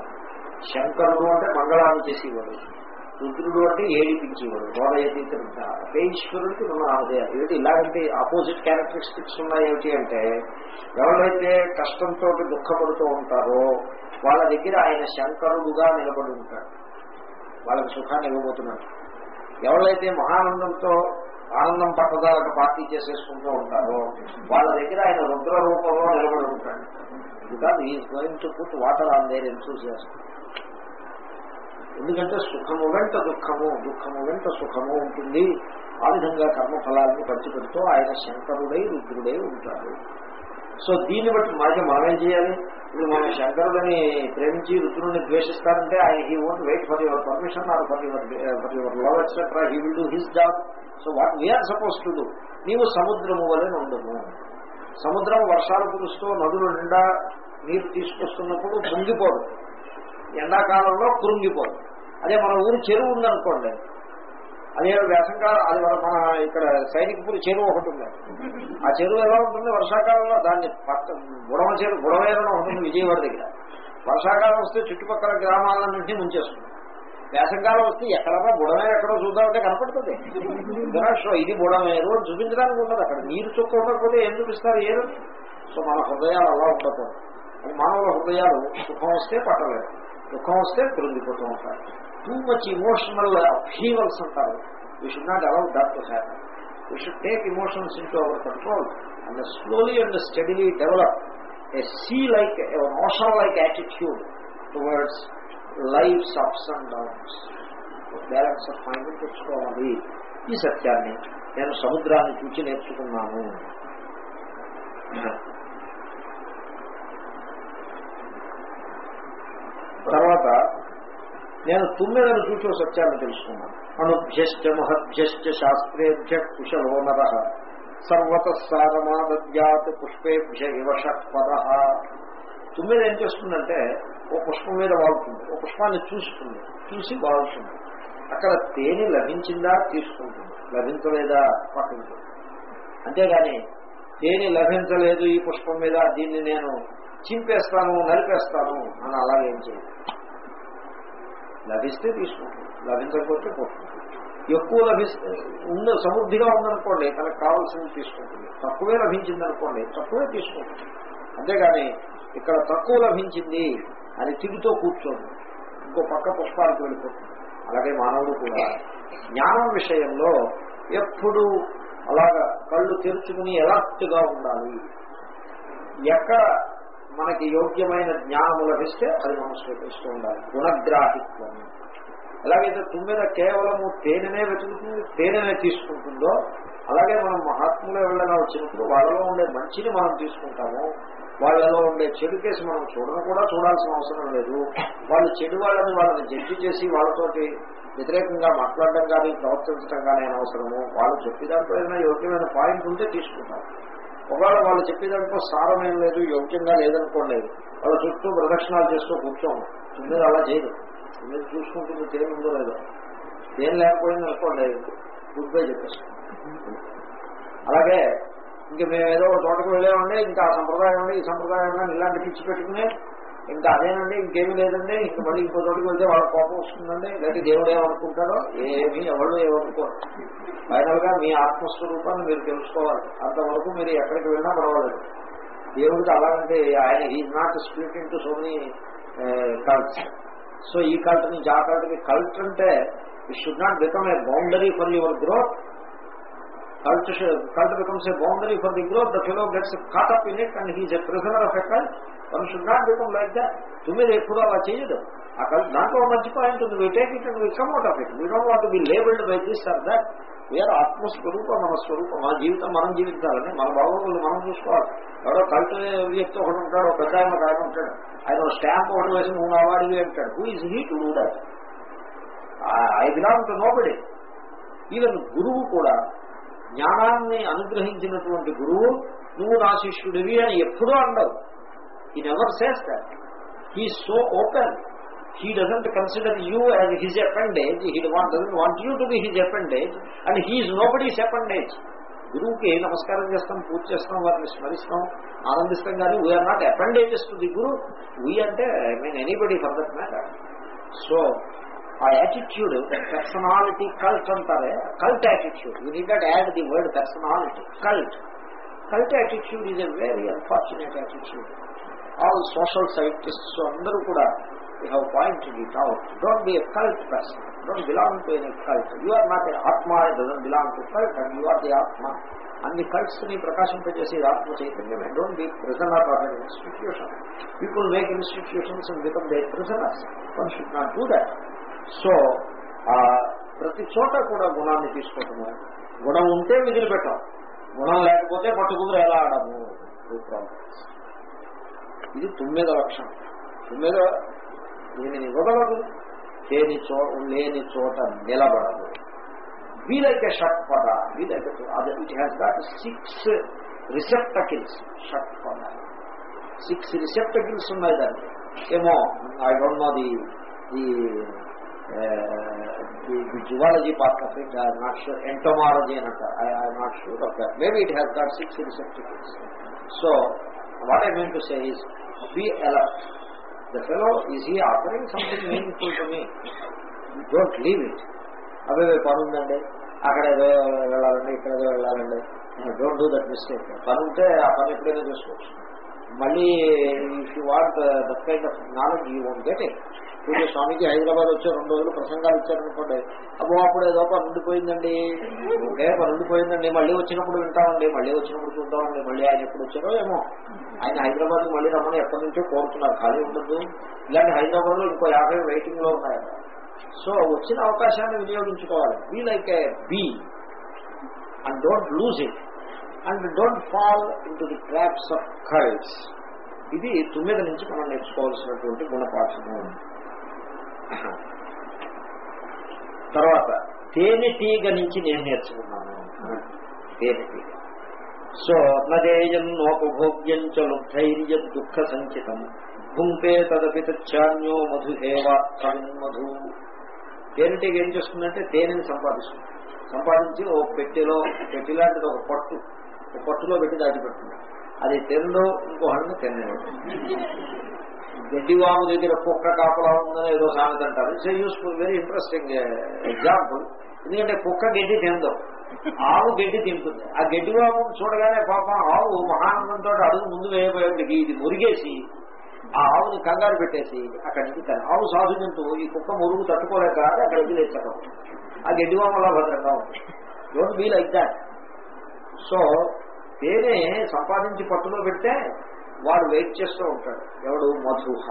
శంకరుడు అంటే మంగళాన్ని చేసేవాడు. రుద్రుడు అంటే ఏడిపించేవాడు గోదయతీత ఈశ్వరుడికి మన ఆదయాలు ఏమిటి? ఇలాంటి ఆపోజిట్ క్యారెక్టరిస్టిక్స్ ఉన్నాయి. ఏమిటి అంటే ఎవరైతే కష్టంతో దుఃఖపడుతూ ఉంటారో వాళ్ళ దగ్గర ఆయన శంకరుడుగా నిలబడి ఉంటాడు. వాళ్ళకి సుఖాన్ని ఇవ్వబోతున్నాడు ఎవరైతే మహానందంతో ఆనందం పట్టదాలకు పార్టీ చేసేసుకుంటూ ఉంటారో వాళ్ళ దగ్గర ఆయన రుద్ర రూపంలో నిలబడి ఉంటాడు. Because is going to put water on there enthusiasm ఎందుకంటే సుఖము వెంట దుఃఖము దుఃఖము వెంట సుఖము ఉంటుంది. ఆ విధంగా కర్మఫలాలను పంచిపెడుతూ ఆయన శంకరుడై రుద్రుడై ఉంటాడు సో దీన్ని బట్టి మనకి మనమేం చేయాలి? ఇప్పుడు మనం శంకరుడిని ప్రేమించి రుద్రుడిని ద్వేషిస్తారంటే ఆయన he won't wait for your permission or for your for your love etcetera he will do his job so what we are suppose to do నీవు సముద్రము వలె ఉండము సముద్రం వర్షాలు కురుస్తూ నదులు నిండా నీరు తీసుకొస్తున్నప్పుడు కృంగిపోదు. ఎండాకాలంలో కృంగిపోదు. అదే మన ఊరు చెరువు ఉందనుకోండి. అదే వేసంకాలం అది మన మన ఇక్కడ సైనికపూరి చెరువు ఒకటి ఉంది. ఆ చెరువు ఎలా ఉంటుంది? వర్షాకాలంలో దాన్ని పక్క బుడమ చెరువు బుడవేరని ఉంటుంది విజయవాడ దగ్గర. వర్షాకాలం వస్తే చుట్టుపక్కల గ్రామాలన్నింటినీ ముంచేస్తుంది. వేసంకాలం వస్తే ఎక్కడన్నా బుడమే ఎక్కడో చూద్దామంటే కనపడుతుంది. సో ఇది బుడమేరు అని చూపించడానికి ఉండదు అక్కడ. నీరు చుక్క ఉండకపోతే ఏం చూపిస్తారు ఏరు? సో మన హృదయాలు అలా ఉండకూడదు. మానవుల హృదయాలు. సుఖం వస్తే పట్టలేదు. దుఃఖం వస్తే కృంగిపోతూ ఉంటారు. టూ మచ్ ఇమోషనల్ అప్హీవల్స్ అంటారు we should not allow that to happen we should take emotions into our control and slowly and steadily develop a sea like motion like attitude towards life's ups and downs balance of mind తెచ్చుకోవాలి ఈ సత్యాన్ని నేను సముద్రాన్ని చూచి నేర్చుకున్నాను తర్వాత నేను తుమ్మెదను చూచో సత్యాన్ని తెలుసుకున్నాను. అనుభ్యశ్చ మహభ్యశ్చ శాస్త్రేభ్య కుశలో నర. సర్వత సారమాద్యాత్ పుష్పేభ్య ఇవష పద తుమ్మెద ఏం చేస్తుందంటే ఓ పుష్పం మీద వాడుతుంది ఓ పుష్పాన్ని చూస్తుంది. చూసి వాడుతుంది అక్కడ తేనె లభించిందా తీసుకుంటుంది. లభించలేదా? పక్కన అంతేగాని తేనె లభించలేదు ఈ పుష్పం మీద దీన్ని నేను చింపేస్తాను నలిపేస్తాను అని అలాగేం చేయదు లభిస్తే తీసుకుంటుంది లభించకపోతే పోతుంది ఎక్కువ లభిస్తే ఉన్న సమృద్ధిగా ఉందనుకోండి తనకు కావాల్సింది తీసుకుంటుంది. తక్కువే లభించింది అనుకోండి తక్కువే తీసుకుంటుంది. అంతేగాని ఇక్కడ తక్కువ లభించింది అని తిరుగుతో కూర్చోండి ఇంకో పక్క పుష్పాలకు వెళ్ళిపోతుంది. అలాగే మానవుడు కూడా. జ్ఞానం విషయంలో ఎప్పుడు అలాగా కళ్ళు తెరుచుకుని ఎలర్ట్గా ఉండాలి. ఎక్కడ మనకి యోగ్యమైన జ్ఞానము లభిస్తే అది మనం స్వీకరిస్తూ ఉండాలి. గుణగ్రాహిత్వం. ఎలాగైతే తుమ్మిద కేవలము తేనెనే వెతుకుతుంది తేనెనే తీసుకుంటుందో అలాగే మనం మహాత్ములు ఎవరైనా వచ్చినప్పుడు వాళ్ళలో ఉండే మంచిని మనం తీసుకుంటాము. వాళ్ళలో ఉండే చెడు కేసు మనం చూడడం కూడా చూడాల్సిన అవసరం లేదు. వాళ్ళు చెడు వాళ్ళని వాళ్ళని జడ్జి చేసి వాళ్ళతోటి వ్యతిరేకంగా మాట్లాడడం కానీ ప్రవర్తించడం కానీ అనవసరము. వాళ్ళు చెప్పేదాంట్లో ఏదైనా యోగ్యమైన పాయింట్ ఉంటే తీసుకుంటాం. ఒకవేళ వాళ్ళు చెప్పే సారమేం లేదు యోగ్యంగా లేదనుకోండి వాళ్ళ చుట్టూ ప్రదక్షిణాలు చేస్తూ కూర్చోము. కింద అలా చేయదు చూసుకుంటే చూసుకుంటుంది తేలి ఉందో లేదో ఏం లేకపోయింది అనుకోండి గుడ్ బై చెప్పేస్తాం. అలాగే ఇంక మేము ఏదో ఒక తోటకు వెళ్ళామండి ఇంకా ఆ సంప్రదాయం ఈ సంప్రదాయం ఇలాంటి పిచ్చి పెట్టుకుని ఇంకా అదేనండి ఇంకేమీ లేదండి. ఇంక మళ్ళీ ఇంకో చోటుకి వెళ్తే వాళ్ళ కోపం వస్తుందండి. లేకపోతే దేవుడు ఏమనుకుంటాడో ఏమీ ఎవరు ఏమనుకోరు. ఫైనల్గా మీ ఆత్మస్వరూపాన్ని మీరు తెలుసుకోవాలి. అంతవరకు మీరు ఎక్కడికి వెళ్ళినా పర్వాలేదు. దేవుడికి అలాగంటే ఆయన is not split into so many cults so ఈ కల్ట్ నుంచి ఆ కల్ట్కి కల్ట్ అంటే it should not become a boundary for your growth cult cult becomes a for the the the fellow fellow gets caught in it and he's a prisoner of a cult a cult. One should not become like తుమ్మిది ఎప్పుడు అలా చేయదు. అక్కడ దాంట్లో మంచి point ఉంది. We take it and come out of it we don't want be labelled by this or that we are ఆత్మస్వరూపం మన స్వరూపం మన జీవితం మనం జీవించాలని మన బాగోగులు మనం చూసుకోవాలి. ఎవరో కల్ట్ వ్యక్తి ఒకటి ఉంటాడు ఒక పెద్ద ఆయన ఒక ఆయన ఉంటాడు. ఆయన స్టాంప్ ఒకటి వేసి మూడు అవార్డులు అంటాడు. Who is he to do that I belong to nobody even గురువు కూడా జ్ఞానాన్ని అనుగ్రహించినటువంటి గురువు నువ్వు నా శిష్యుడివి అని ఎప్పుడూ అండవు ఈ never says that he so open he doesn't consider you as his appendage he want doesn't want you to be his appendage and he is nobody's appendage గురువుకి నమస్కారం చేస్తాం పూజ చేస్తాం వారిని స్మరిస్తాం ఆనందిస్తాం కానీ we are not appendages to the guru we అంటే I mean anybody for that matter so ఆ యాటిట్యూడ్ పర్సనాలిటీ కల్ట్ అంటారే cult attitude you need not add the word personality cult cult attitude is a very unfortunate attitude all social scientists అందరూ కూడా you have point it out don't be a cult person don't belong to an cult you are not a atma doesn't belong to cult and you are the atma అన్ని కల్ట్స్ని ప్రకాశింపజేసేది ఆత్మ చైతన్యమే. Don't be prisoner of an institution people make institutions and become they prisoners one should not do that so ప్రతి చోట కూడా గుణాన్ని తీసుకోవటము. గుణం ఉంటే విధులు పెట్టాం. గుణం లేకపోతే పట్టుకుదురు ఎలా ఆడము? ఇది తొమ్మిద లక్షణం. తొమ్మిద దీనిని ఇవ్వగలదు లేని చో లేని చోట నిలబడదు. వీలైతే షట్పద వీలైతే అది it has that six receptacles షట్పద six receptacles ఉన్నాయి దానికి. ఏమో I don't know the the the zoology part of it I not sure entomology అని అంటారు I I not sure of that maybe it has that six receptacles so what I mean to say is be alert the fellow is he offering something meaningful to me don't leave it away పని ఉందండి అక్కడ ఏదో వెళ్ళాలండి ఇక్కడ ఏదో వెళ్ళాలండి don't do that mistake పని ఉంటే ఆ పని ఎప్పుడైనా చేసుకోవచ్చు. మళ్ళీ if you want that kind of knowledge you won't get it ఇప్పుడు స్వామికి హైదరాబాద్ వచ్చి రెండు రోజులు ప్రసంగాలు ఇచ్చారనుకోండి అబ్బో అప్పుడు ఏదో పని ఉండిపోయిందండి. ఓకే పని ఉండిపోయిందండి మళ్ళీ వచ్చినప్పుడు వింటామండి మళ్ళీ వచ్చినప్పుడు చూద్దామండి మళ్ళీ ఆయన ఎప్పుడు వచ్చారో ఏమో. ఆయన హైదరాబాద్ మళ్ళీ రమ్మని ఎప్పటి నుంచో కోరుతున్నారు. ఖాళీ ఉండదు ఇలాంటి హైదరాబాద్లో ఇంకో యాభై వెయిటింగ్లో ఉన్నాయి. సో వచ్చిన అవకాశాన్ని వినియోగించుకోవాలి. Be like a bee and don't lose it and don't fall into the traps of cults ఇది తొమ్మిది నుంచి మనం నేర్చుకోవాల్సినటువంటి గుణపాఠము. తర్వాత తేనెటీగ నుంచి నేను నేర్చుకున్నాను. తేనెటీగ. నదేయం నోపభోగ్యం చ లుబ్ధైర్య దుఃఖ సంచితం భుంపే తదపి తచ్చాన్యో మధుహేవ మధు తేనెటీగ ఏం చేస్తుందంటే తేనెని సంపాదిస్తుంది? సంపాదించి ఓ పెట్టెలో పెట్టి లాంటిది ఒక పట్టు ఒక పట్టులో పెట్టి దాచిపెడుతుంది. అది తినడం ఇంకో హండు తినడం గడ్డివాము దగ్గర కుక్క కాపలా ఉందని ఏదో సామెత అంటారు. It's useful very interesting example ఎందుకంటే కుక్క గడ్డి తిందాం. ఆవు గడ్డి తింటుంది. ఆ గడ్డివాము చూడగానే పాపం ఆవు మహానందంతో అడుగు ముందు వేయబోయేటికి ఇది మురిగేసి ఆ ఆవుని కంగారు పెట్టేసి అక్కడి నుంచి ఆవు సాధు జంతు ఈ కుక్క మురుగు తట్టుకోలేక అక్కడికి లేచడం ఆ గడ్డివాము అలా భద్రంగా ఉంది don't be like that so తేనె సంపాదించి పట్టులో పెడితే వాడు వెయిట్ చేస్తూ ఉంటాడు. ఎవడు? మధుహ.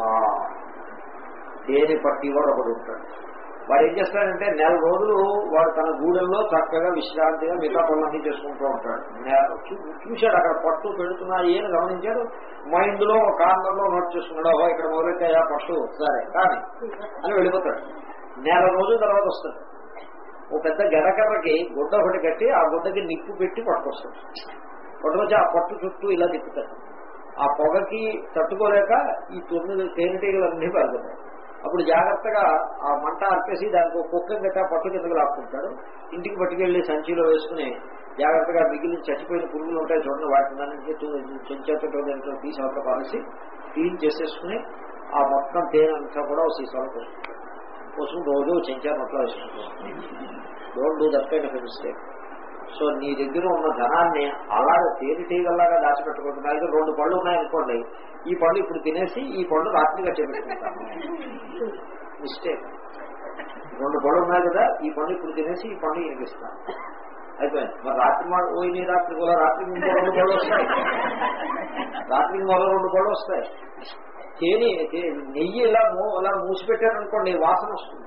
తేనె పట్టివాడు ఒకడు ఉంటాడు. వాడు ఏం చేస్తాడంటే నెల రోజులు వాడు తన గూడెల్లో చక్కగా విశ్రాంతిగా మిగతా పనులన్నీ చేసుకుంటూ ఉంటాడు. చూశాడు అక్కడ పట్టు పెడుతున్నాయి అని గమనించాడు? మైండ్లో కార్నర్లో నోట్ చేసుకున్నాడు ఓహో ఇక్కడ ఆ పట్టు? సరే కానీ అని వెళ్ళిపోతాడు. నెల రోజుల తర్వాత వస్తాడు. ఓ పెద్ద గెరకర్రకి గుడ్డ ఒకటి కట్టి ఆ గుడ్డకి నిప్పు పెట్టి పట్టుకొస్తాడు. పట్టుకొచ్చి ఆ పట్టు చుట్టూ ఇలా తిప్పుతాడు. ఆ పొగకి తట్టుకోలేక ఈ తొమ్మిది తేనెటీగలన్నీ పెరుగుతాయి అప్పుడు జాగ్రత్తగా ఆ మంట అర్పేసి దానికి ఒక కుక్క గట్టా పట్టు కిందకు లాక్కుంటాడు? ఇంటికి పట్టుకెళ్ళి సంచిలో వేసుకుని జాగ్రత్తగా మిగిలిన చచ్చిపోయిన పురుగులు ఉంటాయి చూడండి వాటి దానికి చెంచేతో దాంట్లో తీసేవత అవతల క్లీన్ చేసేసుకుని ఆ మొత్తం తేనె అంతా కూడా ఒక సీసాలో పోసుకుంటాడు. కోసం రోజు చెంచా మొత్తం వేసుకుంటాం don't do that kind of mistake so నీ దగ్గర ఉన్న ధనాన్ని అలాగే తేలిటీగల్లాగా దాచిపెట్టుకుంటున్నా అయితే రెండు పళ్ళు ఉన్నాయనుకోండి ఈ పళ్ళు ఇప్పుడు తినేసి ఈ పళ్ళు రాత్రిగా చేపెట్టుకుంటాను మిస్టేక్ రెండు పళ్ళు ఉన్నాయి కదా ఈ పళ్ళు ఇప్పుడు తినేసి ఈ పళ్ళు వినిపిస్తాను అయిపోయింది. మరి రాత్రి మా పోయిన రాత్రి కూడా రాత్రికి ఇంకో రెండు పళ్ళు వస్తాయి. రాత్రికి మరో రెండు పళ్ళు వస్తాయి. తేనె నెయ్యి ఇలా అలా మూసిపెట్టారనుకోండి వాసన వస్తుంది.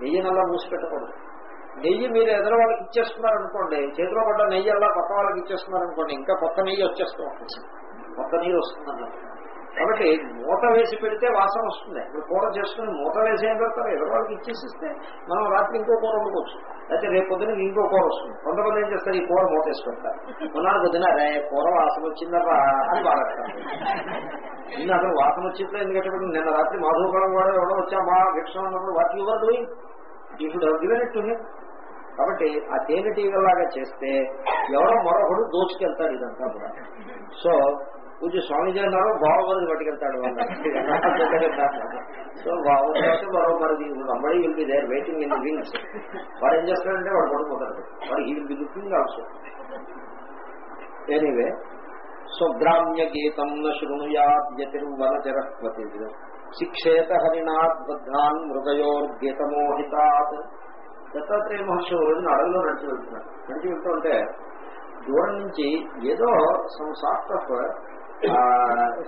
నెయ్యిని అలా మూసిపెట్టకూడదు. నెయ్యి మీరు ఎదుర వాళ్ళకి ఇచ్చేస్తున్నారనుకోండి చేతిలో పడ్డ నెయ్యి అలా కొత్త వాళ్ళకి ఇచ్చేస్తున్నారనుకోండి ఇంకా కొత్త నెయ్యి వచ్చేస్తూ ఉంటుంది. కొత్త నెయ్యి వస్తుందన్నమాట కాబట్టి మూత వేసి పెడితే వాసన వస్తుంది. ఇప్పుడు కూర చేసుకుని మూత వేసి ఏం పెడతారు ఎదురు వాళ్ళకి ఇచ్చేసిస్తే మనం రాత్రి ఇంకో కూర వండుకోవచ్చు. అయితే రేపు పొద్దున ఇంకో కూర వస్తుంది. కొంతమంది ఏం చేస్తారు? ఈ కూర మూతేసి పెడతారు. కొన్నాడు పొద్దున రే కూర వాసన వచ్చిందరా అని బాధపడతారు. నిన్న అసలు వాసన వచ్చిందో? ఎందుకంటే నిన్న రాత్రి మాధుకరం కూడా ఎవడో వచ్చా మా భిక్షం ఉన్నప్పుడు వాటి your doing you should given it to him కాబట్టి ఆ తేనెటీగలాగా చేస్తే ఎవరో మరొకడు దోచుకెళ్తాడు ఇదంతా కూడా. సో కొంచెం స్వామిజీ అన్నారు బావమరిది పట్టుకెళ్తాడు సో బావగారు అంటే మరో మరిది అమ్మడి will be there waiting in wings వాడు ఏం చేస్తాడంటే వాడు పడిపోతాడు వాడు ఈ will be looking also anyway స్వగ్రామ్య గీతం న శిక్షేత హరినాథ్ బద్ధాన్ మృగయోర్గీతమోహితాత్. దత్తాత్రేయ మహర్షి ఓ రోజున అడవిలో నడిచి వెళ్తున్నారు. నడిచి వెళ్తుంటే దూరం నుంచి ఏదో some sort of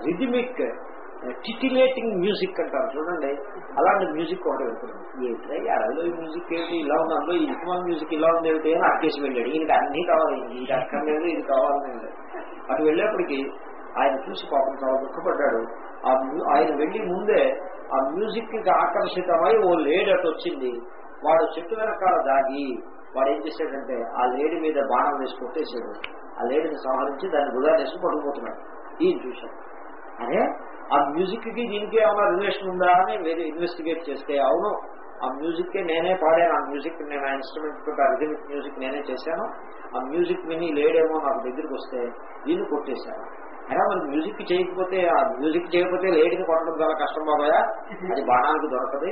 rhythmic titillating music అంటారు. చూడండి అలాంటి మ్యూజిక్ ఒకటి వెళ్తున్నాడు. ఏంటంటే అడవిలో ఈ మ్యూజిక్ ఏంటి? ఇలా ఉంది అందులో ఈ ఇస్మాన్ మ్యూజిక్ ఇలా ఉంది ఏమిటి అని అక్కేసి వెళ్ళాడు. ఈయనకి అన్నీ కావాలి ఇది అక్కర్లేదు ఇది కావాలని అటు వెళ్ళేప్పటికీ ఆయన చూసి పాపం చాలా దుఃఖపడ్డాడు. ఆయన వెళ్ళి ముందే ఆ మ్యూజిక్కి ఆకర్షితమై ఓ లేడీ అటు వచ్చింది. వాడు చెట్టు వెనకాల దాగి వాడు ఏం చేశాడంటే ఆ లేడి మీద బాణం వేసి కొట్టేశాడు. ఆ లేడిని సంహరించి దాన్ని వృధా వేసి పట్టుకుపోతున్నాడు ఈయన చూశాడు. అరే ఆ మ్యూజిక్కి దీనికి ఏమైనా రిలేషన్ ఉందా అని వేరే ఇన్వెస్టిగేట్ చేస్తే అవును ఆ మ్యూజిక్ నేనే పాడాను ఆ మ్యూజిక్ నేను ఆ ఇన్స్ట్రుమెంట్ తోటి ఆ మ్యూజిక్ నేనే చేశాను. ఆ మ్యూజిక్ విని లేడేమో నాకు దగ్గరికి వస్తే దీన్ని కొట్టేశాను అయినా మరి మ్యూజిక్ చేయకపోతే ఆ మ్యూజిక్ చేయకపోతే లేడీని కొట్టడం చాలా కష్టం బాబాయా. అది బాణానికి దొరకదు.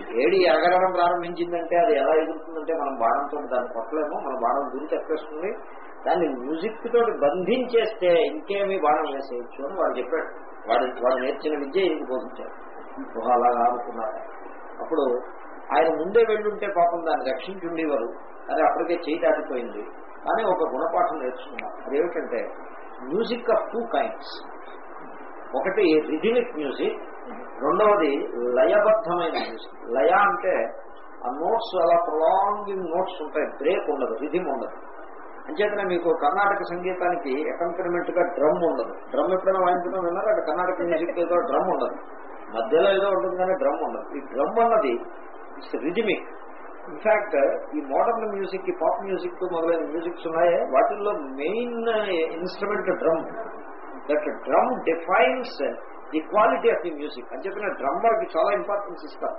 లేడీ ఎగరడం ప్రారంభించిందంటే అది ఎలా ఎగురుతుందంటే మనం బాణంతో దాన్ని కొట్టలేము మన బాణం గురి చెప్పేసుకుని దాన్ని మ్యూజిక్ తోటి బంధించేస్తే ఇంకేమీ బాణం వేసేయచ్చు అని వాడు చెప్పాడు. వాడు వాడు నేర్చిన విద్య ఈయనకి బోధించాడు. అలాగా అనుకున్నారు. అప్పుడు ఆయన ముందే వెళ్ళుంటే పాపం దాన్ని రక్షించుండేవారు. అది అప్పటికే చేయి దాటిపోయింది. కానీ ఒక గుణపాఠం నేర్చుకున్నారు అదేమిటంటే మ్యూజిక్ ఆఫ్ టూ కైండ్స్. ఒకటి రిథమిక్ మ్యూజిక్ రెండవది లయబద్ధమైన మ్యూజిక్. లయ అంటే ఆ నోట్స్ అలా ప్రొలాంగింగ్ నోట్స్ ఉంటాయి. బ్రేక్ ఉండదు రిధిమ్ ఉండదు. అంచేతనే మీకు కర్ణాటక సంగీతానికి అకంపనిమెంట్గా డ్రమ్ ఉండదు. డ్రమ్ ఎప్పుడైనా వాయించడం విన్నారు? అక్కడ కర్ణాటక మ్యూజిక్ ఏదో డ్రమ్ ఉండదు. మధ్యలో ఏదో ఉంటుంది కానీ డ్రమ్ ఉండదు. ఈ డ్రమ్ అన్నది ఇట్స్ రిథమిక్ ఇన్ఫాక్ట్ ఈ మోడర్న్ మ్యూజిక్ ఈ పాప్ మ్యూజిక్ మొదలైన మ్యూజిక్స్ ఉన్నాయే. వాటిల్లో main instrument drum. That drum defines the quality of the music అని చెప్పిన డ్రమ్మర్ చాలా ఇంపార్టెన్స్ ఇస్తారు.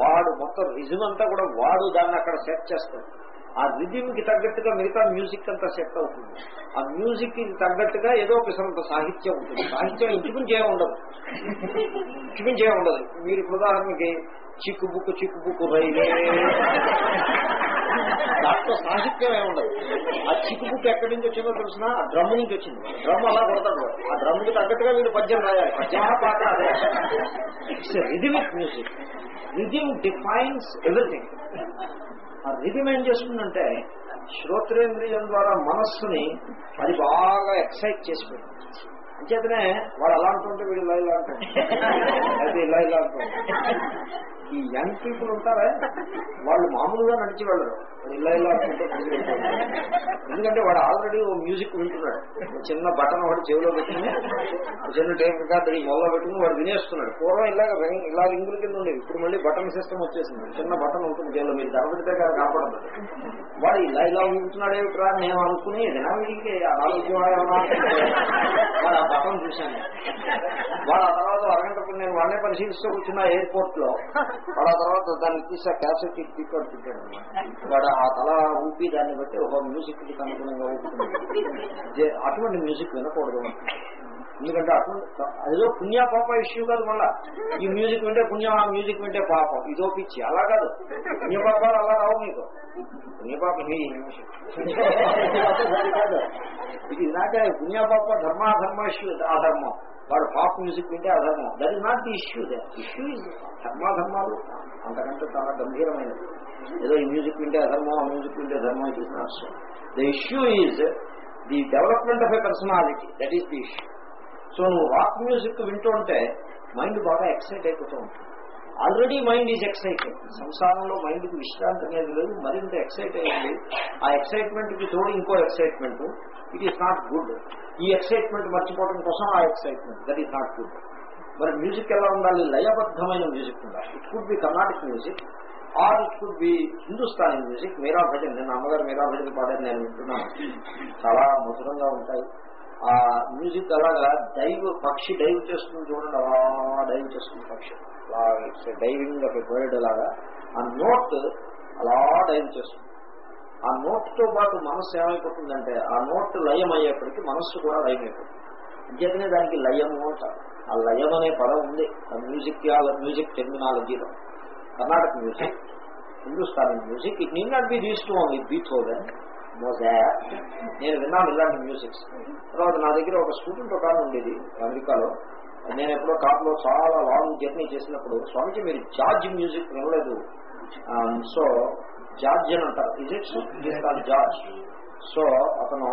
వాడు మొత్తం రిజం అంతా కూడా వాడు దాన్ని అక్కడ సెట్ చేస్తాడు. ఆ రిజిమ్కి తగ్గట్టుగా మిగతా మ్యూజిక్ అంతా సెట్ అవుతుంది. ఆ మ్యూజిక్ తగ్గట్టుగా ఏదో ఒక సాహిత్యం ఉంటుంది. సాహిత్యం ఇంచుమించే ఉండదు. ఇంచుమించే ఉండదు. మీరు ఉదాహరణకి చిక్కు బుక్కు చిక్కు రైలే. దాంట్లో సాహిత్యం ఏముండదు. ఉండదు ఆ చిక్కుబుక్ ఎక్కడి నుంచి వచ్చిందో తెలిసిన? ఆ డ్రమ్ నుంచి వచ్చింది. డ్రమ్ అలా కొడతాడు ఆ డ్రమ్కి తగ్గట్టుగా వీడు పద్యం రాయాలి. పద్యమా పాట అదే. It's rhythmic music rhythm defines everything ఆ రిథిమ్ ఏం చేస్తుందంటే శ్రోత్రేంద్రియం ద్వారా మనస్సుని అది బాగా ఎక్సైట్ చేసి పెడుతుంది అంచేతనే వాడు ఎలా అంటుంటే వీడు ఇలా ఇలా అంటాడు. అయితే ఇలా ఇలా అంటాడు. ఈ యంగ్ పీపుల్ ఉంటారా వాళ్ళు మామూలుగా నడిచి వెళ్ళరు ఇలా ఇలా ఎందుకంటే వాడు ఆల్రెడీ ఓ మ్యూజిక్ వింటున్నాడు. చిన్న బటన్ ఒకటి చెవిలో పెట్టుకుని చిన్న టేప్ కాదు మొదలు పెట్టుకుని వాడు వినేస్తున్నాడు. పూర్వం ఇలాగ ఇలా రింగుల కింద ఉండేది ఇప్పుడు మళ్ళీ బటన్ సిస్టమ్ వచ్చేసింది. చిన్న బటన్ ఉంటుంది జైల్లో మీరు దరబడితే కాదు కాపాడదు. వాడు ఇలా ఇలా వింటున్నాడు ఏమిట్రా నేను అనుకుని ఏదైనా వీడికి ఆలోచన వాడు ఆ పక్కన చూశాను. వాడు ఆ తర్వాత అరగంటప్పుడు నేను వాడినే పరిశీలిస్తూ కూర్చున్నా ఎయిర్పోర్ట్లో వాడు ఆ తర్వాత దాన్ని తీసి ఆ క్యాసెట్ టికెట్ పెట్టాడు వాడు ఆ తల ఊపి దాన్ని బట్టి ఒక మ్యూజిక్కి అనుగుణంగా ఊపుతుంది అటువంటి మ్యూజిక్ వినకూడదు ఎందుకంటే అటువంటి అదేదో పుణ్య పాప ఇష్యూ కాదు మళ్ళా. ఈ మ్యూజిక్ వింటే పుణ్యం ఆ మ్యూజిక్ వింటే పాపం. ఇదో పిచ్చి. అలా కాదు. పుణ్య పాపాలు అలా రావు మీకు. పుణ్య పాపం ఈ కాదు ఇది నాకే పుణ్య పాప ధర్మాధర్మ ఇష్యూ అధర్మం. వాడు పాప్ మ్యూజిక్ వింటే అధర్మం. That is not the issue the issue is ధర్మాధర్మాలు అంతకంటే చాలా గంభీరమైనది ఏదో ఈ మ్యూజిక్ వింటే అధర్మం ఆ మ్యూజిక్ వింటే ధర్మం it is not so the issue is the development of a personality that is the issue so నువ్వు రాక్ మ్యూజిక్ వింటుంటే ఉంటే మైండ్ బాగా ఎక్సైట్ అయిపోతూ ఉంటుంది. ఆల్రెడీ మైండ్ ఈజ్ ఎక్సైటెడ్ సంసారంలో మైండ్కి విశ్రాంతి అనేది లేదు మరింత ఎక్సైట్ అయింది ఆ ఎక్సైట్మెంట్కి తోడు ఇంకో excitement it is not good ఈ ఎక్సైట్మెంట్ మర్చిపోవడం కోసం ఆ excitement that is not good మరి మ్యూజిక్ ఎలా ఉండాలి? లయబద్ధమైన మ్యూజిక్ ఉండాలి. It could be Karnataka music or it could be Hindustani music Meera bhajan నేను అమ్మగారు మీరా భజన్ పాడారు నేను వింటున్నాను. చాలా మధురంగా ఉంటాయి. ఆ మ్యూజిక్ అలాగా డైవ్ పక్షి డైవ్ చేస్తుంది చూడండి అలా డైవ్ చేస్తుంది పక్షి. అలా ఇట్స్ డైవింగ్ ఒక బర్డ్ అలాగా ఆ నోట్ అలా డైవ్ చేస్తుంది. ఆ నోట్తో పాటు మనస్సు ఏమైపోతుందంటే ఆ నోట్ లయం అయ్యేప్పటికీ మనస్సు కూడా లయం అయిపోతుంది అంచేతనే దానికి లయము అంటారు. ఆ లయం అనే పదం ఉంది. ఆ music music టెర్మినాలజీలో. Karnataka music. Hindustani music. It need not be Ries to only Beethoven. Mozart నేను విన్నాను ఇలాంటి మ్యూజిక్స్. తర్వాత నా దగ్గర ఒక స్టూడెంట్ ఒక ఉండేది అమెరికాలో. నేను ఎప్పుడో కాపులో చాలా లాంగ్ జర్నీ చేసినప్పుడు స్వామికి మీరు జార్జ్ మ్యూజిక్ వినలేదు. సో జార్జ్ అని అంటారు. Is it George. సో అతను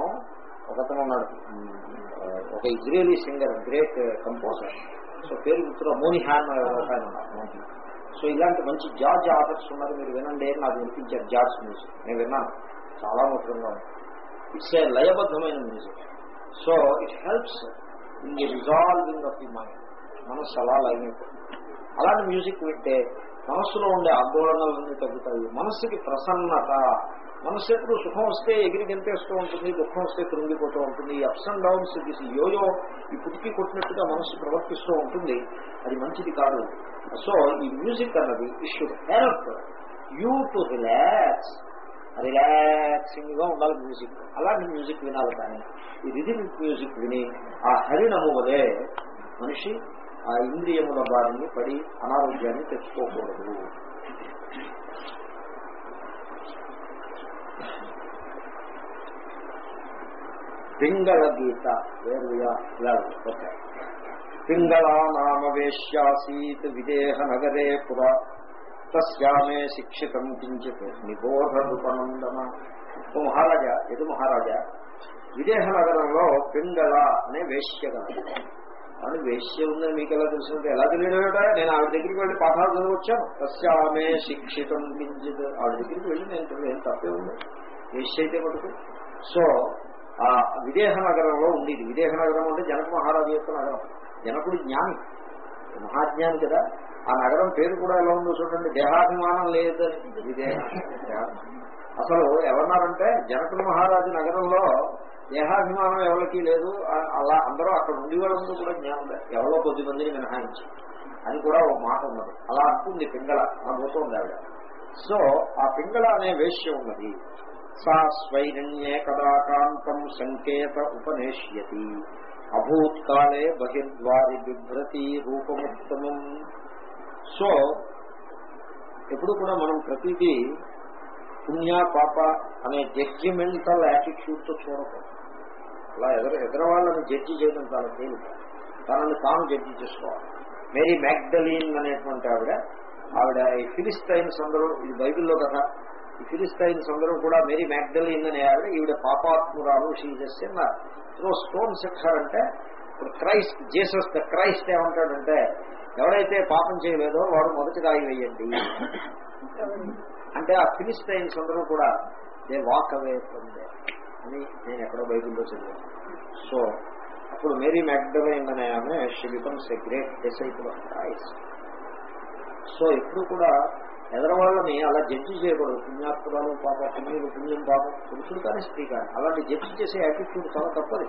ఒకతను ఉన్నాడు. ఒక Israeli singer great uh, composer so పేరు గుర్తులో మోనిహాన్ ఉన్నారు సో ఇలాంటి మంచి జార్జ్ ఆథర్స్ ఉన్నారు. మీరు వినండి నాకు వినిపించారు జార్జ్ మ్యూజిక్. నేను విన్నాను. చాలా ముఖ్యంగా ఉంది. It's a లయబద్ధమైన music so it helps in the resolving of the mind మనస్సు అలా లయమైపోతుంది. అలాంటి మ్యూజిక్ వింటే మనస్సులో ఉండే ఆందోళనలన్నీ తగ్గుతాయి. మనస్సుకి ప్రసన్నత మనస్సు ఎప్పుడు సుఖం వస్తే ఎగిరి గెంతేస్తూ ఉంటుంది దుఃఖం వస్తే తృంగిపోతూ ఉంటుంది అప్స్ అండ్ డౌన్స్ తీసి యోయో ఈ పుట్టికి కొట్టినట్టుగా మనస్సు ప్రవర్తిస్తూ ఉంటుంది. అది మంచిది కాదు. సో ఈ మ్యూజిక్ అన్నది it should help you to relax రిలాక్సింగ్గా ఉండాలి మ్యూజిక్. అలాంటి మ్యూజిక్ వినాలి కానీ ఈ రిథమిక్ మ్యూజిక్ విని ఆ హరిణము వలె మనిషి ఆ ఇంద్రియముల బారిని పడి అనారోగ్యాన్ని తెచ్చుకోకూడదు. పింగళ గీత. వేరుగా నామ వేశ్యాసీత్ విదేహ నగరే పురా. తస్యామే శిక్షితం కించిత్ నిబోధ రూపనందన ఓ మహారాజా ఎదు మహారాజా విదేహ నగరంలో పింగళ అనే వేశ్య గలదు అని వేశ్య ఉందని మీకు ఎలా తెలిసినట్టు ఎలా తెలియడా నేను ఆవిడ దగ్గరికి వెళ్ళి పాఠాలు చదివచ్చాను. తస్యామే శిక్షితం కించిత్. ఆవిడ దగ్గరికి వెళ్ళి నేను ఏం తప్పే ఉంది? వేశ్య అయితే మటుకు. సో ఆ విదేహ నగరంలో ఉండేది. విదేహ నగరం అంటే జనక మహారాజు యొక్క నగరం. జనకుడు జ్ఞాని. మహాజ్ఞాని కదా. ఆ నగరం పేరు కూడా ఎలా ఉందో చూడండి. దేహాభిమానం లేదని విదేహ అసలు ఎవరన్నారంటే జనక మహారాజు నగరంలో దేహాభిమానం ఎవరికి లేదు. అలా అందరూ అక్కడ ఉండి వాళ్ళందరూ కూడా జ్ఞానం ఎవరో కొద్ది మందిని మినహాయించి. అని కూడా ఒక మాట ఉన్నది. అలా అంటుంది పింగళ. అనబోతోంది ఆవిడ. సో ఆ పింగళ అనే వేష్య ఉన్నది. సా స్వైరణ్యే కదాకాంతం సంకేత ఉపనేష్యతి అభూత్కాలే బహిర్ద్వారి బిభ్రతి రూపముత్తమం. సో ఎప్పుడు కూడా మనం ప్రతిదీ పుణ్య పాప అనే జడ్జిమెంటల్ యాటిట్యూడ్తో చూడకూడదు. అలా ఎదురు ఎదురు వాళ్ళని జడ్జి చేయడం చాలా తేలిక తనని తాను జడ్జి చేసుకోవాలి. మేరీ మ్యాగ్డలీన్ అనేటువంటి ఆవిడ ఆవిడ ఈ ఫిలిస్తైన్స్ అందరూ ఇది బైబిల్లో కదా ఈ ఫిలిస్తైన్స్ అందరూ కూడా మేరీ మ్యాగ్డలీన్ అనే ఆవిడ ఈవిడ పాపాత్మురాలు షీజెస్ త్రో స్టోన్స్ అంటే ఇప్పుడు క్రైస్ట్ జేసస్ ద క్రైస్ట్ ఏమంటాడంటే ఎవరైతే పాపం చేయలేదో వాడు మొదటి రాయి వేయండి అంటే ఆ ఫిలిస్తైన్స్ అందరూ కూడా దే వాక్ అవే అని నేను ఎక్కడో బైబిల్లో చదివాను. సో అప్పుడు మేరీ మ్యాగ్డలైన్ అనే ఆమె she becomes a great disciple of Christ so ఇప్పుడు కూడా ఎదరవాళ్ళని అలా జడ్జి చేయకూడదు. పుణ్యాత్మురాలు పాప పుణ్యులు పుణ్యం పాపం పురుషుడు కానీ స్త్రీ కానీ అలాంటి జడ్జి చేసే యాటిట్యూడ్ చాలా తప్పదు.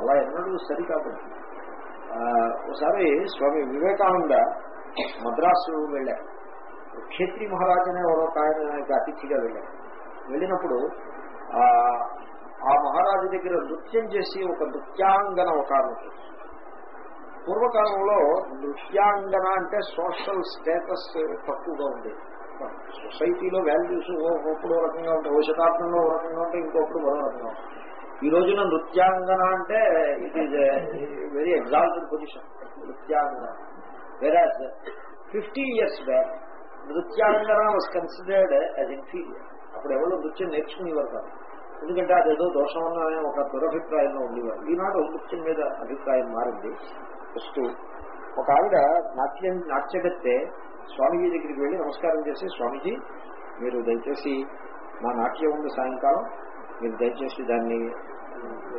అలా ఎన్నడూ సరికాదు. ఒకసారి స్వామి వివేకానంద మద్రాసు వెళ్ళారు. క్షేత్రి మహారాజ్ అనే ఒక ఆయన అతిథిగా వెళ్ళారు. వెళ్ళినప్పుడు ఆ మహారాజు దగ్గర నృత్యం చేసి ఒక నృత్యాంగన ఒక పూర్వకాలంలో నృత్యాంగన అంటే సోషల్ స్టేటస్ తక్కువగా ఉండేది. సొసైటీలో వాల్యూస్ ఒకప్పుడు రకంగా ఉంటాయి ఓ శతాబ్దంలో ఒక రకంగా ఉంటాయి ఇంకొకటి మరో రకంగా ఉంటాయి. ఈ రోజున నృత్యాంగన అంటే it is very exalted position నృత్యాంగన. వెరాజ్ ఫిఫ్టీ ఇయర్స్ బ్యాక్ నృత్యాంగన వాజ్ కన్సిడర్డ్ యాజ్ ఇన్ఫీరియర్ అప్పుడు ఎవరు నృత్యం నేర్చుకునేవారు కాదు. ఎందుకంటే అదేదో దోషం అన్న ఒక దురభిప్రాయంలో ఉండేవారు. ఈనాడు నృత్యం మీద అభిప్రాయం మారింది. ఫస్ట్ ఒక ఆవిడ నాట్యం నాట్యగత్తే స్వామీజీ దగ్గరికి వెళ్ళి నమస్కారం చేసి స్వామీజీ మీరు దయచేసి మా నాట్యం ఉంది సాయంకాలం మీరు దయచేసి దాన్ని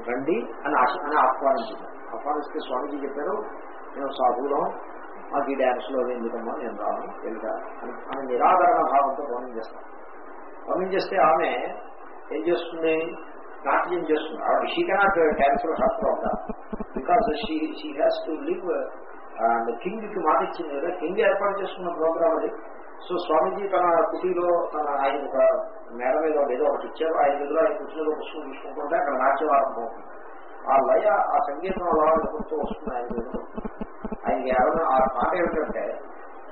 రండి అని అని ఆహ్వానించారు ఆహ్వానిస్తే స్వామీజీ చెప్పారు మేము సాధువులం మాకు ఈ డ్యాన్స్లో ఎందుకమ్మా నేను రాను వెళ్తా అని నిరాదరణ భావంతో గమనం చేస్తాను గమనం చేస్తే ఆమె ఏం చేస్తుంది? నాట్యం చేస్తుంది. ఆవిడ షీ కెనాట్ క్యాన్సర్ శాస్త్రం because she she has to live and కింగ్కి మాట ఇచ్చింది కదా కింగ్ ఏర్పాటు చేసుకున్న ప్రోగ్రామ్ అది. సో స్వామీజీ తన కుటీలో తన ఆయన ఒక మేడ మీద ఏదో ఒకటి ఇచ్చారు ఆయన దగ్గర ఆయన కుటీలో పుస్తకం తీసుకుంటుంటే అక్కడ నాట్యం ఆరంభమవుతుంది ఆ లయ ఆ సంగీతం అలా అనుకుంటూ వస్తుంది ఆయన వింటూ ఆయనకి ఏమైనా ఆ మాట ఏమిటంటే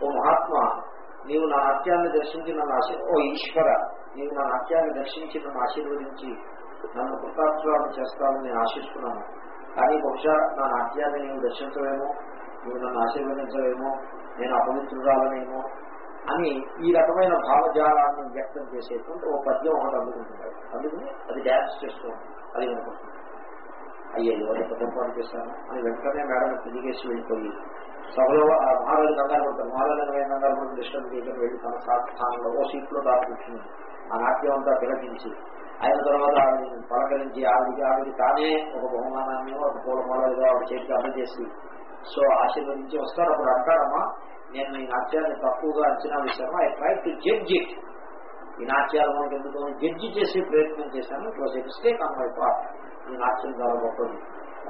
ఓ మహాత్మా నీవు నా నాట్యాన్ని దర్శించి నన్ను ఆశీ ఓ ఈశ్వర నీవు నా నాట్యాన్ని దర్శించి నన్ను ఆశీర్వదించి నన్ను కృతార్థులను చేస్తానని నేను ఆశిస్తున్నాను. కానీ బహుశా నా నాట్యాన్ని నీవు దర్శించలేమో నువ్వు నన్ను ఆశీర్వదించలేమో నేను అపవిత్రురాలనేమో అని ఈ రకమైన భావజాలాన్ని వ్యక్తం చేసేటువంటి ఓ పద్యం ఒకటి అందుకుంటున్నాడు అందుకని అది డ్యాన్స్ చేస్తూ అది అనుకుంటుంది అయ్యో ఎంత పొరపాటు చేశాను? అని వెంటనే మేడం తిరిగేసి వెళ్ళిపోయి సభలో ఆ మహారాజు కంగారు పడతారు మహారాజు కంగారు పడుతుంది డిస్టర్బ్ చేయడం వెళ్ళి తన స్థానంలో ఓ సీట్లో దాకా కూర్చుని ఆ నాట్యం అంతా తిలకించి అయిన తర్వాత ఆవిడని పలకరించి ఆవిడికి ఆవిడ తానే ఒక బహుమానాన్ని ఒక పూలమాలగా ఆవిడ చేతికి అందజేసి సో ఆశీర్వదించి వస్తారు. అప్పుడు అంటారమ్మా నేను ఈ నాట్యాన్ని తక్కువగా అంచనా వేశాను. I try to judge it ఈ నాట్యాలు మనకి ఎందుకు జడ్జి చేసే ప్రయత్నం చేశాను. It was a mistake on my part ఈ నాట్యం ద్వారా గొప్పది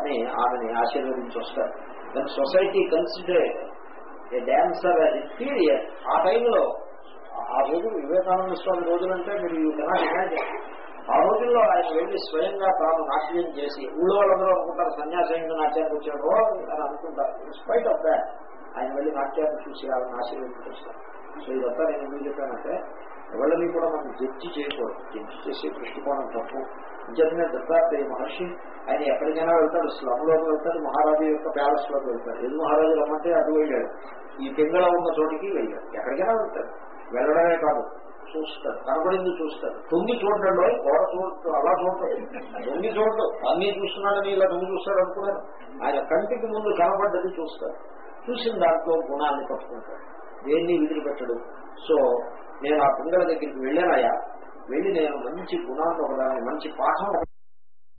అని ఆమెని ఆశీర్వదించి వస్తారు then society considerate a dancer inferior ఆ టైంలో ఆ రోజు వివేకానంద స్వామి రోజులంటే మీరు యూ కెనాట్ ఇమాజిన్ ఆ రోజుల్లో ఆయన వెళ్ళి స్వయంగా తాను నాట్యం చేసి ఊళ్ళో వాళ్ళందరూ అనుకుంటారు సన్యాసంగా నాట్యానికి వచ్చాడు అని అనుకుంటారు. స్పైట్ ఆఫ్ దాట్ ఆయన వెళ్ళి నాట్యాన్ని చూసి ఆవిడని ఆశీర్వదించేస్తారు సో ఇదంతా నేను ఎందుకు చెప్పానంటే ఎవరిని కూడా మనం జడ్జి చేయకూడదు. జడ్జి చేసే దృష్టికోణం తప్పు. నిజంగా దత్తాత్రేయ మహర్షి ఆయన ఎక్కడికైనా వెళ్తాడు స్లంలోకి వెళ్తాడు మహారాజు యొక్క ప్యాలెస్లోకి వెళ్తాడు. ఎందుకు మహారాజు రమ్మంటే అటు వెళ్ళాడు. ఈ పింగళ ఉన్న చోటికి వెళ్ళాడు. ఎక్కడికైనా వెళ్తాడు. వెళ్ళడమే కాదు చూస్తాడు. కనబడింది చూస్తాడు. తొంగి చూడండి గోడ చూడటం అలా చూడటం తొంగి చూడటం. అన్ని చూస్తున్నాడని ఇలా తొంగి చూస్తాడు అనుకున్నారు ఆయన కంటికి ముందు కనబడ్డది చూస్తాడు. చూసిన దాంట్లో గుణాన్ని పట్టుకుంటాడు. దేన్ని విదిలిపెట్టడు? సో నేను ఆ పింగళ దగ్గరికి వెళ్ళానయా వెళ్ళి నేను మంచి గుణాన్ని ఒకదాన్ని మంచి పాఠం